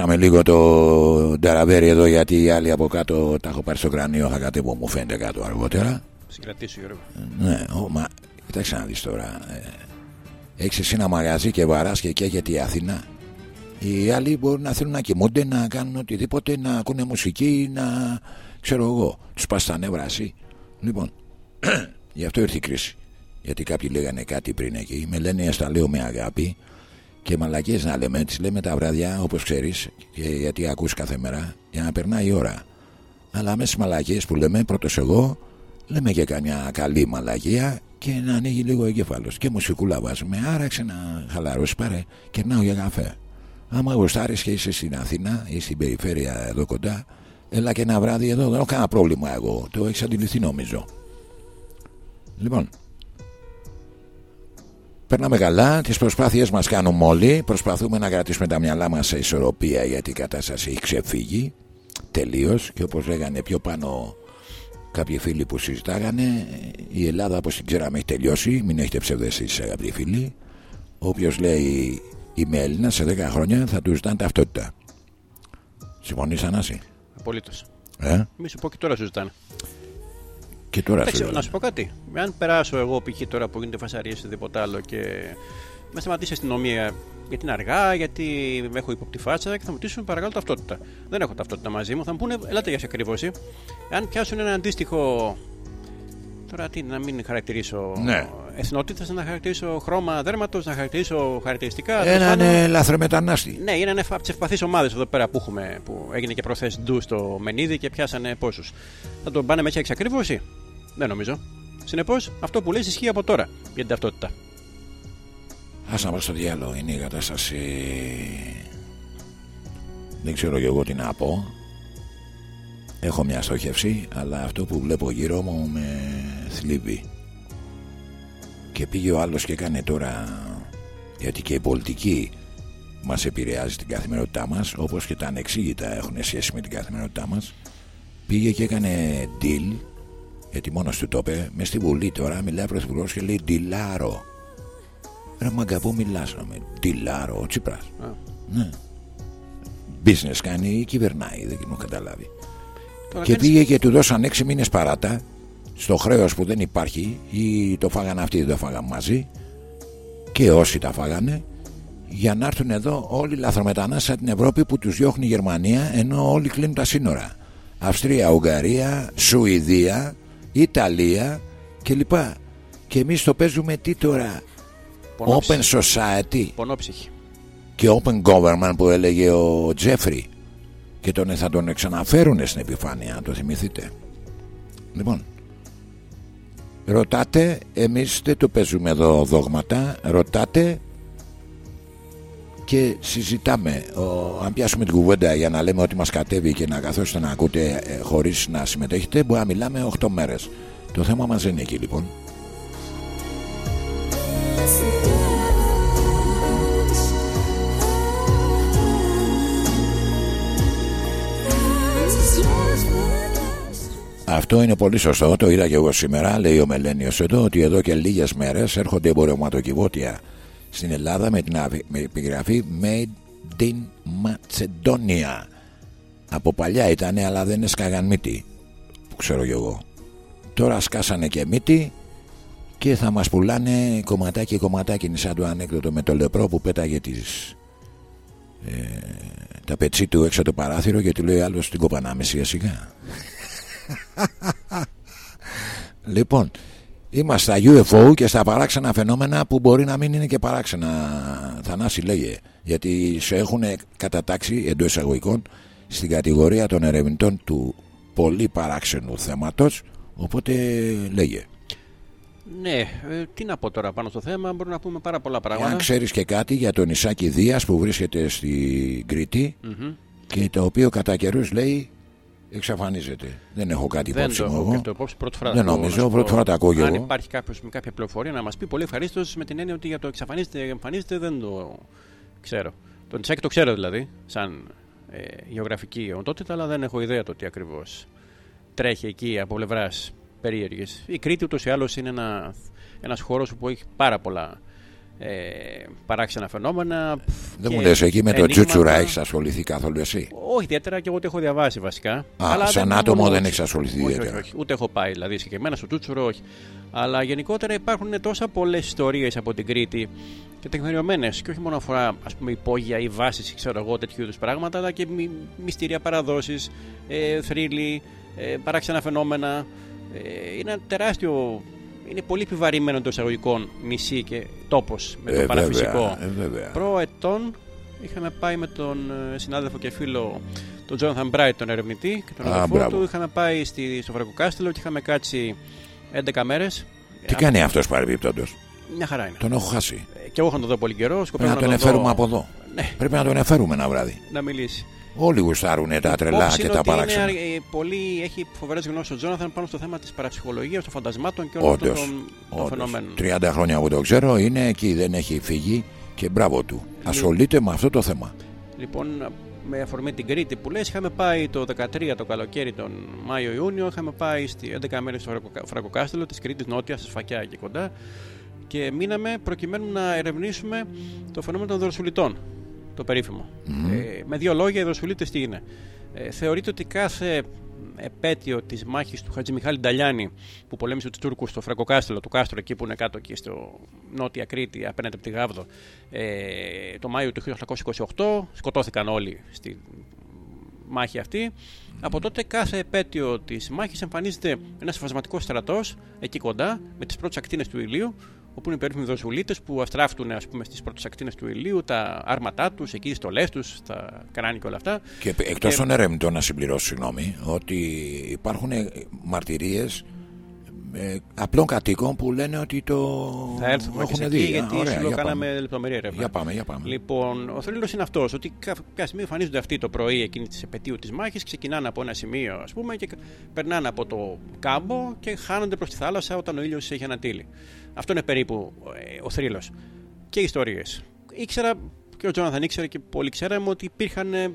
μου, κλείσαμε λίγο το νταραβέρι εδώ γιατί οι άλλοι από κάτω τα έχω πάρει στο κρανίο, θα κατέβω μου φαίνεται κάτω αργότερα. Συγκρατήσω, Γιώργο. Ναι, ο, μα κοίταξε να δεις τώρα. Ε, έχεις εσύ ένα μαγαζί και βαράς και καίγεται η Αθήνα. Οι άλλοι μπορούν να θέλουν να κοιμούνται, να κάνουν οτιδήποτε, να ακούνε μουσική, να ξέρω εγώ. Τους πας στα νεύρα εσύ. Λοιπόν, γι' αυτό ήρθε η κρίση. Γιατί κάποιοι λέγανε κάτι πριν εκεί. Με λένε στα λέω με αγάπη και μαλακίες να λέμε. Τις λέμε τα βράδια όπως ξέρεις και γιατί ακούς κάθε μέρα για να περνάει η ώρα. Αλλά μέσα στις μαλακίες που λέμε πρώτος εγώ λέμε και καμιά καλή μαλακία και να ανοίγει λίγο ο εγκέφαλος και μουσικούλα βάζουμε άραξε να χαλαρώσεις πάρε κερνάω για καφέ άμα γουστάρεις και είσαι στην Αθήνα ή στην περιφέρεια εδώ κοντά έλα και ένα βράδυ εδώ δεν έχω κανένα πρόβλημα εγώ το έχεις αντιληφθεί νομίζω λοιπόν Περνάμε καλά, τις προσπάθειές μας κάνουμε όλοι. Προσπαθούμε να κρατήσουμε τα μυαλά μας σε ισορροπία Γιατί η κατάσταση έχει ξεφύγει Τελείως. Και όπως λέγανε πιο πάνω κάποιοι φίλοι που συζητάγανε Η Ελλάδα όπως την ξέραμε έχει τελειώσει. Μην έχετε ψευδεστήσεις αγαπητοί φίλοι. Όποιος λέει είμαι Έλληνας σε 10 χρόνια θα του ζητάνε ταυτότητα. Συμφωνείς Ανάση; Απολύτως. ε; Μη σου πω και τώρα σου ζητάνε. Και τώρα Εντάξει, σου να σου πω κάτι. Αν περάσω εγώ π.χ. τώρα που γίνεται φασαρία ή τίποτα άλλο και με σταματήσει η αστυνομία γιατί είναι αργά, γιατί με έχω υποπτή φάτσα και θα μου ρωτήσουν παρακαλώ ταυτότητα. Δεν έχω ταυτότητα μαζί μου. Θα μου πούνε, ελάτε για ξεκρίβωση. Αν πιάσουν ένα αντίστοιχο. Τώρα τι, να μην χαρακτηρίσω Ναι. εθνότητα, να χαρακτηρίσω χρώμα δέρματος, να χαρακτηρίσω χαρακτηριστικά. τέλος Έναν πάντων. ε, λαθρομετανάστη Ναι, είναι ένα από τι ευπαθεί ομάδες εδώ πέρα που έχουμε, που έγινε και προθέσει ντου στο Μενίδη και πιάσανε πόσους. Θα τον πάνε μέσα εξακρίβωση; Δεν νομίζω. Συνεπώς, αυτό που λες ισχύει από τώρα για την ταυτότητα. Ας να πάω στο διάλογο είναι η κατάσταση Δεν ξέρω και εγώ τι να πω Έχω μια στόχευση Αλλά αυτό που βλέπω γύρω μου με θλίβει Και πήγε ο άλλος και έκανε τώρα Γιατί και η πολιτική μας επηρεάζει την καθημερινότητά μας Όπως και τα ανεξήγητα έχουν σχέση με την καθημερινότητά μας Πήγε και έκανε deal Γιατί μόνος του το είπε Μες στη Βουλή τώρα μιλάει ο Πρωθυπουργός και λέει «Ντιλάρο». Ρε μαγκα που μιλάς να με Τιλάρο ο Τσίπρας. Α. Ναι. Business κάνει ή κυβερνάει Δεν έχω καταλάβει. Τώρα Και κάνεις- πήγε και του δώσαν 6 μήνες παράτα Στο χρέος που δεν υπάρχει Ή το φάγαν αυτοί δεν το φάγαν μαζί Και όσοι τα φάγανε Για να έρθουν εδώ όλοι οι λαθρομετανάστες από την Ευρώπη Που τους διώχνει η Γερμανία Ενώ όλοι κλείνουν τα σύνορα. Αυστρία, Ουγγαρία, Σουηδία Ιταλία κλπ Και εμείς το παίζουμε τι τώρα; Πονόψυχη. Open Society. Πονόψυχη. και Open Government που έλεγε ο Τζέφρι. Και τον θα τον ξαναφέρουν στην επιφάνεια αν το θυμηθείτε. Λοιπόν ρωτάτε εμείς δεν το παίζουμε εδώ δόγματα. Ρωτάτε και συζητάμε ο, αν πιάσουμε την κουβέντα για να λέμε ότι μας κατέβει και να καθόσετε να ακούτε ε, χωρίς να συμμετέχετε μπορεί να μιλάμε 8 μέρες. Το θέμα μας δεν είναι εκεί λοιπόν. Αυτό είναι πολύ σωστό, το είδα και εγώ σήμερα, λέει ο Μελένιος εδώ, ότι εδώ και λίγες μέρες έρχονται εμπορευματοκιβώτια στην Ελλάδα με την αβ- με επιγραφή Made in Macedonia. Από παλιά ήταν, αλλά δεν έσκαγαν μύτη, που ξέρω κι εγώ. Τώρα σκάσανε και μύτη και θα μας πουλάνε κομματάκι κομματάκι, είναι σαν το ανέκδοτο με το λεπρό που πέταγε τις, ε, τα πετσί του έξω το παράθυρο και του λέει άλλος την κοπανάμε σιγά σιγά. Λοιπόν, είμαστε στα UFO και στα παράξενα φαινόμενα που μπορεί να μην είναι και παράξενα. Θανάση λέγε. Γιατί σε έχουν κατατάξει εντός εισαγωγικών στην κατηγορία των ερευνητών του πολύ παράξενου θέματος οπότε λέγε. Ναι, ε, τι να πω τώρα πάνω στο θέμα, μπορούμε να πούμε πάρα πολλά Αν πράγματα. ξέρεις και κάτι για τον Ισάκη Δίας που βρίσκεται στην Κρήτη Μμμ. και το οποίο κατά καιρούς λέει εξαφανίζεται. Δεν έχω κάτι Δεν υπόψη το μου έχω εγώ. και το υπόψη πρώτη φορά. Δεν το ακούω, νομίζω, να σου πρώτη πω. φορά το ακούω κι Αν εγώ. υπάρχει κάποιος με κάποια πληροφορία να μας πει πολύ ευχαρίστως με την έννοια ότι για το εξαφανίζεται, εμφανίζεται δεν το ξέρω. Τον Τσάκη το ξέρω δηλαδή, σαν ε, γεωγραφική οντότητα, αλλά δεν έχω ιδέα το τι ακριβώς τρέχει εκεί από πλευράς περίεργης. Η Κρήτη ούτως ή άλλως είναι ένα ένας χώρος που έχει πάρα πολλά ε, παράξενα φαινόμενα. Δεν και μου λες εκεί με το ενίγματα. τσούτσουρα έχεις ασχοληθεί καθόλου εσύ; Όχι ιδιαίτερα και εγώ το έχω διαβάσει βασικά. σαν δεν άτομο μπορώ- δεν έχεις ασχοληθεί όχι, όχι, ιδιαίτερα. όχι, Ούτε έχω πάει δηλαδή συγκεκριμένα στο Τσούτσουρο, όχι. Αλλά γενικότερα υπάρχουν τόσα πολλές ιστορίες από την Κρήτη και τεκμηριωμένες. Και όχι μόνο αφορά ας πούμε, υπόγεια ή βάσεις, ξέρω εγώ, τέτοιου είδους πράγματα, αλλά και μυ, μυστήρια παραδόσεις, ε, θρύλοι, ε, παράξενα φαινόμενα. Ε, είναι ένα τεράστιο. Είναι πολύ επιβαρημένο εντός εισαγωγικών νησί και τόπος με το Ε, παραφυσικό. βέβαια, ε, βέβαια. Προετών είχαμε πάει με τον ε, συνάδελφο και φίλο τον Jonathan Bright, τον ερευνητή και τον Α, αδελφό μπράβο. του. Είχαμε πάει στη, στο Φραγκοκάστελο και είχαμε κάτσει 11 μέρες. Τι κάνει αυτός παρεμπιπτόντως. Μια χαρά είναι. Τον έχω χάσει. Ε, Και εγώ είχα να τον δω πολύ καιρό. Πρέπει Σκοπεύω να τον δω- εφέρουμε από εδώ. Ναι, Πρέπει να τον εφέρουμε ένα βράδυ. να μιλήσει. Όλοι γουστάρουν τα τρελά Υπόψη και είναι τα ότι παράξενα. Είναι, ε, πολύ, έχει φοβερές γνώσεις ο Τζόναθαν πάνω στο θέμα της παραψυχολογίας, των φαντασμάτων και όλων αυτών Όντως, των, των όντως. φαινομένων. 30 χρόνια που το ξέρω είναι εκεί, δεν έχει φύγει και μπράβο του. Ασχολείται με αυτό το θέμα. Λοιπόν, με αφορμή την Κρήτη που λες, είχαμε πάει το 13 το καλοκαίρι, τον Μάιο-Ιούνιο, είχαμε πάει στη 11 μέρες στο Φραγκοκα- Φραγκοκάστελο της Κρήτης Νότια, στη Σφακιά εκεί κοντά και μείναμε προκειμένου να ερευνήσουμε το φαινόμενο των δροσουλητών, το περίφημο. Ε, με δύο λόγια, οι δροσουλίτες τι είναι; Ε, θεωρείται ότι κάθε επέτειο της μάχης του Χατζη Μιχάλη Νταλιάνη που πολέμησε τους Τούρκους στο Φραγκοκάστελο του Κάστρο εκεί που είναι κάτω εκεί στο νότια Κρήτη απέναντι από τη Γάβδο ε, το Μάιο του 1828 σκοτώθηκαν όλοι στη μάχη αυτή από τότε κάθε επέτειο της μάχης εμφανίζεται ένας φασματικός στρατός εκεί κοντά με τις πρώτες ακτίνες του ηλίου όπου είναι οι περίφημοι δοσουλίτες που αστράφτουν ας πούμε, στις πρώτες ακτίνες του ηλίου τα άρματά τους, εκεί οι στολές τους, τα κράνη και όλα αυτά Και εκτός Και- των ερευνητών, να συμπληρώσω, συγγνώμη, ότι υπάρχουν μαρτυρίες ε, απλών κατοίκων που λένε ότι το Θα έρθουμε και σε έχουν εκεί δει. Α, γιατί ωραία, σου για λέω κάναμε πάμε. λεπτομερή έρευνα. Για πάμε, για πάμε. Λοιπόν, ο θρύλος είναι αυτός, ότι κάποια στιγμή εμφανίζονται αυτοί το πρωί εκείνη της επαιτίου της μάχης, ξεκινάνε από ένα σημείο, ας πούμε, και περνάνε από το κάμπο και χάνονται προς τη θάλασσα όταν ο ήλιος έχει ανατείλει. Αυτό είναι περίπου ε, ο θρύλος. Και ιστορίες. Ήξερα, και ο Τζόναθαν ήξερε και πολλοί ξέραμε ότι υπήρχαν ε,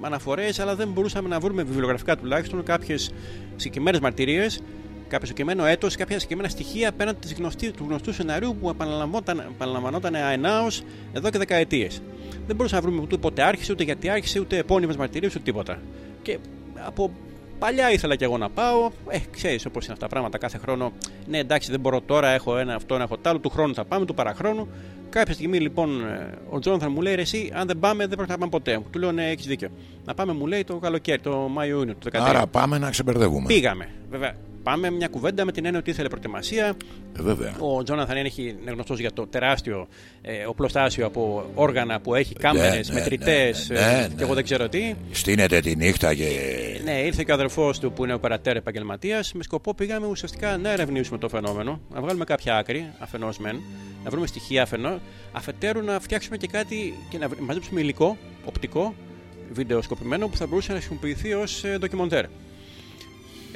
αναφορές, αλλά δεν μπορούσαμε να βρούμε βιβλιογραφικά τουλάχιστον κάποιες συγκεκριμένες μαρτυρίες κάποιο συγκεκριμένο έτος, κάποια συγκεκριμένα στοιχεία απέναντι της γνωστή, του γνωστού σενάριου που επαναλαμβανόταν, επαναλαμβανόταν αενάω εδώ και δεκαετίες. Δεν μπορούσαμε να βρούμε ούτε πότε άρχισε, ούτε γιατί άρχισε, ούτε επώνυμες μαρτυρίες, ούτε τίποτα. Και από παλιά ήθελα κι εγώ να πάω. Ε, ξέρεις όπως είναι αυτά τα πράγματα κάθε χρόνο. Ναι, εντάξει, δεν μπορώ τώρα, έχω ένα αυτό, έχω τ' άλλο, του χρόνου θα πάμε, του παραχρόνου. Κάποια στιγμή λοιπόν ε, ο Τζόναθαν μου λέει: «Ρε, Εσύ, αν δεν πάμε, δεν πρέπει να πάμε ποτέ. Του λέω: Ναι, έχεις δίκιο. Να πάμε, μου λέει το καλοκαίρι, το Μάιο-Ιούνιο του 2013. Άρα πάμε να ξεμπερδεύουμε. Πήγαμε. Βέβαια, πάμε μια κουβέντα με την έννοια ότι ήθελε προετοιμασία. Ε, βέβαια. Ο Τζόναθαν έχει είναι γνωστός για το τεράστιο ε, οπλοστάσιο από όργανα που έχει, κάμερε, ναι, μετρητές ναι, ναι, ναι, και εγώ δεν ξέρω τι. Στείνεται τη νύχτα και. Ναι, ήρθε και ο αδερφός του που είναι οπερατέρ επαγγελματίας. Με σκοπό πήγαμε ουσιαστικά να ερευνήσουμε το φαινόμενο, να βγάλουμε κάποια άκρη, αφενός μεν, να βρούμε στοιχεία αφενό, αφετέρου να φτιάξουμε και κάτι και να μαζέψουμε υλικό οπτικό, βιντεοσκοπημένο που θα μπορούσε να χρησιμοποιηθεί ως ντοκιμοντέρ.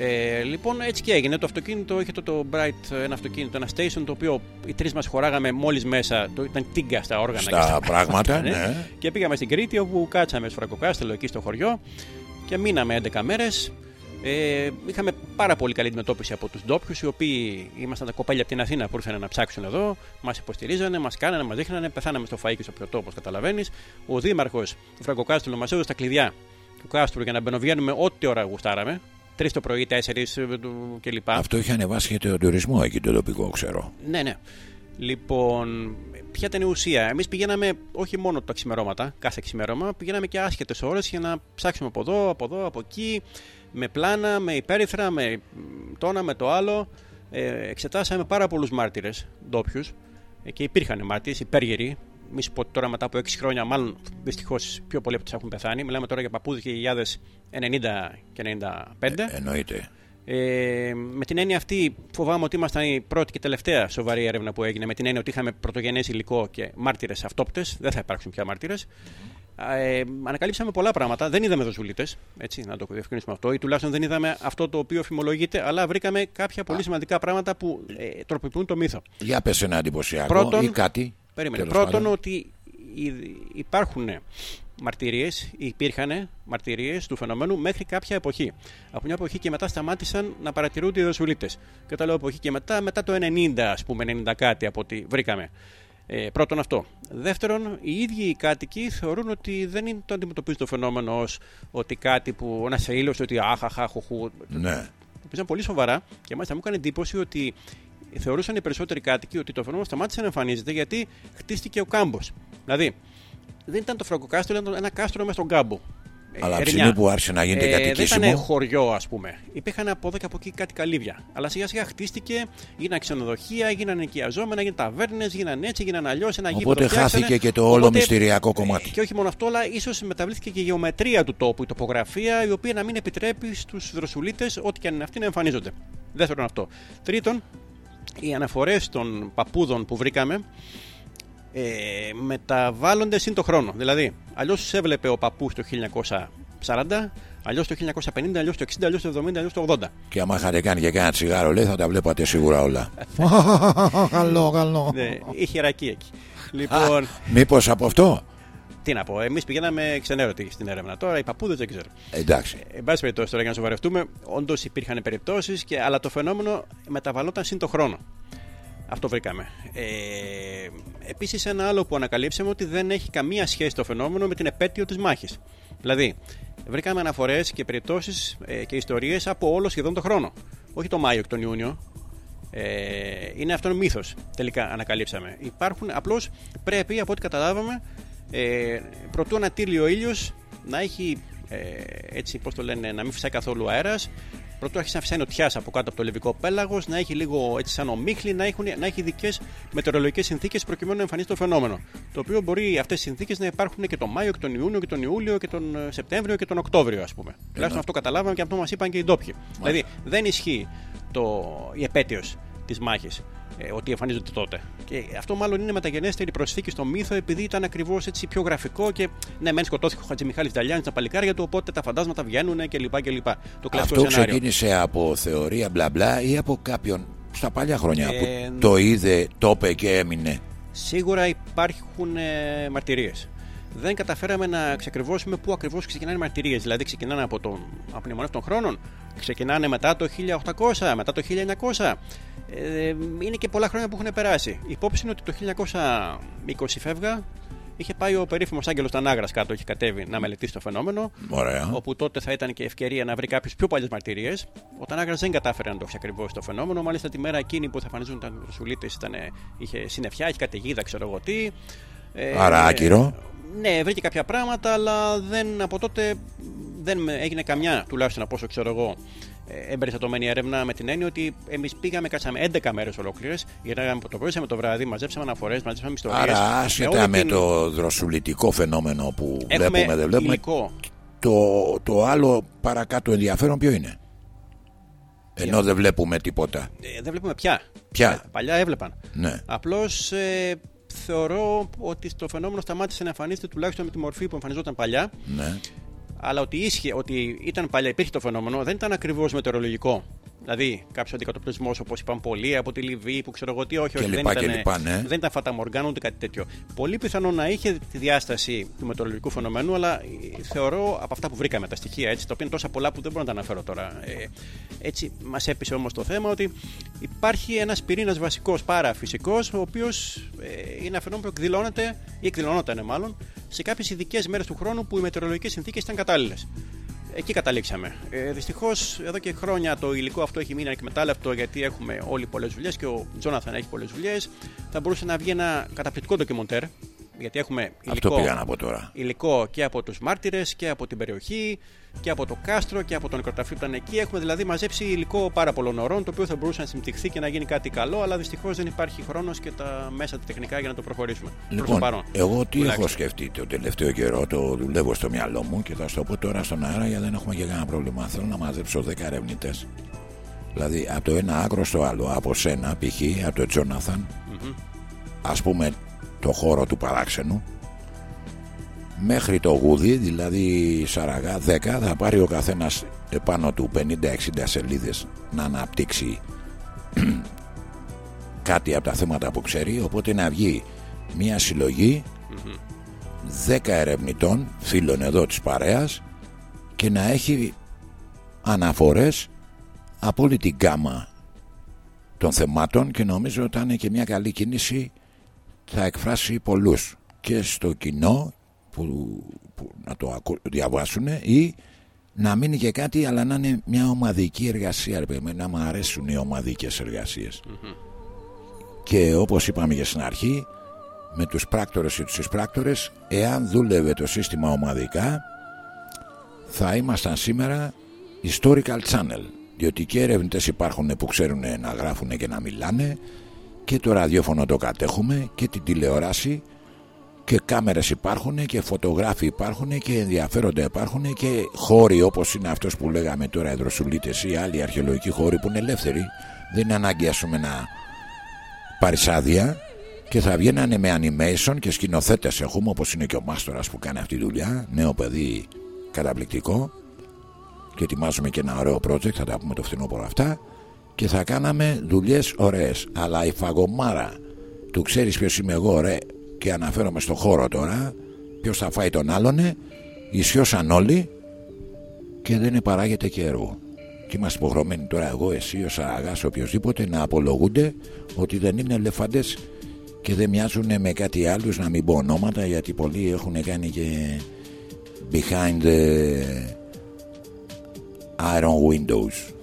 Ε, λοιπόν, έτσι και έγινε. Το αυτοκίνητο είχε το, το Bright, ένα αυτοκίνητο, ένα station, το οποίο οι τρεις μας χωράγαμε μόλις μέσα. Το, ήταν τίγκα στα όργανα Στα και στα πράγματα, ναι. ναι. Και πήγαμε στην Κρήτη, όπου κάτσαμε στο Φραγκοκάστελο εκεί στο χωριό και μείναμε 11 μέρες. Ε, είχαμε πάρα πολύ καλή αντιμετώπιση από τους ντόπιους, οι οποίοι ήμασταν τα κοπέλια από την Αθήνα που ήρθαν να ψάξουν εδώ, μας υποστηρίζανε, μας κάνανε, μας δείχνανε, πεθάναμε στο φαΐ και στο πιωτό, όπως καταλαβαίνεις. Ο Δήμαρχος του Φραγκοκάστελου μας έδωσε τα κλειδιά του κάστρου για να μπαινοβγαίνουμε ό,τι ώρα γουστάραμε. Τρεις το πρωί, τέσσερις κλπ. Αυτό είχε ανεβάσει και τον τουρισμό εκεί το τοπικό, ξέρω. Ναι, ναι. Λοιπόν, ποια ήταν η ουσία; Εμείς πηγαίναμε όχι μόνο τα ξημερώματα, κάθε ξημέρωμα, πηγαίναμε και άσχετες ώρες για να ψάξουμε από εδώ, από εδώ, από εκεί, με πλάνα, με υπέρυθρα, με το ένα, με το άλλο. Ε, εξετάσαμε πάρα πολλούς μάρτυρες ντόπιους ε, και υπήρχαν μάρτυρες, υπέργεροι. Μη σου πω ότι τώρα μετά από 6 χρόνια, μάλλον δυστυχώς πιο πολλοί από τους έχουν πεθάνει. Μιλάμε τώρα για παππούδες 1990 και 95. Εννοείται. Ε, με την έννοια αυτή, φοβάμαι ότι ήμασταν η πρώτη και τελευταία σοβαρή έρευνα που έγινε. Με την έννοια ότι είχαμε πρωτογενές υλικό και μάρτυρες αυτόπτες. Δεν θα υπάρξουν πια μάρτυρες. Ε, ανακαλύψαμε πολλά πράγματα. Δεν είδαμε δοσουλίτες, έτσι, να το διευκρινίσουμε αυτό, ή τουλάχιστον δεν είδαμε αυτό το οποίο φημολογείται, αλλά βρήκαμε κάποια πολύ σημαντικά πράγματα που ε, τροποποιούν το μύθο. Για πες ένα εντυπωσιακό Πρώτον- ή κάτι. Περίμενε. τέλος Πρώτον, πάντων. ότι υ- υπάρχουν μαρτυρίες, υπήρχαν μαρτυρίες του φαινομένου μέχρι κάποια εποχή. Από μια εποχή και μετά σταμάτησαν να παρατηρούνται οι δοσουλίτες. Και όταν λέω εποχή και μετά, μετά το 90, ας πούμε, 90 κάτι από ό,τι βρήκαμε. Ε, πρώτον αυτό. Δεύτερον, οι ίδιοι οι κάτοικοι θεωρούν ότι δεν είναι το αντιμετωπίζει το φαινόμενο ως ότι κάτι που ένας ήλιο, ότι άχαχα, χουχού. Ναι. Το πήραν πολύ σοβαρά και μάλιστα μου έκανε εντύπωση ότι θεωρούσαν οι περισσότεροι κάτοικοι ότι το φαινόμενο σταμάτησε να εμφανίζεται γιατί χτίστηκε ο κάμπος. Δηλαδή, δεν ήταν το φραγκοκάστρο, ήταν ένα κάστρο μέσα στον κάμπο. Ε, Αλλά από τη ερημιά. στιγμή που άρχισε να γίνεται Ε, δεν κατοικήσιμο. ήταν χωριό, ας πούμε. Υπήρχαν από εδώ και από εκεί κάτι καλύβια. Αλλά σιγά σιγά χτίστηκε, γίνανε ξενοδοχεία, γίνανε οικιαζόμενα, γίνανε ταβέρνες, γίνανε έτσι, γίνανε αλλιώς. Ένα γήπεδο Οπότε φτιάξανε. χάθηκε και το όλο Οπότε, μυστηριακό ε, κομμάτι. Και όχι μόνο αυτό, αλλά ίσως μεταβλήθηκε και η γεωμετρία του τόπου, η τοπογραφία, η οποία να μην επιτρέπει στους δροσουλίτες, ό,τι και αν είναι αυτοί, να εμφανίζονται. Δεύτερον αυτό. Τρίτον, οι αναφορές των παππούδων που βρήκαμε ε, μεταβάλλονται συν το χρόνο. Δηλαδή, αλλιώς τους έβλεπε ο παππούς το 1940, αλλιώς το 1950, αλλιώς το 60, αλλιώς το 70, αλλιώς το 80. Και άμα είχατε κάνει και κανένα τσιγάρο, λέει, θα τα βλέπατε σίγουρα όλα. καλό, καλό. ναι, είχε ρακή εκεί. Λοιπόν, Μήπως από αυτό; Τι να πω, εμείς πηγαίναμε ξενέρωτοι στην έρευνα. Τώρα οι παππούδες δεν ξέρω. Εντάξει. Εν πάση περιπτώσει, τώρα για να σοβαρευτούμε, όντως υπήρχαν περιπτώσεις, αλλά το φαινόμενο μεταβαλλόταν συν το χρόνο. Αυτό βρήκαμε. Ε, Επίσης, ένα άλλο που ανακαλύψαμε ότι δεν έχει καμία σχέση το φαινόμενο με την επέτειο της μάχης. Δηλαδή, βρήκαμε αναφορές και περιπτώσεις ε, και ιστορίες από όλο σχεδόν τον χρόνο. Όχι το Μάιο και τον Ιούνιο. Ε, είναι αυτό μύθος. Τελικά ανακαλύψαμε. Υπάρχουν, απλώς πρέπει από ό,τι καταλάβαμε, ε, προτού ανατείλει ο ήλιος να έχει ε, έτσι, πώς το λένε, να μην φυσάει καθόλου αέρας. Πρωτού αρχίσει να φυσάει νοτιάς από κάτω από το λευικό πέλαγος, να έχει λίγο έτσι σαν ομίχλη, να, έχουν, να έχει ειδικέ μετεωρολογικές συνθήκες προκειμένου να εμφανίσει το φαινόμενο. Το οποίο μπορεί αυτές οι συνθήκες να υπάρχουν και τον Μάιο και τον Ιούνιο και τον Ιούλιο και τον ε, Σεπτέμβριο και τον Οκτώβριο, ας πούμε. Τουλάχιστον αυτό καταλάβαμε και αυτό μας είπαν και οι ντόπιοι. Δηλαδή δεν ισχύει το, η επέτειος της μάχης ε, ότι εμφανίζονται τότε. Και αυτό μάλλον είναι μεταγενέστερη προσθήκη στο μύθο επειδή ήταν ακριβώς έτσι πιο γραφικό και ναι, μεν σκοτώθηκε ο Χατζημιχάλης Νταλιάνη στα παλικάρια του, οπότε τα φαντάσματα βγαίνουν κλπ. κλπ. Το κλασικό Αυτό σενάριο. ξεκίνησε από θεωρία μπλα μπλα ή από κάποιον στα παλιά χρόνια Ε, που το είδε, το είπε και έμεινε; Σίγουρα υπάρχουν ε, μαρτυρίες. Δεν καταφέραμε να ξεκριβώσουμε πού ακριβώς ξεκινάνε οι μαρτυρίες. Δηλαδή, ξεκινάνε από, τον, από την αιμονές των χρόνων, ξεκινάνε μετά το 1800, μετά το 1900. Ε, είναι και πολλά χρόνια που έχουν περάσει. Η υπόψη είναι ότι το 1920 φεύγα είχε πάει ο περίφημος Άγγελος Τανάγρας κάτω, είχε κατέβει να μελετήσει το φαινόμενο. Ωραία. Όπου τότε θα ήταν και ευκαιρία να βρει κάποιες πιο παλιές μαρτυρίες. Ο Τανάγρας δεν κατάφερε να το ξεκριβώσει το φαινόμενο. Μάλιστα τη μέρα εκείνη που θα εμφανίζουν τα ρωσουλίτε είχε συννεφιά, είχε καταιγίδα, ξέρω εγώ τι. Ε, Άρα άκυρο. Ναι, βρήκε κάποια πράγματα, αλλά δεν, από τότε δεν με- έγινε καμιά, τουλάχιστον από όσο ξέρω εγώ, ε, εμπεριστατωμένη έρευνα με την έννοια ότι εμείς πήγαμε, κάτσαμε 11 μέρες ολόκληρες, γυρνάγαμε από το πρωί με το βράδυ, μαζέψαμε αναφορές, μαζέψαμε ιστορίες. Άρα, άσχετα με το δροσουλητικό φαινόμενο που Έχουμε βλέπουμε, δεν βλέπουμε, υλικό. το, το άλλο παρακάτω ενδιαφέρον ποιο είναι; Ενώ δεν βλέπουμε τίποτα. Ε, δεν βλέπουμε πια. Πια. Ε, παλιά έβλεπαν. Ναι. Απλώς ε, θεωρώ ότι το φαινόμενο σταμάτησε να εμφανίζεται τουλάχιστον με τη μορφή που εμφανιζόταν παλιά. ναι. Αλλά ότι ίσχυε, ότι ήταν παλιά, υπήρχε το φαινόμενο, δεν ήταν ακριβώς μετεωρολογικό. Δηλαδή, κάποιος αντικατοπτρισμός όπως είπαν πολλοί από τη Λιβύη που ξέρω εγώ τι, όχι, Και όχι, λοιπά δεν, και ήταν, λοιπά, ναι. δεν ήταν φαταμοργάνο ούτε κάτι τέτοιο. Πολύ πιθανό να είχε τη διάσταση του μετεωρολογικού φαινομένου, αλλά ε, θεωρώ από αυτά που βρήκαμε, τα στοιχεία έτσι, τα οποία είναι τόσα πολλά που δεν μπορώ να τα αναφέρω τώρα. Ε, έτσι, μας έπεισε όμως το θέμα ότι υπάρχει ένας πυρήνας βασικός παραφυσικός, ο οποίος ε, είναι ένα φαινόμενο που εκδηλώνεται ή εκδηλωνόταν μάλλον σε κάποιες ειδικές μέρες του χρόνου που οι μετεωρολογικές συνθήκες ήταν κατάλληλες. Εκεί καταλήξαμε. Ε, Δυστυχώς εδώ και χρόνια το υλικό αυτό έχει μείνει ανεκμετάλλευτο γιατί έχουμε όλοι πολλές δουλειές και ο Τζόναθαν έχει πολλές δουλειές. Θα μπορούσε να βγει ένα καταπληκτικό ντοκιμοντέρ γιατί έχουμε Αυτό υλικό, πήγα να πω τώρα. υλικό και από τους μάρτυρες και από την περιοχή και από το κάστρο και από τον νεκροταφή που ήταν εκεί. Έχουμε δηλαδή μαζέψει υλικό πάρα πολλών ωρών το οποίο θα μπορούσε να συμπτυχθεί και να γίνει κάτι καλό, αλλά δυστυχώς δεν υπάρχει χρόνος και τα μέσα τα τεχνικά για να το προχωρήσουμε. Προς το Λοιπόν, παρόν. εγώ τι Τουλάχιστον. έχω σκεφτεί το τελευταίο καιρό, το δουλεύω στο μυαλό μου και θα σου το πω τώρα στον αέρα γιατί δεν έχουμε και κανένα πρόβλημα. Θέλω να μαζέψω 10 ερευνητές. Δηλαδή από το ένα άκρο στο άλλο, από σένα π.χ., από τον τζοναθαν ας πούμε το χώρο του παράξενου, μέχρι το γούδι, δηλαδή Σαραγά 10, θα πάρει ο καθένας επάνω του 50-60 σελίδες να αναπτύξει κάτι από τα θέματα που ξέρει, οπότε να βγει μια συλλογή 10 ερευνητών, φίλων εδώ της παρέας και να έχει αναφορές από όλη την γκάμα των θεμάτων και νομίζω ότι είναι και μια καλή κίνηση θα εκφράσει πολλούς και στο κοινό που, που να το ακου- διαβάσουν ή να μείνει και κάτι αλλά να είναι μια ομαδική εργασία ρε παιδί μου, να μου αρέσουν οι ομαδικές εργασίες. Και όπως είπαμε και στην αρχή με τους πράκτορες και τους εισπράκτορες εάν δούλευε το σύστημα ομαδικά θα ήμασταν σήμερα historical channel. Διότι και ερευνητές υπάρχουν που ξέρουν να γράφουν και να μιλάνε και το ραδιόφωνο το κατέχουμε και την τηλεόραση και κάμερες υπάρχουν και φωτογράφοι υπάρχουν και ενδιαφέροντα υπάρχουν και χώροι όπως είναι αυτός που λέγαμε τώρα οι δροσουλίτες ή άλλοι αρχαιολογικοί χώροι που είναι ελεύθεροι. Δεν είναι ανάγκη ας πούμε να πάρεις άδεια και θα βγαίνανε με animation και σκηνοθέτες έχουμε όπως είναι και ο Μάστορας που κάνει αυτή τη δουλειά νέο παιδί καταπληκτικό. Και ετοιμάζουμε και ένα ωραίο project θα τα πούμε το φθινόπωρο αυτά και θα κάναμε δουλειές ωραίες. Αλλά η φαγωμάρα του ξέρεις ποιος είμαι εγώ ρε και αναφέρομαι στο χώρο τώρα ποιος θα φάει τον άλλον ισιώσαν όλοι και δεν παράγεται και έργο. Και είμαστε υποχρεωμένοι τώρα εγώ, εσύ, ο Σαραγάς, οποιοδήποτε να απολογούνται ότι δεν είναι ελεφάντες και δεν μοιάζουν με κάτι άλλους να μην πω ονόματα γιατί πολλοί έχουν κάνει και behind the iron windows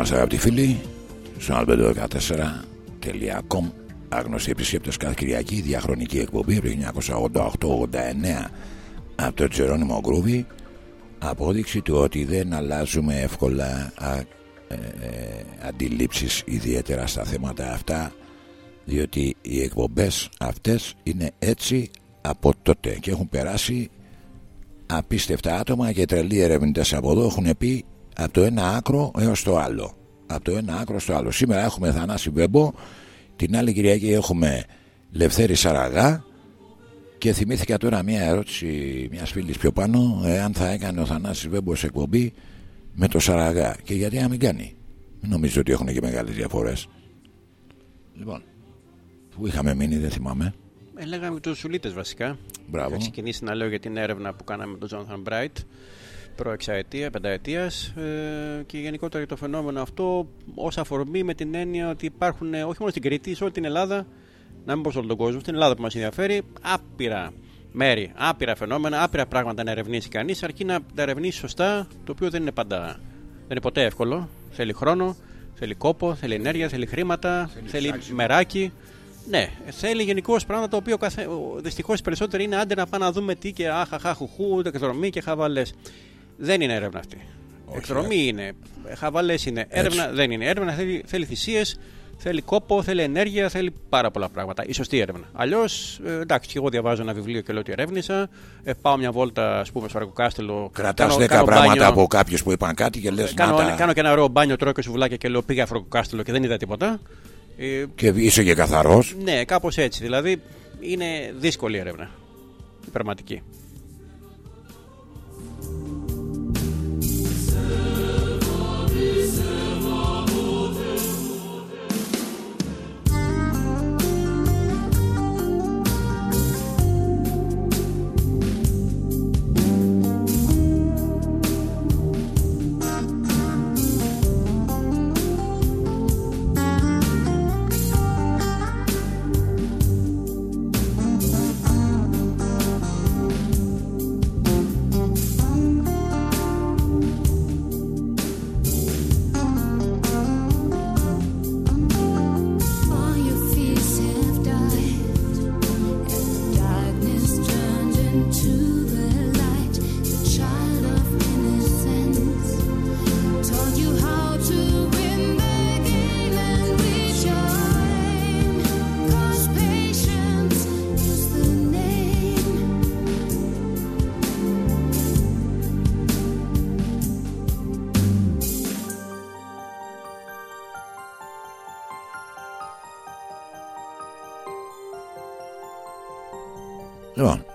Λοιπόν, εδώ είμαστε αγαπητοί φίλοι στο albedo14.com Άγνωστοι επισκέπτες κάθε Κυριακή Διαχρονική εκπομπή από το 1988-89 από το Τζερόνιμο Γκρούβι Απόδειξη του ότι δεν αλλάζουμε εύκολα α, ε, ε, αντιλήψεις ιδιαίτερα στα θέματα αυτά διότι οι εκπομπές αυτές είναι έτσι από τότε και έχουν περάσει απίστευτα άτομα και τρελοί ερευνητές από εδώ έχουν πει από το ένα άκρο έως το άλλο. Από το ένα άκρο στο άλλο. Σήμερα έχουμε Θανάση Βέμπο, την άλλη Κυριακή έχουμε Λευθέρη Σαραγά και θυμήθηκα τώρα μια ερώτηση μιας φίλης πιο πάνω, εάν θα έκανε ο Θανάσης Βέμπο εκπομπή με το Σαραγά. Και γιατί να μην κάνει. Δεν νομίζω ότι έχουν και μεγάλες διαφορές. Λοιπόν, πού είχαμε μείνει, δεν θυμάμαι. Ε, λέγαμε τους Σουλίτες βασικά. Μπράβο. Θα ξεκινήσει να λέω για την έρευνα που κάναμε με τον Τζόναθαν Μπράιτ προεξαετία, πενταετίας ε, και γενικότερα για το φαινόμενο αυτό ως αφορμή με την έννοια ότι υπάρχουν ε, όχι μόνο στην Κρήτη, σε όλη την Ελλάδα, να μην πω σε όλο τον κόσμο, στην Ελλάδα που μας ενδιαφέρει, άπειρα μέρη, άπειρα φαινόμενα, άπειρα πράγματα να ερευνήσει κανείς, αρκεί να τα ερευνήσει σωστά, το οποίο δεν είναι πάντα, δεν είναι ποτέ εύκολο. Θέλει χρόνο, θέλει κόπο, θέλει ενέργεια, θέλει χρήματα, θέλει, μεράκι. Ναι, θέλει γενικώ πράγματα τα οποία καθε... δυστυχώς οι περισσότεροι είναι άντε να πάμε να δούμε τι και αχαχά, χουχού, εκδρομή και χαβαλές. Δεν είναι έρευνα αυτή. Όχι, εκδρομή είναι, χαβαλές είναι. Έρευνα δεν είναι. Έρευνα θέλει, θέλει θυσίες, θέλει κόπο, θέλει ενέργεια, θέλει πάρα πολλά πράγματα. Η σωστή έρευνα. Αλλιώς, εντάξει, και εγώ διαβάζω ένα βιβλίο και λέω ότι ερεύνησα. Ε, πάω μια βόλτα, ας πούμε, στο Αρκοκάστελο. Κρατάς κάνω- 10 κάνω πράγματα μπάνιο. από κάποιους που είπαν κάτι και λες να Κάνω, τα. κάνω και ένα ωραίο μπάνιο, τρώω και σουβλάκια και λέω πήγα Αφροκοκάστελο και δεν είδα τίποτα. Ε, Και είσαι και καθαρός. ναι, κάπως έτσι. Δηλαδή είναι δύσκολη η έρευνα. Η πραγματική.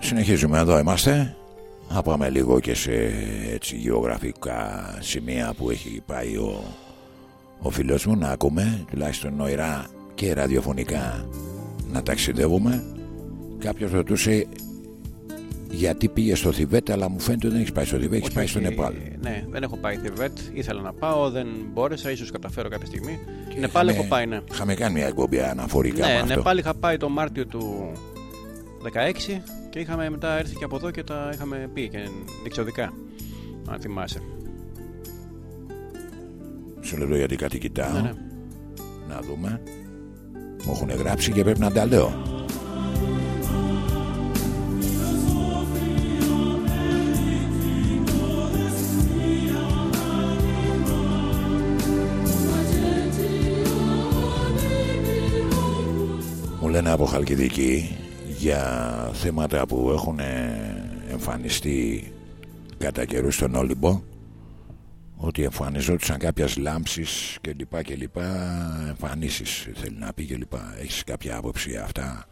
Συνεχίζουμε εδώ είμαστε. Να πάμε λίγο και σε έτσι, γεωγραφικά σημεία που έχει πάει ο, ο φίλος μου να ακούμε τουλάχιστον νοηρά και ραδιοφωνικά να ταξιδεύουμε. Κάποιος ρωτούσε γιατί πήγες στο Θιβέτ αλλά μου φαίνεται ότι δεν έχεις πάει στο Θιβέτ, έχεις Όχι, πάει στο όχι, Νεπάλ. Ναι, δεν έχω πάει Θιβέτ. Ήθελα να πάω, δεν μπόρεσα. ίσως καταφέρω κάποια στιγμή. Νεπάλ Είχαμε- έχω πάει, ναι. Είχαμε κάνει μια εκπομπή αναφορικά με Ναι, αυτό. Νεπάλ είχα πάει το Μάρτιο του 16 και είχαμε μετά έρθει και από εδώ και τα είχαμε πει και διεξοδικά. Αν θυμάσαι. Σε λεπτό γιατί κάτι κοιτάω. Ναι, ναι. Να δούμε. Μου έχουν γράψει και πρέπει να τα λέω. Μου λένε από Χαλκιδική για θέματα που έχουν ε, εμφανιστεί κατά καιρούς στον Όλυμπο. Ότι εμφανιζόντουσαν κάποιες λάμψεις και λοιπά και λοιπά εμφανίσεις θέλει να πει και λοιπά. Έχεις κάποια άποψη για αυτά;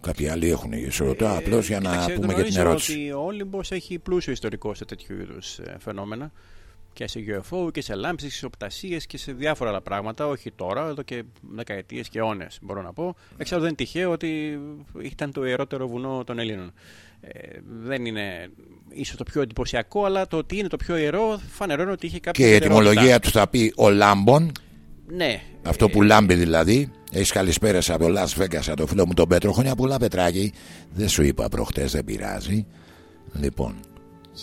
Κάποιοι άλλοι έχουν σε ρωτώ απλώς για να Ε, Κοίταξε, πούμε και την γνωρίζω ερώτηση. ότι ο Όλυμπος έχει πλούσιο ιστορικό σε τέτοιου είδους ε, φαινόμενα και σε UFO και σε λάμψεις και σε οπτασίες και σε διάφορα άλλα πράγματα όχι τώρα, εδώ και δεκαετίες και αιώνες μπορώ να πω. Εξάλλου δεν είναι τυχαίο ότι ήταν το ιερότερο βουνό των Ελλήνων. Ε, δεν είναι ίσως το πιο εντυπωσιακό αλλά το ότι είναι το πιο ιερό φανερώνει ότι είχε κάποια και η ιερότητα. ετοιμολογία του θα πει ο Λάμπον. Ναι, αυτό που λάμπει δηλαδή έχεις καλησπέρα από το Las Vegas από το φίλο μου τον Πέτρο χρόνια πολλά πετράκι δεν σου είπα προχτές δεν πειράζει. Λοιπόν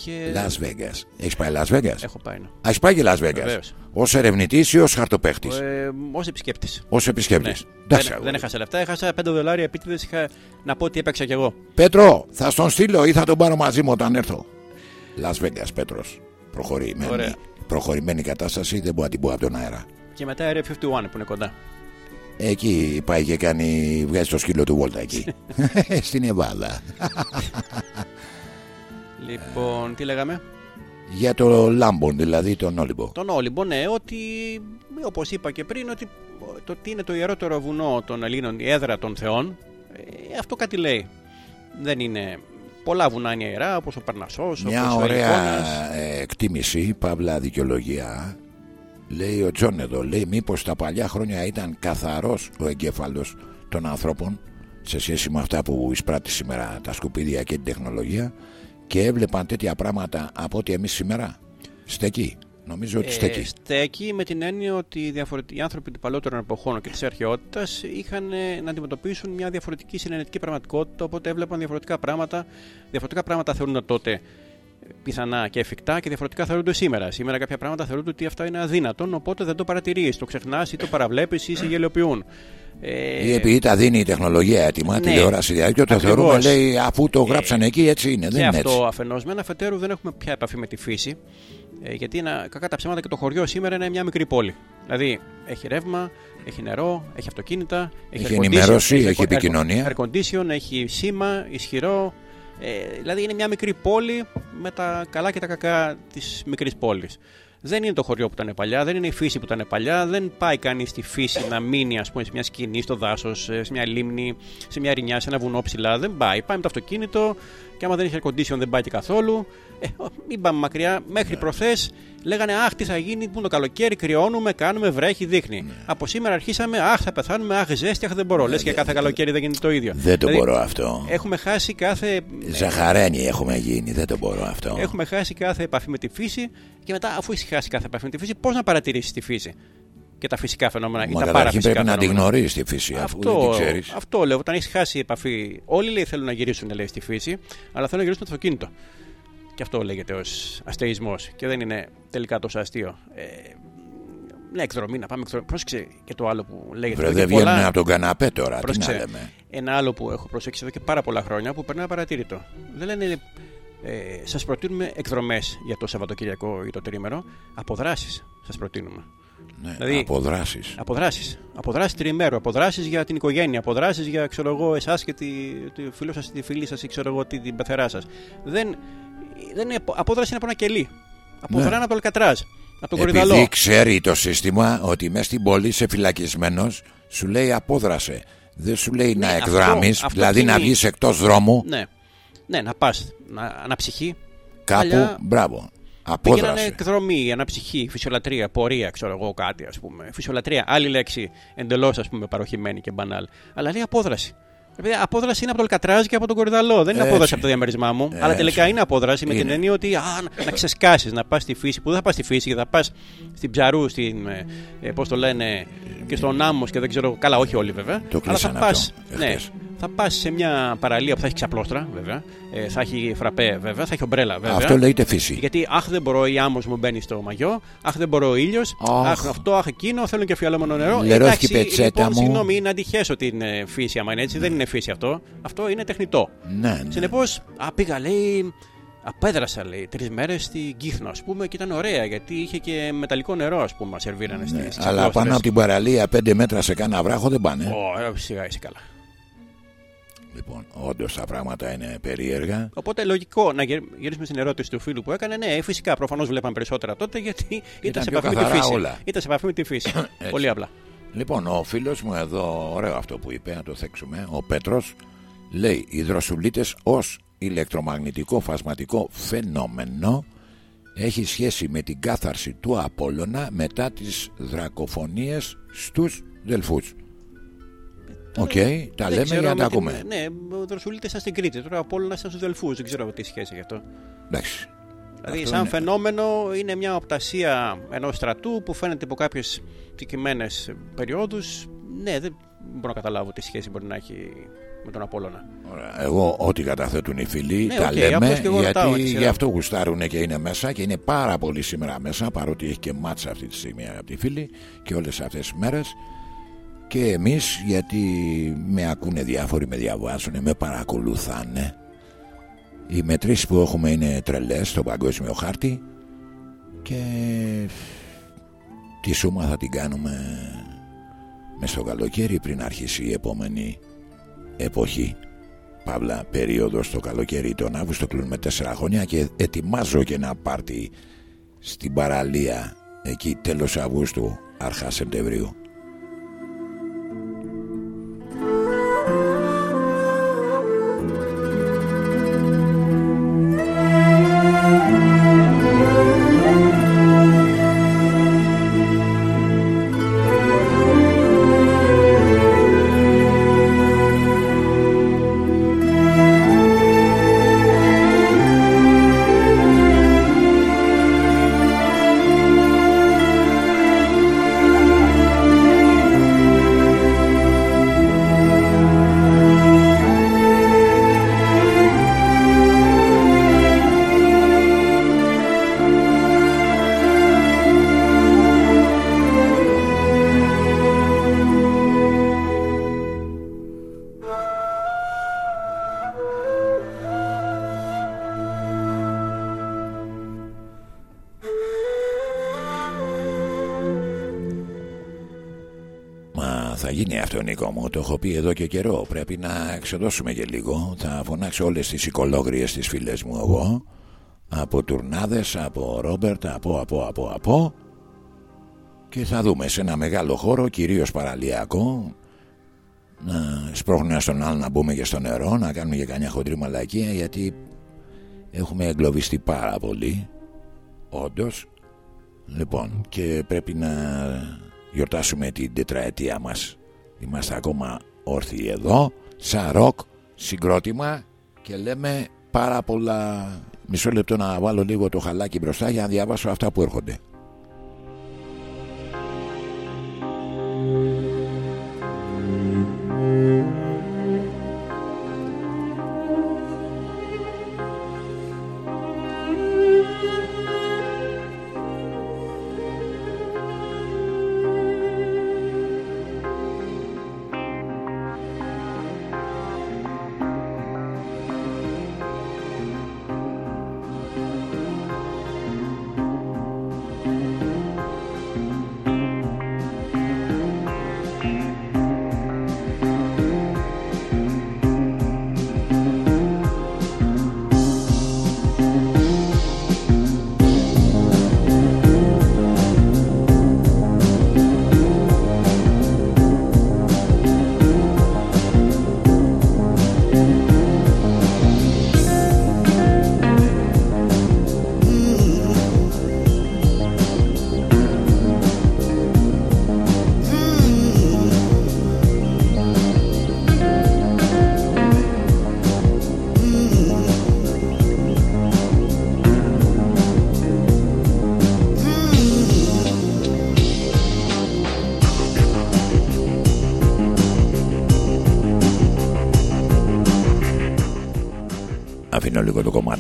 Και Las Vegas. Έχεις πάει Las Vegas; έχω πάει. ναι. Α, έχει πάει και Las Vegas. Βεβαίως. Ω ερευνητής ή ως χαρτοπαίχτης; Ε, Ω επισκέπτης. Ω επισκέπτης. Ναι. Δεν, δεν έχασα λεφτά, έχασα 5 δολάρια επίτηδες. Είχα να πω ότι έπαιξα κι εγώ. Πέτρο, θα στον στείλω ή θα τον πάρω μαζί μου όταν έρθω; Las Vegas, Πέτρος. Προχωρημένη, Ωραία. προχωρημένη κατάσταση, δεν μπορώ να την πω από τον αέρα. Και μετά Area 51 που είναι κοντά. Εκεί πάει και κάνει, βγάζει το σκύλο του Βόλτα εκεί. Στην Εβάδα. Λοιπόν, τι λέγαμε; Για το Λάμπον, δηλαδή τον Όλυμπο. Τον Όλυμπο, ναι, ότι όπως είπα και πριν, ότι το ότι είναι το ιερότερο βουνό των Ελλήνων, η έδρα των Θεών, ε, αυτό κάτι λέει. Δεν είναι. Πολλά βουνά είναι ιερά, όπως ο Παρνασσός, Μια ο ωραία Ελικόνας. ε, εκτίμηση, παύλα δικαιολογία. Λέει ο Τζον εδώ, λέει μήπως τα παλιά χρόνια ήταν καθαρός ο εγκέφαλος των ανθρώπων σε σχέση με αυτά που εισπράττει σήμερα τα σκουπίδια και την τεχνολογία και έβλεπαν τέτοια πράγματα από ότι εμείς σήμερα στεκεί. Νομίζω ότι στεκεί. Ε, στέκει με την έννοια ότι οι, διαφορετικοί, οι άνθρωποι του παλαιότερων εποχών και της αρχαιότητας είχαν ε, να αντιμετωπίσουν μια διαφορετική συνενετική πραγματικότητα, οπότε έβλεπαν διαφορετικά πράγματα. Διαφορετικά πράγματα θεωρούνται τότε ε, πιθανά και εφικτά και διαφορετικά θεωρούνται σήμερα. Σήμερα κάποια πράγματα θεωρούνται ότι αυτά είναι αδύνατον, οπότε δεν το παρατηρείς, το ξεχνάς ή το παραβλέπεις ή σε γελιοποιούν. Ε, Ή επειδή τα δίνει η τεχνολογία έτοιμα, ναι. τηλεόραση διάρκεια, το Ακριβώς. θεωρούμε λέει αφού το γράψανε εκεί έτσι είναι. Δεν και είναι αυτό έτσι. αφενός. Με ένα αφετέρου δεν έχουμε πια επαφή με τη φύση. Ε, γιατί είναι, κακά τα ψέματα και το χωριό σήμερα είναι μια μικρή πόλη. Δηλαδή έχει ρεύμα, έχει νερό, έχει αυτοκίνητα, έχει, Έχει air condition, ενημέρωση, έχει air- επικοινωνία. Air condition, έχει σήμα, ισχυρό. Ε, δηλαδή είναι μια μικρή πόλη με τα καλά και τα κακά της μικρής πόλης. Δεν είναι το χωριό που ήταν παλιά, δεν είναι η φύση που ήταν παλιά, δεν πάει κανείς στη φύση να μείνει ας πούμε, σε μια σκηνή, στο δάσος, σε μια λίμνη, σε μια ρινιά, σε ένα βουνό ψηλά. Δεν πάει. Πάει με το αυτοκίνητο και άμα δεν έχει air condition δεν πάει και καθόλου. Ε, ο- μην πάμε μακριά. Μέχρι Ναι. προχθές λέγανε Αχ, τι θα γίνει, που είναι το καλοκαίρι, κρυώνουμε, κάνουμε, βρέχει, δείχνει. Ναι. Από σήμερα αρχίσαμε Αχ, θα πεθάνουμε, Αχ, ζέστη, Αχ, δεν μπορώ. Λες και κάθε καλοκαίρι δεν γίνεται το ίδιο. Δεν το Δηλαδή, μπορώ αυτό. Έχουμε χάσει κάθε. Ζαχαρένι έχουμε γίνει, δεν το μπορώ αυτό. Έχουμε χάσει κάθε επαφή με τη φύση και μετά, αφού έχει χάσει κάθε επαφή με τη φύση, πώς να παρατηρήσεις τη φύση και τα φυσικά φαινόμενα ή Μα τα καταρχήν παραφυσικά πρέπει να τη φαινόμενα. γνωρίζεις τη φύση αφού δεν Αυτό, τη ξέρεις. αυτό λέω. Όταν έχεις χάσει επαφή, όλοι λέει, θέλουν να γυρίσουν λέει, στη φύση, αλλά θέλουν να γυρίσουν με το αυτοκίνητο. Και αυτό λέγεται ως αστεϊσμός. Και δεν είναι τελικά τόσο αστείο. Ε, ναι, εκδρομή, να πάμε εκδρομή. Πρόσεξε και το άλλο που λέγεται. Βρε, εδώ δεν και πολλά- βγαίνουν από τον καναπέ τώρα, τι να Πρόσεξε, λέμε. Ένα άλλο που έχω προσέξει εδώ και πάρα πολλά χρόνια που περνάει παρατήρητο. Δεν λένε, ε, σας προτείνουμε εκδρομές για το Σαββατοκυριακό ή το τρίμερο. Αποδράσεις σας προτείνουμε. Ναι, δηλαδή- αποδράσεις. Αποδράσεις. Αποδράσεις τριημέρου. Αποδράσεις για την οικογένεια. Αποδράσεις για ξέρω εγώ, εσάς και τη, τη φίλο σας, τη φίλη σας ή ξέρω εγώ, τη, την πεθερά σας. Δεν, δεν είναι, απόδραση είναι από ένα κελί. Αποδράνε από το Αλκατράζ. Από τον Επειδή Κορυδαλό. ξέρει το σύστημα ότι μέσα στην πόλη είσαι φυλακισμένος, σου λέει απόδρασε. Δεν σου λέει να Ναι, αυτό- εκδράμεις, αυτό δηλαδή να κινεί. βγεις εκτός δρόμου Ναι. ναι, να πας. Να, αναψυχή. κάπου. Παλιά Μπράβο. Πήγαιναν Απόδρασε. εκδρομή, αναψυχή, φυσιολατρία, πορεία, ξέρω εγώ κάτι ας πούμε. Φυσιολατρία, άλλη λέξη εντελώς ας πούμε παροχημένη και μπανάλ. Αλλά λέει απόδραση. Επειδή απόδραση είναι από το Αλκατράζ και από τον Κορυδαλό. Δεν είναι Έτσι. απόδραση από το διαμέρισμά μου. Αλλά Έτσι. τελικά είναι απόδραση με την Είναι. έννοια ότι α, να- να ξεσκάσεις, να πας στη φύση. Που δεν θα πας στη φύση, θα πας στην ψαρού, στην. Ε, ε, Πώς το λένε, και στον άμμο και δεν ξέρω. Καλά, όχι όλοι βέβαια. Το αλλά θα κλείσανε πας. αυτό Ναι, εχθές. Θα πας σε μια παραλία που θα έχει ξαπλώστρα, βέβαια. Ε, θα έχει φραπέ, βέβαια. Θα έχει ομπρέλα, βέβαια. Αυτό λέγεται φύση. Γιατί αχ δεν μπορώ, η άμμος μου μπαίνει στο μαγιό. Αχ δεν μπορώ ο ήλιος. Αχ. Αχ. αυτό, αχ εκείνο. Θέλω και φιαλόμενο νερό. Λερώθηκε η Εντάξει, πετσέτα λοιπόν, μου. Συγγνώμη, είναι αντιχέσω την ε, φύση, άμα είναι έτσι. Δεν είναι φύση αυτό. Αυτό είναι τεχνητό. Ναι, ναι. Συνεπώς, πήγα λέει. Απέδρασα λέει τρεις μέρες στην Κύθνο, ας πούμε, και ήταν ωραία γιατί είχε και μεταλλικό νερό, ας πούμε, μας σερβίρανε Ναι, στις Αλλά ξαπλώστρες. πάνω από την παραλία, πέντε μέτρα σε κάνα βράχο δεν πάνε. Ω, ε, σιγά είσαι καλά. Λοιπόν, όντως τα πράγματα είναι περίεργα. Οπότε λογικό να γυρ- γυρίσουμε στην ερώτηση του φίλου που έκανε. Ναι, φυσικά προφανώς βλέπαν περισσότερα τότε γιατί ήταν, σε πιο επαφή με τη καθαρά φύση. όλα. Ήταν σε επαφή με τη φύση. Πολύ απλά. Λοιπόν, ο φίλος μου εδώ, ωραίο αυτό που είπε, να το θέξουμε, ο Πέτρος, λέει: Οι δροσουλίτε ως ηλεκτρομαγνητικό φασματικό φαινόμενο έχει σχέση με την κάθαρση του Απόλλωνα μετά τις δρακοφονίες στους Δελφούς. Οκ, τα Δεν λέμε ξέρω για να με τα την- ακούμε. Ναι, οι Δροσουλίτες ήταν στην Κρήτη. Τώρα από όλα ήταν στους Δελφούς. Δεν ξέρω τι σχέση γι' αυτό. Εντάξει. Δηλαδή, Αυτό σαν είναι- φαινόμενο, είναι μια οπτασία ενός στρατού που φαίνεται από κάποιες συγκεκριμένες περιόδους. Ναι, δεν μπορώ να καταλάβω τι σχέση μπορεί να έχει με τον Απόλλωνα. Ωραία. Εγώ ό,τι καταθέτουν οι φίλοι Ναι, τα οκ, λέμε απλώς και εγώ ρωτάω τη γιατί σειρά γι' μου. αυτό γουστάρουν και είναι μέσα και είναι πάρα πολύ σήμερα μέσα παρότι έχει και μάτσα αυτή τη στιγμή αγαπητοί φίλοι και όλες αυτές τις μέρες και εμείς γιατί με ακούνε διάφοροι, με διαβάζουν, με παρακολουθάνε οι μετρήσεις που έχουμε είναι τρελές στο παγκόσμιο χάρτη και τη σούμα θα την κάνουμε μες στο καλοκαίρι πριν αρχίσει η επόμενη εποχή. Παύλα περίοδος το καλοκαίρι τον Αύγουστο κλείνουμε τέσσερα χρόνια και ετοιμάζω και ένα πάρτι στην παραλία εκεί τέλος Αυγούστου αρχάς Σεπτεμβρίου έχω πει εδώ και καιρό Πρέπει να εξεδώσουμε και λίγο. Θα φωνάξω όλες τις οικολόγριες τις φίλες μου εγώ. Από τουρνάδες Από Ρόμπερτ Από από από από. Και θα δούμε σε ένα μεγάλο χώρο Κυρίως παραλιακό Να σπρώχνουμε ένα στον άλλο να μπούμε και στο νερό Να κάνουμε και κανιά χοντρή μαλακία Γιατί Έχουμε εγκλωβιστεί πάρα πολύ Όντως. Λοιπόν και πρέπει να γιορτάσουμε την τετραετία μας Είμαστε ακόμα όρθιοι εδώ Σαν ροκ συγκρότημα Και λέμε πάρα πολλά. Μισό λεπτό να βάλω λίγο το χαλάκι μπροστά Για να διαβάσω αυτά που έρχονται. Αφήνω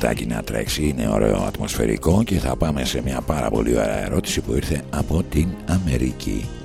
λίγο το κομματάκι να τρέξει. Είναι ωραίο ατμοσφαιρικό Και θα πάμε σε μια πάρα πολύ ωραία ερώτηση Που ήρθε από την Αμερική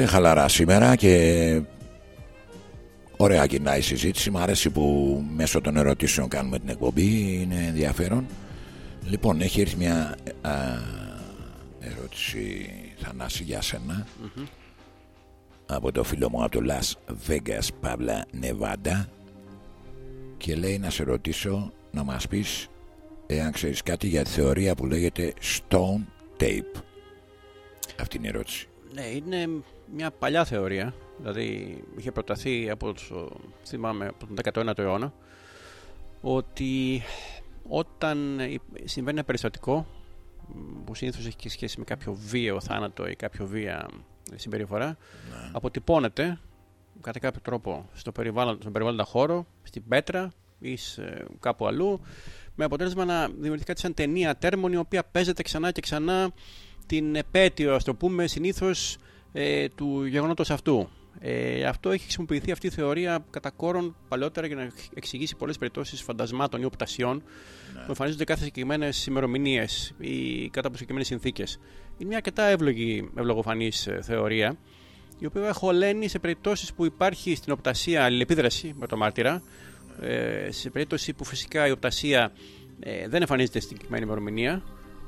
Είμαστε χαλαρά σήμερα και ωραία κοινά η συζήτηση. Μ' αρέσει που μέσω των ερωτήσεων κάνουμε την εκπομπή. Είναι ενδιαφέρον. Λοιπόν, έχει έρθει μια α, ερώτηση Θανάση για σένα από το φίλο μου από το Las Vegas Παύλα Νεβάντα και λέει να σε ρωτήσω να μας πεις εάν ξέρεις κάτι για τη θεωρία που λέγεται Stone Tape. Αυτή είναι η ερώτηση. Ναι, είναι μια παλιά θεωρία. Δηλαδή είχε προταθεί από, το, θυμάμαι, από τον 19ο αιώνα ότι όταν συμβαίνει ένα περιστατικό που συνήθως έχει και σχέση με κάποιο βίαιο θάνατο ή κάποιο βία συμπεριφορά Ναι. αποτυπώνεται κατά κάποιο τρόπο στο περιβάλλον, στον περιβάλλοντα χώρο, στην πέτρα ή σε κάπου αλλού με αποτέλεσμα να δημιουργηθεί κάτι σαν ταινία τέρμονη η οποία παίζεται ξανά και ξανά την επέτειο, ας το πούμε, συνήθως ε, του γεγονότος αυτού. Ε, αυτό έχει χρησιμοποιηθεί αυτή η θεωρία κατά κόρον παλαιότερα για να εξηγήσει πολλές περιπτώσεις φαντασμάτων ή οπτασιών που εμφανίζονται κάθε συγκεκριμένες ημερομηνίες ή κατά από συγκεκριμένες συνθήκες. Είναι μια αρκετά εύλογη, ευλογοφανή θεωρία, η οποία χωλαίνει σε περιπτώσεις που υπάρχει στην οπτασία αλληλεπίδραση με το μάρτυρα, ε, σε περίπτωση που φυσικά η οπτασία ε, δεν εμφανίζεται στην συγκεκριμένη ημερομηνία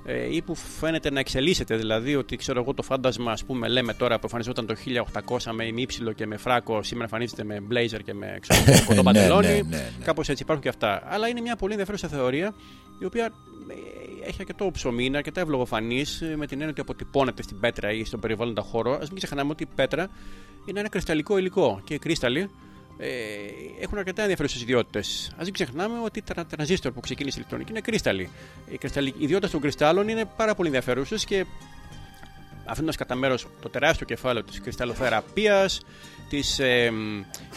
ε, ή που φαίνεται να εξελίσσεται, δηλαδή ότι ξέρω εγώ το φάντασμα, ας πούμε, λέμε τώρα που εμφανιζόταν το 1800 με ημίψιλο και με φράκο, σήμερα εμφανίζεται με blazer και με ξέρω, εγώ, κοντό Ναι, παντελόνι. ναι, ναι, ναι. Κάπως έτσι υπάρχουν και αυτά. Αλλά είναι μια πολύ ενδιαφέρουσα θεωρία, η οποία ε, έχει αρκετό ψωμί, είναι αρκετά ευλογοφανής, με την έννοια ότι αποτυπώνεται στην πέτρα ή στον περιβάλλοντα χώρο. Α μην ξεχνάμε ότι η πέτρα είναι ένα κρυσταλλικό υλικό και οι κρύσταλλοι ε, έχουν αρκετά ενδιαφέρουσες ιδιότητες. Α μην ξεχνάμε ότι τα τρανζίστορ που ξεκίνησε η ηλεκτρονική είναι κρύσταλλοι. Οι, κρυσταλλοι- οι ιδιότητε των κρυστάλλων είναι πάρα πολύ ενδιαφέρουσες και αφήνοντας κατά μέρος το τεράστιο κεφάλαιο της κρυσταλλοθεραπείας, της ε,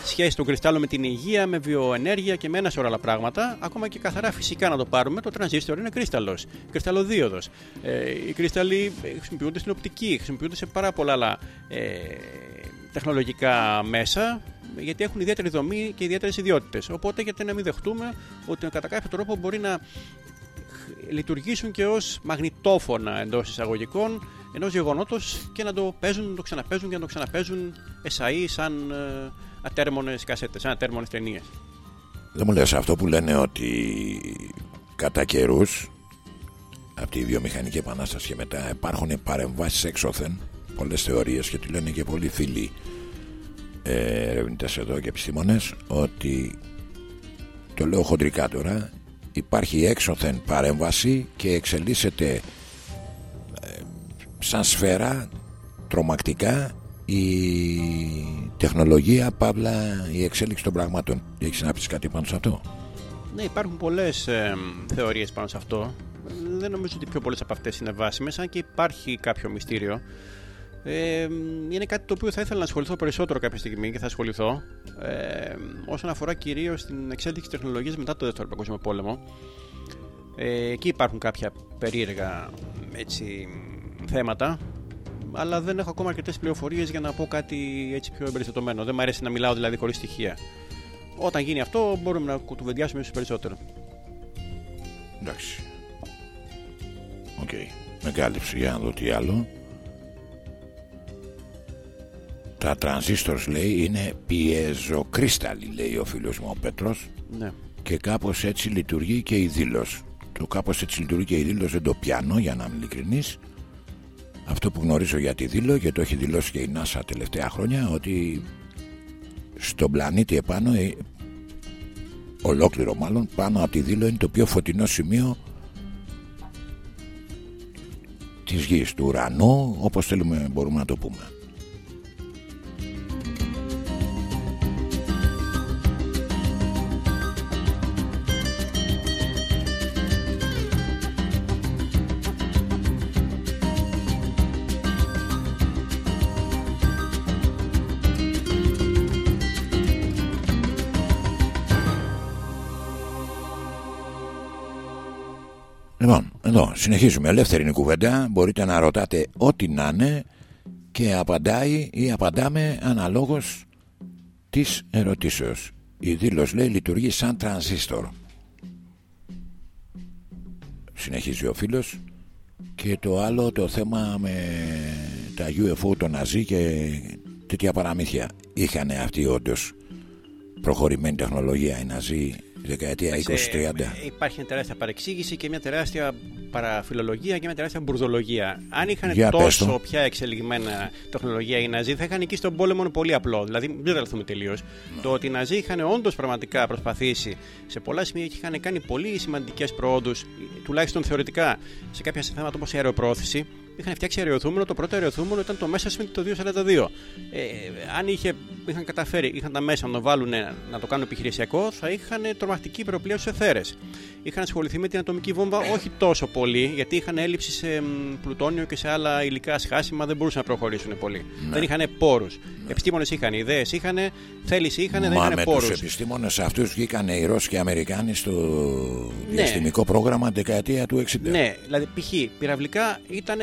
σχέσης των κρυστάλλων με την υγεία, με βιοενέργεια και με ένα σωρό άλλα πράγματα, ακόμα και καθαρά φυσικά να το πάρουμε, το τρανζίστορ είναι κρύσταλλο, κρυσταλλοδίωδος. Ε, οι κρύσταλλοι ε, χρησιμοποιούνται στην οπτική, χρησιμοποιούνται σε πάρα πολλά άλλα ε, τεχνολογικά μέσα, γιατί έχουν ιδιαίτερη δομή και ιδιαίτερες ιδιότητες. Οπότε, γιατί να μην δεχτούμε ότι κατά κάποιο τρόπο μπορεί να λειτουργήσουν και ως μαγνητόφωνα εντός εισαγωγικών ενός γεγονότος και να το παίζουν, να το ξαναπέζουν και να το ξαναπέζουν εσαΐ σαν ε, ατέρμονες κασέτες, σαν ατέρμονες ταινίες. Δεν μου λες αυτό που λένε ότι κατά καιρούς από τη βιομηχανική επανάσταση και μετά υπάρχουν παρεμβάσεις έξωθεν πολλές θεωρίες και τη λένε και πολλοί φίλοι ε, ερευνητές εδώ και επιστήμονες ότι το λέω χοντρικά τώρα υπάρχει έξωθεν παρέμβαση και εξελίσσεται ε, σαν σφαίρα τρομακτικά η τεχνολογία παύλα η εξέλιξη των πραγμάτων έχεις να πεις κάτι πάνω σε αυτό; Ναι, υπάρχουν πολλές ε, θεωρίες πάνω σε αυτό. Δεν νομίζω ότι πιο πολλές από αυτές είναι βάσιμες, αν και υπάρχει κάποιο μυστήριο. Ε, είναι κάτι το οποίο θα ήθελα να ασχοληθώ περισσότερο κάποια στιγμή και θα ασχοληθώ ε, όσον αφορά κυρίως την εξέλιξη της τεχνολογίας μετά το Δεύτερο Παγκόσμιο Πόλεμο. Ε, εκεί υπάρχουν κάποια περίεργα έτσι, θέματα αλλά δεν έχω ακόμα αρκετές πληροφορίες για να πω κάτι έτσι πιο εμπεριστατωμένο. Δεν μου αρέσει να μιλάω δηλαδή χωρίς στοιχεία. Όταν γίνει αυτό, μπορούμε να κουβεντιάσουμε ίσως περισσότερο. εντάξει οκ με κάλυψε για να δω τι άλλο τα transistors λέει είναι πιεζοκρύσταλλοι λέει ο φίλος μου ο Πέτρος Ναι. και κάπως έτσι λειτουργεί και η Δήλος. Το κάπως έτσι λειτουργεί και η Δήλος δεν το πιάνω για να είμαι ειλικρινής. Αυτό που γνωρίζω για τη Δήλο και το έχει δηλώσει και η NASA τελευταία χρόνια ότι στον πλανήτη επάνω, ε, ολόκληρο μάλλον, πάνω από τη δήλω είναι το πιο φωτεινό σημείο της γης, του ουρανού, όπως θέλουμε μπορούμε να το πούμε. Λοιπόν, εδώ συνεχίζουμε. Ελεύθερη είναι η κουβέντα. Μπορείτε να ρωτάτε ό,τι να είναι και απαντάει ή απαντάμε αναλόγως της ερωτήσεως. Η δήλωση λέει λειτουργεί σαν τρανζίστορ. Συνεχίζει ο φίλος και το άλλο το θέμα με τα UFO, το Ναζί και τέτοια παραμύθια. Είχαν αυτοί όντως προχωρημένη τεχνολογία οι Ναζί; τη δεκαετία 20-30. Ε, Υπάρχει μια τεράστια παρεξήγηση και μια τεράστια παραφιλολογία και μια τεράστια μπουρδολογία. Αν είχαν Για πες τόσο το. πια εξελιγμένα τεχνολογία οι Ναζί, θα είχαν εκεί στον πόλεμο πολύ απλό. Δηλαδή, μην τρελαθούμε τελείως. Το ότι οι Ναζί είχαν όντως πραγματικά προσπαθήσει σε πολλά σημεία και είχαν κάνει πολύ σημαντικές προόδους, τουλάχιστον θεωρητικά, σε κάποια θέματα όπως η αεροπρόθεση. Είχαν φτιάξει αεροθούμενο. Το πρώτο αεροθούμενο ήταν το Messerschmitt το 242. Ε, αν είχε, είχαν καταφέρει, είχαν τα μέσα να το βάλουν να το κάνουν επιχειρησιακό, θα είχαν τρομακτική προπλία στους εθέρες. Είχαν ασχοληθεί με την ατομική βόμβα όχι τόσο πολύ, γιατί είχαν έλλειψη σε μ, πλουτόνιο και σε άλλα υλικά σχάσιμα, δεν μπορούσαν να προχωρήσουν πολύ. Δεν είχαν πόρους. Επιστήμονες είχαν, ιδέες είχαν, θέληση είχαν, δεν Μα είχαν με τους πόρου. επιστήμονες αυτούς βγήκαν οι Ρώσοι και οι Αμερικάνοι στο Ναι. διαστημικό πρόγραμμα δεκαετία του 60. Ναι, δηλαδή π.χ. πυραυλικά ήταν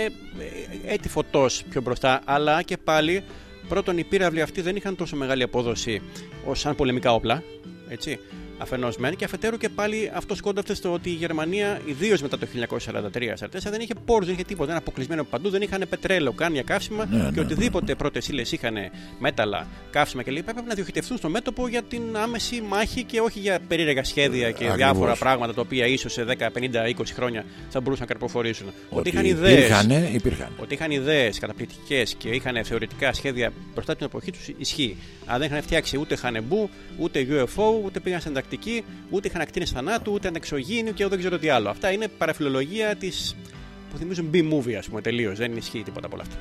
έτη φωτός πιο μπροστά, αλλά και πάλι πρώτον οι πύραυλοι αυτοί δεν είχαν τόσο μεγάλη απόδοση ως σαν πολεμικά όπλα. Έτσι. Αφενός μεν και αφετέρου και πάλι αυτό σκόνταφτε στο ότι η Γερμανία, ιδίως μετά το 1943-44, δεν είχε πόρους, δεν είχε τίποτα. Ήταν αποκλεισμένο από παντού, δεν είχαν πετρέλαιο, καν για καύσιμα Ναι, ναι, και οτιδήποτε πρώτες ύλες είχαν μέταλλα, καύσιμα κλπ. Έπρεπε να διοχετευτούν στο μέτωπο για την άμεση μάχη και όχι για περίεργα σχέδια και Ακριβώς. διάφορα πράγματα τα οποία ίσως σε 10, 50, 20 χρόνια θα μπορούσαν να καρποφορήσουν. Ότι, Ότι είχαν ιδέες. υπήρχανε, υπήρχαν. Ότι είχαν ιδέες καταπληκτικές και είχαν θεωρητικά σχέδια μπροστά την εποχή τους ισχύει. Αλλά δεν είχαν φτιάξει ούτε χανεμπού, ούτε UFO, ούτε πήγαν στην Ανταρκτική, ούτε είχαν ακτίνε θανάτου, ούτε ανεξογίνου και δεν ξέρω τι άλλο. Αυτά είναι παραφιλολογία της. που θυμίζουν B-movie, ας πούμε, τελείως. Δεν ισχύει τίποτα από όλα αυτά.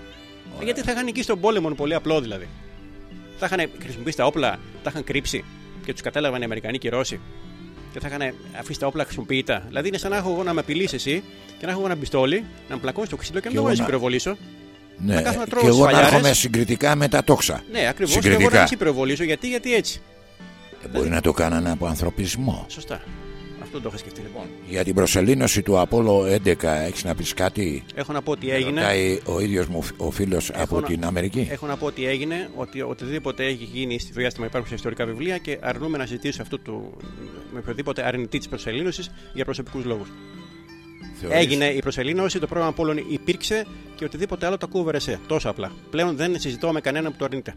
Ε, Γιατί θα είχαν εκεί στον πόλεμο, είναι πολύ απλό δηλαδή. Θα είχαν χρησιμοποιήσει τα όπλα, τα είχαν κρύψει και τους κατέλαβαν οι Αμερικανοί και οι Ρώσοι. Και θα είχαν αφήσει τα όπλα χρησιμοποιητά. Δηλαδή είναι σαν να έχω εγώ να με απειλήσει εσύ και να έχω εγώ ένα πιστόλι, να με πλακώνεις στο ξύλο και να Και μην εγώ μπορείς να να- πυροβολήσω. Ναι. Θα κάθομαι να τρώω Και εγώ να σφαλιάρες. έρχομαι συγκριτικά με τα τόξα. Ναι, ακριβώς. Και εγώ να Συγκριτικά. μην σε πυροβολήσω. Γιατί, γιατί έτσι. Ε, Μπορεί να το κάνανε από ανθρωπισμό. Σωστά. Αυτό το είχα σκεφτεί λοιπόν. Για την προσελήνωση του Απόλλω 11 έχεις να πεις κάτι; Έχω να πω ότι έγινε. Ρωτάει ο ίδιος μου ο φίλος από να- την Αμερική. Έχω να πω ότι έγινε, ότι οτιδήποτε έχει γίνει στη διάστημα υπάρχουν σε ιστορικά βιβλία και αρνούμε να συζητήσω αυτό του, με οποιοδήποτε αρνητή της προσελήνωσης για προσωπικούς λόγους. Θεωρείς- Έγινε η προσελήνωση, το πρόγραμμα Πόλων υπήρξε και οτιδήποτε άλλο το ακούω εσύ. Τόσο απλά. Πλέον δεν συζητώ με κανέναν που το αρνείται.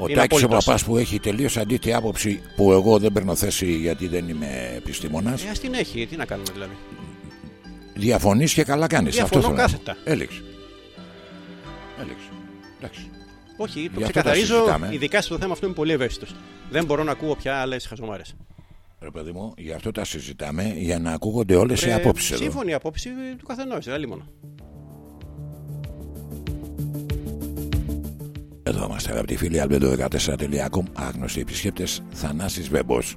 Ο είναι Τάκης ο απόλυτος. παπάς που έχει τελείως αντίθετη άποψη που εγώ δεν παίρνω θέση γιατί δεν είμαι επιστήμονας. Ε, ας την έχει, τι να κάνουμε δηλαδή. Διαφωνείς και καλά κάνεις. Διαφωνώ Αυτό θέλω να πω. κάθετα. Έλεξε. Έλεξε. Εντάξει. Όχι, το Γι' αυτό τα ξεκαθαρίζω, συζητάμε. ειδικά στο θέμα αυτό είμαι πολύ ευαίσθητος. Δεν μπορώ να ακούω πια άλλες χαζομάρες. Ρε παιδί μου, γι' αυτό τα συζητάμε για να ακούγονται όλες οι απόψεις εδώ. Σύμφωνη η απόψη του καθενός, δεν μόνο. Εδώ είμαστε αγαπητοί φίλοι albedo14.com Άγνωστοι επισκέπτες Θανάσης Βεμπός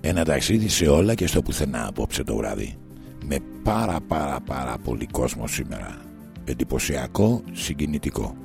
Ένα ταξίδι σε όλα και στο πουθενά απόψε το βράδυ. Με πάρα πάρα πάρα πολύ κόσμο σήμερα. Εντυπωσιακό, συγκινητικό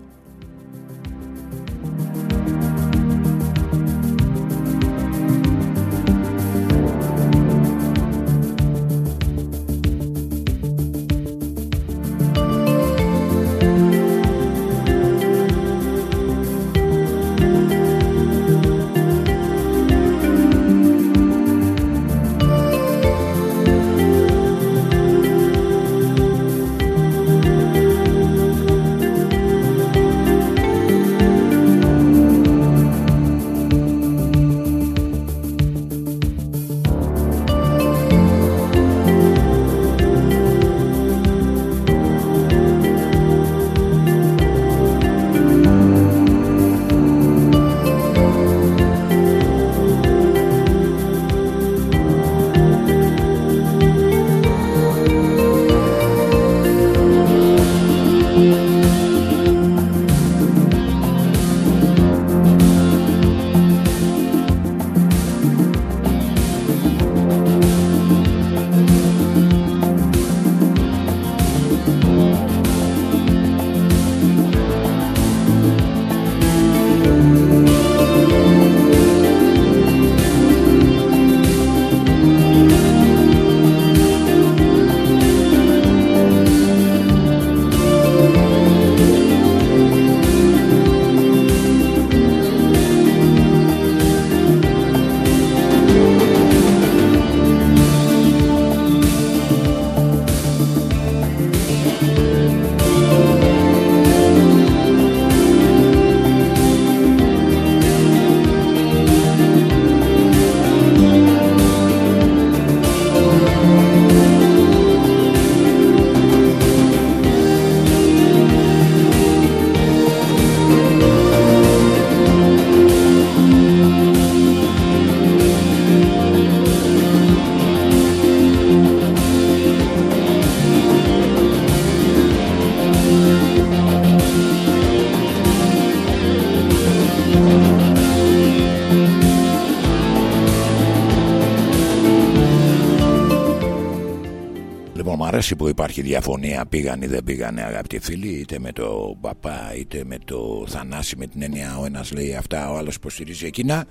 Λοιπόν, μου αρέσει που υπάρχει διαφωνία. Πήγαν ή δεν πήγανε, αγαπητοί φίλοι, είτε με το παπά είτε με το Θανάση. Με την έννοια, ο ένας λέει αυτά, ο άλλος υποστηρίζει εκείνα.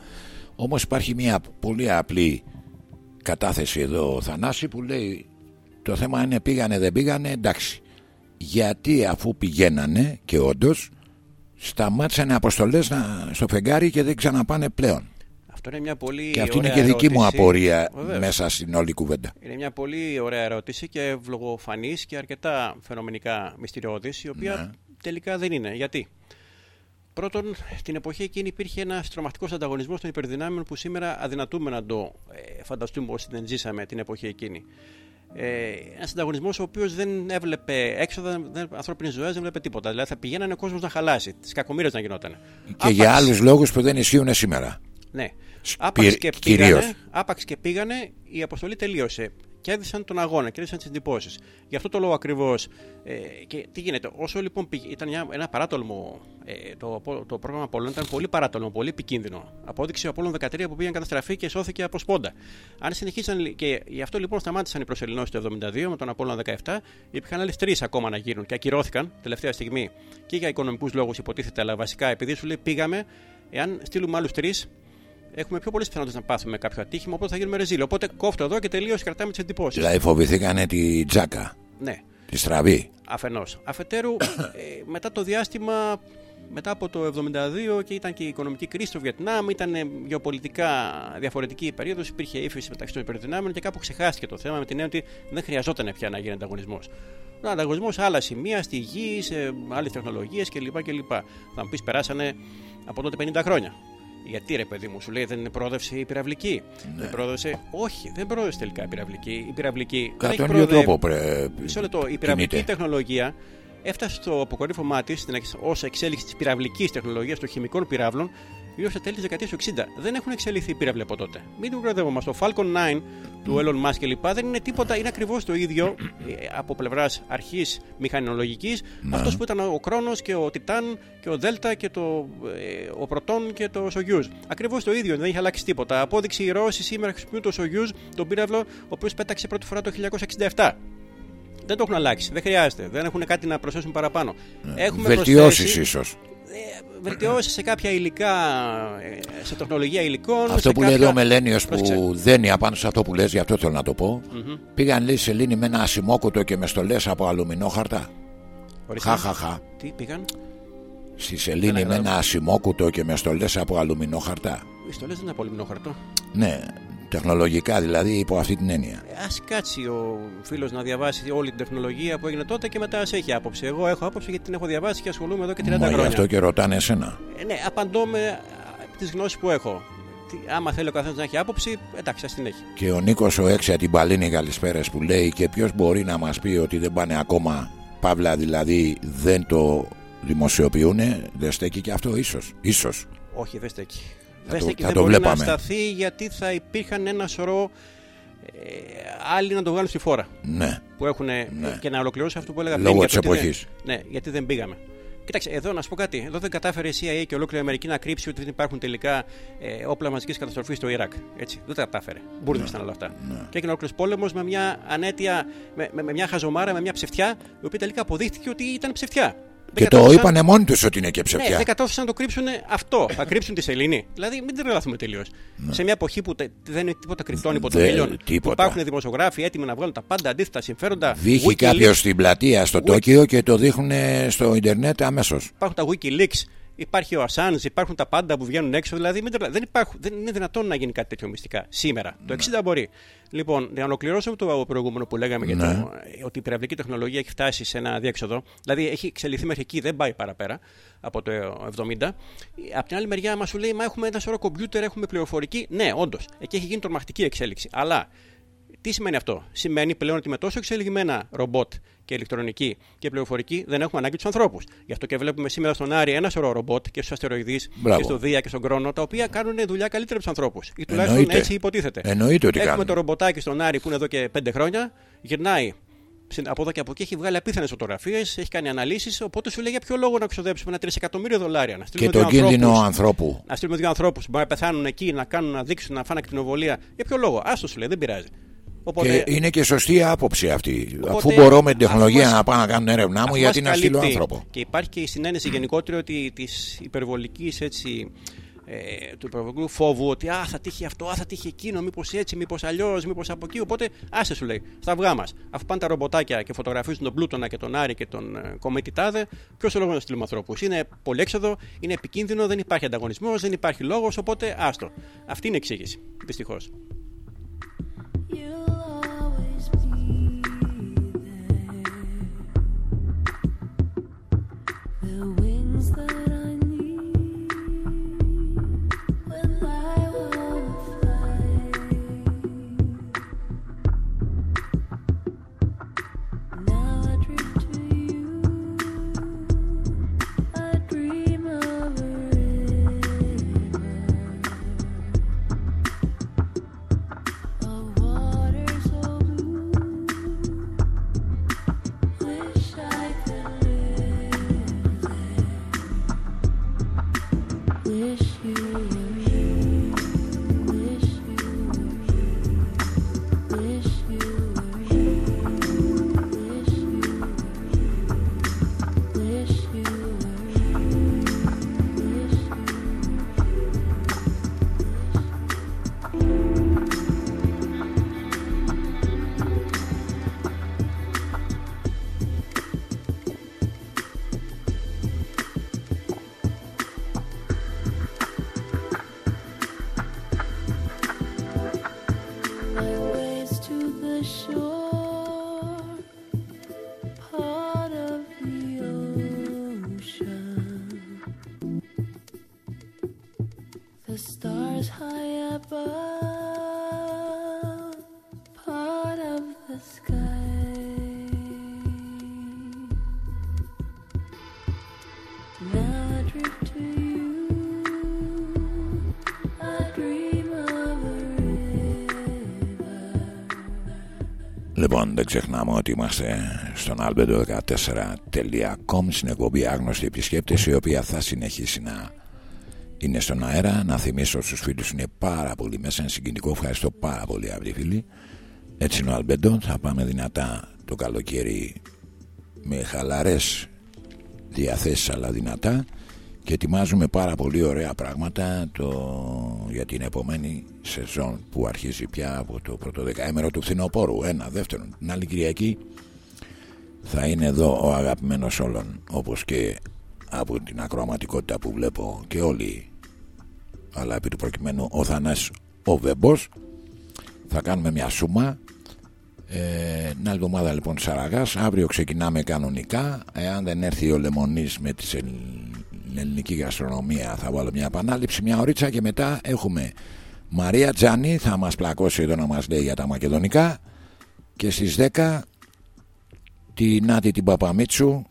Όμως υπάρχει μια πολύ απλή κατάθεση εδώ, ο Θανάση, που λέει το θέμα είναι πήγανε δεν πήγανε, εντάξει. Γιατί αφού πηγαίνανε και όντως σταμάτησαν αποστολές στο φεγγάρι και δεν ξαναπάνε πλέον. Αυτό είναι μια πολύ Και αυτή είναι ωραία και δική μου ερώτηση. απορία Βεβαίως. μέσα στην όλη κουβέντα. Είναι μια πολύ ωραία ερώτηση και ευλογοφανής και αρκετά φαινομενικά μυστηριώδης, η οποία Ναι. τελικά δεν είναι. Γιατί; Πρώτον, την εποχή εκείνη υπήρχε ένα τρομακτικός ανταγωνισμός των υπερδυνάμεων που σήμερα αδυνατούμε να το ε, φανταστούμε όσοι δεν ζήσαμε την εποχή εκείνη. Ε, ένας ανταγωνισμός ο οποίος δεν έβλεπε έξοδα, δεν, ανθρώπινη ζωές, δεν έβλεπε τίποτα. Δηλαδή θα πηγαίνανε ο κόσμος να χαλάσει, τις κακομοίρες να γινόταν. Και για άλλους λόγους που δεν ισχύουν σήμερα. Ναι. Σ- Άπαξ πυρ- και, κυρίως. πήγανε, άπαξ και πήγανε, η αποστολή τελείωσε. Κέρδισαν τον αγώνα, κέρδισαν τις εντυπώσεις. Γι' αυτό το λόγο ακριβώς. Ε, και τι γίνεται, όσο λοιπόν πήγε, ήταν μια, ένα παράτολμο. Ε, το, το πρόγραμμα Απόλλων ήταν πολύ παράτολμο, πολύ επικίνδυνο. Απόδειξε ο Απόλλων 13 που πήγαν καταστραφή και σώθηκε από σπόντα. Αν συνεχίσαν. λι- Και γι' αυτό λοιπόν σταμάτησαν οι προσελεινώσει το 72 με τον Απόλλων 17. Υπήρχαν άλλες τρεις ακόμα να γίνουν και ακυρώθηκαν τελευταία στιγμή και για οικονομικούς λόγους υποτίθεται, αλλά βασικά επειδή σου λέει πήγαμε, εάν στείλουμε άλλους τρεις, έχουμε πιο πολλές πιθανότητες να πάθουμε κάποιο ατύχημα, οπότε θα γίνουμε ρεζίλ. Οπότε κόφτω εδώ και τελείω κρατάμε τις εντυπώσεις. Δηλαδή φοβηθήκανε τη τζάκα, Ναι, τη στραβή. αφενός. Αφετέρου, ε, μετά το διάστημα, μετά από το 72 και ήταν και η οικονομική κρίση στο Βιετνάμ, ήταν ε, γεωπολιτικά διαφορετική η περίοδος, υπήρχε ύφεση μεταξύ των υπερδυνάμεων και κάπου ξεχάστηκε το θέμα με την έννοια ότι δεν χρειαζόταν πια να γίνει ανταγωνισμός. Ο ανταγωνισμός σε άλλα σημεία, στη γη, σε άλλες τεχνολογίες κλπ. κλπ. Θα μου πεις, περάσανε από τότε 50 χρόνια. Γιατί ρε παιδί μου, σου λέει δεν προόδευσε η πυραυλική. Δεν προόδευσε. Όχι, δεν προόδευσε τελικά η πυραυλική. Η πυραυλική. δεν Κατά έχει τον ίδιο προοδε- τρόπο πρέ... Μισό λεπτό. Η πυραυλική κινείται. τεχνολογία έφτασε στο αποκορύφωμά της ως εξέλιξη της πυραυλικής τεχνολογίας των χημικών πυράβλων γύρω στα τέλη τη δεκαετίας του 60. Δεν έχουν εξελιχθεί οι πύραυλοι από τότε. Μην την κοροϊδεύουμε. Το Falcon 9 του Elon Musk κλπ. δεν είναι τίποτα, είναι ακριβώς το ίδιο ε, από πλευράς αρχής μηχανολογικής. Αυτός που ήταν ο Κρόνος και ο Τιτάν και ο Δέλτα και το, ε, ο Πρωτόν και το Σογιούζ. Ακριβώς το ίδιο, δεν έχει αλλάξει τίποτα. Απόδειξη οι Ρώσοι σήμερα χρησιμοποιούν το Σογιούζ, τον πύραυλο, ο οποίος πέταξε πρώτη φορά το 1967. Δεν το έχουν αλλάξει. Δεν χρειάζεται. Δεν έχουν κάτι να προσθέσουν παραπάνω. Έχουμε Βελτιώσεις προσθέσει, ίσως. ε, βελτιώσεις σε κάποια υλικά, ε, σε τεχνολογία υλικών. Αυτό σε που λέει κάποια... εδώ ο Μελένιος Πρόσεξε. που δένει απάνω σε αυτό που λες, γι' αυτό θέλω να το πω. Πήγαν λέει σε Σελήνη με ένα ασημόκουτο και μες στολές από αλουμινόχαρτα. Ορίστε. Χαχαχα. Τι πήγαν; Στη Σελήνη με ένα ασημόκουτο και μες στολές από αλουμινόχαρτα. Οι στολές δεν είναι από λιμνό χαρτό. Ναι, τεχνολογικά δηλαδή υπό αυτή την έννοια. Α κάτσει ο φίλος να διαβάσει όλη την τεχνολογία που έγινε τότε και μετά α έχει άποψη. Εγώ έχω άποψη γιατί την έχω διαβάσει και ασχολούμαι εδώ και 30 Μα γι' χρόνια. αυτό και ρωτάνε εσένα. Ε, ναι, απαντώ με τις γνώσεις που έχω. Τι- άμα θέλει ο καθένας να έχει άποψη, εντάξει, ας την έχει. Και ο Νίκος ο έξι από την Παλίνη Καλησπέρας που λέει και ποιος μπορεί να μας πει ότι δεν πάνε ακόμα Παύλα δηλαδή δεν το δημοσιοποιούν δεν στέκει και αυτό ίσως, ίσως. Όχι, δεν στέκει. Θα δεν το- στέκει, θα δεν το μπορεί βλέπαμε. να σταθεί γιατί θα υπήρχαν ένα σωρό ε, άλλοι να το βγάλουν στη φόρα. Ναι, Που έχουν, Και να ολοκληρώσω αυτό που έλεγα Λόγω πριν. της για το ότι εποχής. Δεν, ναι, γιατί δεν πήγαμε. Κοίταξε, εδώ να σου πω κάτι. Εδώ δεν κατάφερε η CIA και ολόκληρη η Αμερική να κρύψει ότι δεν υπάρχουν τελικά ε, όπλα μαζικής καταστροφής στο Ιράκ. Έτσι. Δεν τα κατάφερε. Μπούρδε ήταν όλα αυτά. Και έγινε ολόκληρος πόλεμος με μια ανέτεια, με, με, με μια χαζομάρα, με μια ψευτιά, η οποία τελικά αποδείχθηκε ότι ήταν ψευτιά. Και Δεν το κατόρθωσαν- είπανε μόνοι τους ότι είναι και ναι, ψευτιά. δεν κατόρθωσαν να το κρύψουν αυτό. Θα κρύψουν τη σελήνη. Δηλαδή, μην τρελαθούμε τελείως. Σε μια εποχή που τε- δεν είναι τίποτα κρυπτόν υπό το Δεν- μήλιον. Που τίποτα. υπάρχουν δημοσιογράφοι έτοιμοι να βγάλουν τα πάντα αντίθετα συμφέροντα. Βύχει Wikileaks, κάποιος στην πλατεία στο Τόκιο και το δείχνουν στο ίντερνετ αμέσως. Υπάρχουν τα Wikileaks, υπάρχει ο Assange, υπάρχουν τα πάντα που βγαίνουν έξω. Δηλαδή, μην τρελα- δεν, υπάρχουν, δεν είναι δυνατόν να γίνει κάτι τέτοιο μυστικά σήμερα. Το 60 μπορεί. Λοιπόν, για να ολοκληρώσω το προηγούμενο που λέγαμε για Ναι. το, ότι η πυραυλική τεχνολογία έχει φτάσει σε ένα διέξοδο. Δηλαδή, έχει εξελιχθεί μέχρι εκεί, δεν πάει παραπέρα από το 70. Απ' την άλλη μεριά, μας σου λέει, Μα έχουμε ένα σωρό κομπιούτερ, έχουμε πληροφορική. Ναι, όντως, εκεί έχει γίνει τρομακτική εξέλιξη. Αλλά τι σημαίνει αυτό; Σημαίνει πλέον ότι με τόσο εξελιγμένα ρομπότ και ηλεκτρονική και πληροφορική δεν έχουμε ανάγκη τους ανθρώπους. Γι' αυτό και βλέπουμε σήμερα στον Άρη ένα σωρό ρομπότ και στους αστεροειδείς Μπράβο. και στο Δία και στον Κρόνο, τα οποία κάνουν δουλειά καλύτερα από τους ανθρώπους. Ή τουλάχιστον Εννοείται. έτσι υποτίθεται. Εννοείται ότι Έχουμε κάνουν. το ρομποτάκι στον Άρη που είναι εδώ και πέντε χρόνια, γυρνάει συν- από εδώ και από εκεί, έχει βγάλει απίθανες φωτογραφίες, έχει κάνει αναλύσεις. Οπότε σου λέει για ποιο λόγο να ξοδέψουμε ένα τρισεκατομμύριο δολάρια. Να Και στείλουμε τον δύο κίνδυνο ανθρώπους, ανθρώπου. να στείλουμε δύο ανθρώπους που μπορεί να πεθάνουν εκεί, να κάνουν, να δείξουν, να φάνε ακτινοβολία. Για ποιο λόγο. Άστο σου λέει, δεν πειράζει. Οπότε, Και είναι και σωστή η άποψη αυτή. Οπότε, Αφού μπορώ με την τεχνολογία αφού μας- να πάω να κάνω έρευνά μου, αφού γιατί μας να στείλω καλύπτει άνθρωπο. Και υπάρχει και η συνένεση γενικότερη ότι της υπερβολικής έτσι, ε, του υπερβολικού φόβου ότι α, θα τύχει αυτό, α, θα τύχει εκείνο, μήπως έτσι, μήπως αλλιώς, μήπως από εκεί. Οπότε άσε σου λέει, στα αυγά μας. Αφού πάνε τα ρομποτάκια και φωτογραφίζουν τον Πλούτονα και τον Άρη και τον ε, Κομέτη Τάδε, ποιος ο λόγος να στείλουμε ανθρώπους. Είναι πολύ έξοδο, είναι επικίνδυνο, δεν υπάρχει ανταγωνισμός, δεν υπάρχει λόγος, οπότε άστο. Αυτή είναι η εξήγηση. Δυστυχώς. Λοιπόν, δεν ξεχνάμε ότι είμαστε στον albedo14.com στην εκπομπή Άγνωστοι Επισκέπτες η οποία θα συνεχίσει να είναι στον αέρα. Να θυμίσω στους φίλους είναι πάρα πολύ μέσα, είναι συγκινητικό. Ευχαριστώ πάρα πολύ, αύριοι φίλοι. Έτσι είναι ο Αλμπέντο. Θα πάμε δυνατά το καλοκαίρι με χαλαρές διαθέσεις αλλά δυνατά και ετοιμάζουμε πάρα πολύ ωραία πράγματα το... για την επομένη σεζόν που αρχίζει πια από το πρώτο δεκαέμερο του φθινοπόρου. Ένα, δεύτερον, την άλλη Κυριακή θα είναι εδώ ο αγαπημένος όλων όπως και από την ακροαματικότητα που βλέπω και όλοι. Αλλά επί του προκειμένου ο Θανάς ο Βέμπος θα κάνουμε μια σούμα. Ε, την άλλη εβδομάδα λοιπόν Σαραγάς. Αύριο ξεκινάμε κανονικά. Εάν δεν έρθει ο Λεμονής με τις ελλ- την ελληνική γαστρονομία. Θα βάλω μια επανάληψη μια ωρίτσα και μετά έχουμε Μαρία Τζάνι θα μας πλακώσει εδώ να μας λέει για τα μακεδονικά. Και στις 10 τη Νάτη την Παπαμίτσου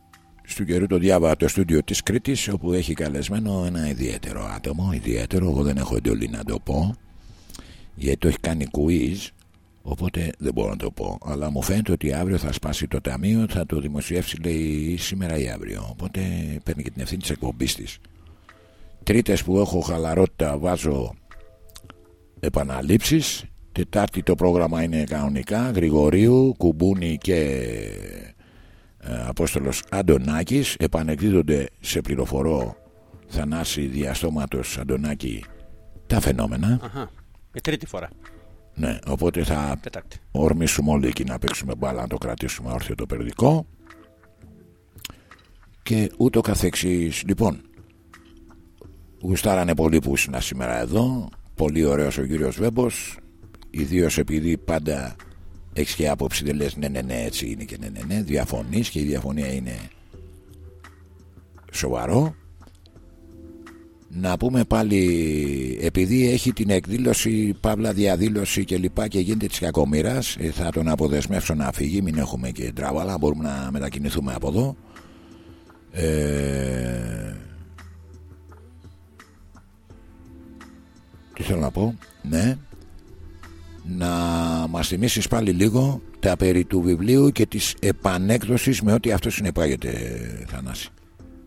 στο καιρού το διάβα το στούντιο της Κρήτης όπου έχει καλεσμένο ένα ιδιαίτερο άτομο ιδιαίτερο εγώ δεν έχω εντολή να το πω γιατί το έχει κάνει quiz οπότε δεν μπορώ να το πω αλλά μου φαίνεται ότι αύριο θα σπάσει το ταμείο θα το δημοσιεύσει λέει σήμερα ή αύριο. Οπότε παίρνει και την ευθύνη της εκπομπής της. Τρίτες που έχω χαλαρότητα βάζω επαναλήψεις. Τετάρτη το πρόγραμμα είναι κανονικά. Γρηγορίου, Κουμπούνη και ε, Απόστολος Αντωνάκης. Επανεκδίδονται σε πληροφορώ Θανάση Διαστόματος Αντωνάκη τα φαινόμενα. Αχα. Για τρίτη φορά. Ναι, οπότε θα Τετάρτη. ορμήσουμε όλοι εκεί να παίξουμε μπάλα να το κρατήσουμε όρθιο το περιοδικό. Και ούτω καθεξής. Λοιπόν γουστάρανε πολύ που ήσουν σήμερα εδώ. Πολύ ωραίος ο κύριος Βέμπος. Ιδίως επειδή πάντα έχεις και άποψη δεν λες ναι ναι ναι έτσι είναι και ναι ναι ναι διαφωνείς και η διαφωνία είναι σοβαρό να πούμε πάλι επειδή έχει την εκδήλωση παύλα διαδήλωση και λοιπά και γίνεται της κακομήρας ε, θα τον αποδεσμεύσω να φύγει μην έχουμε και τράβαλα μπορούμε να μετακινηθούμε από εδώ. Ε, τι θέλω να πω ναι. Να μας θυμίσεις πάλι λίγο τα περί του βιβλίου και της επανέκδοσης με ό,τι αυτός συνεπάγεται Θανάση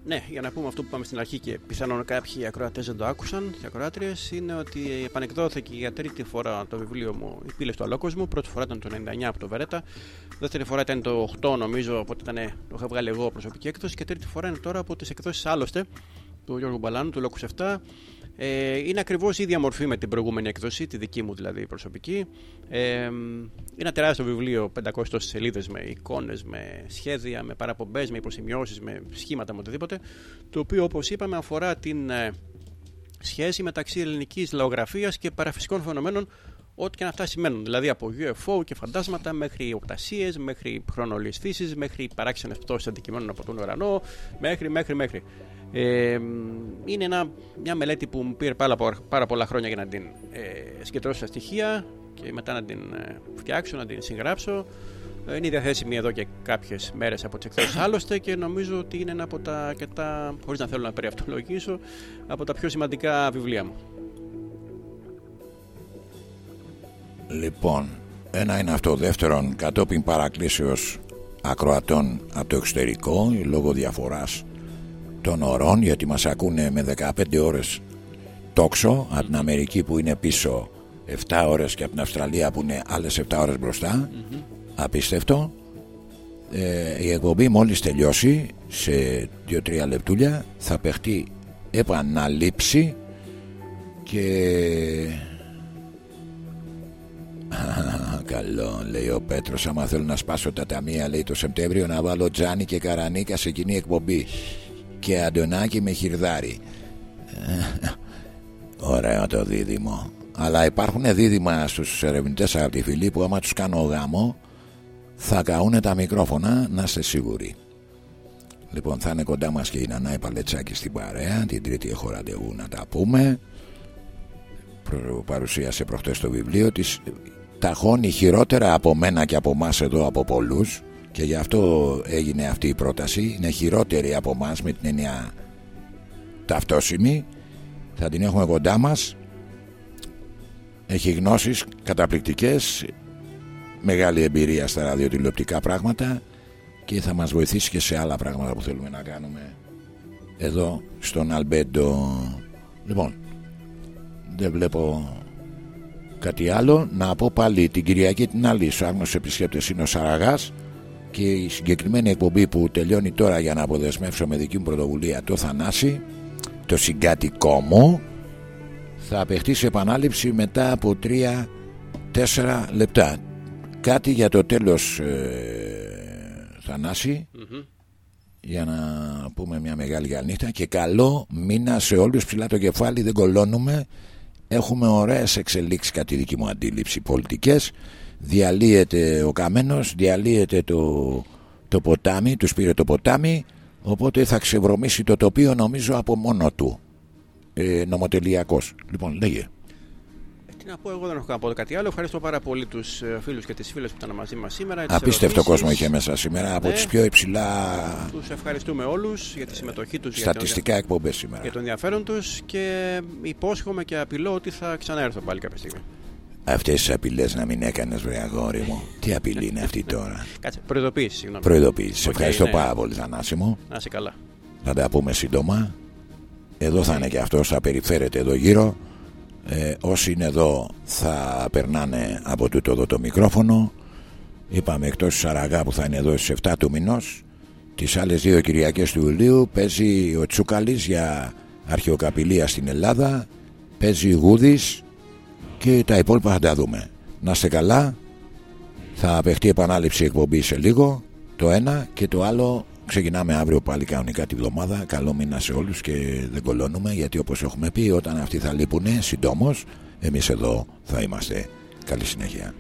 Ναι, για να πούμε αυτό που είπαμε στην αρχή και πιθανόν κάποιοι ακροατές δεν το άκουσαν και ακροάτριες είναι ότι επανεκδόθηκε για τρίτη φορά το βιβλίο μου «Οι πύλες του αλόκοσμου». Πρώτη φορά ήταν το 99 από το Βερέτα, δεύτερη φορά ήταν το 8 νομίζω, οπότε ήταν, το είχα βγάλει εγώ προσωπική έκδοση και τρίτη φορά είναι τώρα από τις εκδόσεις άλλωστε του Γιώργου Μπαλάνου, του Λόκους 7. Ε, είναι ακριβώς η ίδια μορφή με την προηγούμενη έκδοση, τη δική μου δηλαδή προσωπική. Ε, είναι ένα τεράστιο βιβλίο, 500 σελίδες με εικόνες, με σχέδια, με παραπομπές, με υποσημειώσεις, με σχήματα, με οτιδήποτε. Το οποίο όπως είπαμε αφορά την ε, σχέση μεταξύ ελληνικής λαογραφίας και παραφυσικών φαινομένων ό,τι και να αυτά σημαίνουν. Δηλαδή από UFO και φαντάσματα μέχρι οπτασίε, μέχρι χρονολίε φύση, μέχρι παράξενες πτώσεις αντικειμένων από τον ουρανό, μέχρι, μέχρι, μέχρι. Ε, είναι ένα, μια μελέτη που μου πήρε πάρα, πάρα πολλά χρόνια για να την ε, συγκεντρώσω στα στοιχεία και μετά να την ε, φτιάξω, να την συγγράψω. Ε, είναι διαθέσιμη εδώ και κάποιες μέρες από τις εκθέσεις άλλωστε και νομίζω ότι είναι ένα από τα αρκετά, χωρίς να θέλω να περιαυτολογήσω, από τα πιο σημαντικά βιβλία μου. Λοιπόν, ένα είναι αυτό. Δεύτερον, κατόπιν παρακλήσεως ακροατών από το εξωτερικό, λόγω διαφοράς των ωρών, γιατί μας ακούνε με 15 ώρες τόξο, από την Αμερική που είναι πίσω 7 ώρες και από την Αυστραλία που είναι άλλες 7 ώρες μπροστά. Απίστευτο. Ε, η εκπομπή μόλις τελειώσει σε 2-3 λεπτούλια θα παιχτεί επαναλήψη και Καλό, λέει ο Πέτρος. Άμα θέλω να σπάσω τα ταμεία, λέει το Σεπτέμβριο, να βάλω Τζάνι και Καρανίκα σε κοινή εκπομπή. Και Αντωνάκη με χιρδάρι. Ωραίο το δίδυμο. Αλλά υπάρχουν δίδυμα στους ερευνητές από τη φυλή που άμα τους κάνω γάμο θα καούνε τα μικρόφωνα, να είστε σίγουροι. Λοιπόν, θα είναι κοντά μας και η Νανάη Παλετσάκη στην παρέα. Την Τρίτη έχω ραντεβού να τα πούμε. Παρουσίασε προχτές το βιβλίο της ταχώνει χειρότερα από μένα και από μας εδώ από πολλούς και γι' αυτό έγινε αυτή η πρόταση. Είναι χειρότερη από μας με την έννοια ταυτόσημη. Θα την έχουμε κοντά μας. Έχει γνώσεις καταπληκτικές μεγάλη εμπειρία στα ραδιοτηλεοπτικά πράγματα και θα μας βοηθήσει και σε άλλα πράγματα που θέλουμε να κάνουμε εδώ στον Αλμπέντο. Λοιπόν δεν βλέπω κάτι άλλο να πω πάλι την Κυριακή την άλλη. Ο άγνωστος επισκέπτες είναι ο Σαραγάς και η συγκεκριμένη εκπομπή που τελειώνει τώρα για να αποδεσμεύσω με δική μου πρωτοβουλία το Θανάση το συγκατοικό μου θα απεχτεί σε επανάληψη μετά από 3-4 λεπτά. Κάτι για το τέλος ε, θαναση για να πούμε μια μεγάλη καληνύχτα και καλό μήνα σε όλους. Ψηλά το κεφάλι δεν κολώνουμε έχουμε ωραίες εξελίξεις κατά τη δική μου αντίληψη πολιτικές. Διαλύεται ο καμένος διαλύεται το, το ποτάμι τους πήρε το ποτάμι οπότε θα ξεβρωμίσει το τοπίο νομίζω από μόνο του. Ε, νομοτελειακός. Λοιπόν λέγε Τι να πω, εγώ δεν έχω να πω κάτι άλλο. Ευχαριστώ πάρα πολύ τους φίλους και τις φίλες που ήταν μαζί μας σήμερα. απίστευτο κόσμο είχε μέσα σήμερα από Ναι. τις πιο υψηλά Τους ευχαριστούμε όλους για τη συμμετοχή τους, για, το- στατιστικά εκπομπές σήμερα για το ενδιαφέρον τους και υπόσχομαι και απειλώ ότι θα ξαναέρθω πάλι κάποια στιγμή. Αυτές τις απειλές να μην έκανες βρε αγόρι μου Τι απειλή είναι αυτή τώρα; Κάτσε, προειδοποίηση, συγγνώμη. Προειδοποίηση Οκ, Ευχαριστώ ναι. πάρα πολύ Θανάση μου Να είσαι καλά. Θα τα πούμε σύντομα Εδώ θα είναι και αυτός Θα περιφέρεται εδώ γύρω ε, Όσοι είναι εδώ θα περνάνε Από τούτο εδώ το μικρόφωνο. Είπαμε εκτός του Σαραγά που θα είναι εδώ στις 7 του μηνός Τις άλλες δύο Κυριακές του Ιουλίου Παίζει ο Τσούκαλης για αρχαιοκαπηλεία στην Ελλάδα Παίζει Γούδης Και τα υπόλοιπα θα τα δούμε. Να είστε καλά. Θα παιχτεί επανάληψη εκπομπή σε λίγο Το ένα και το άλλο Ξεκινάμε αύριο πάλι κανονικά τη βδομάδα. Καλό μήνα σε όλους και δεν κολώνουμε γιατί όπως έχουμε πει, όταν αυτοί θα λείπουν συντόμως, εμείς εδώ θα είμαστε. Καλή συνέχεια.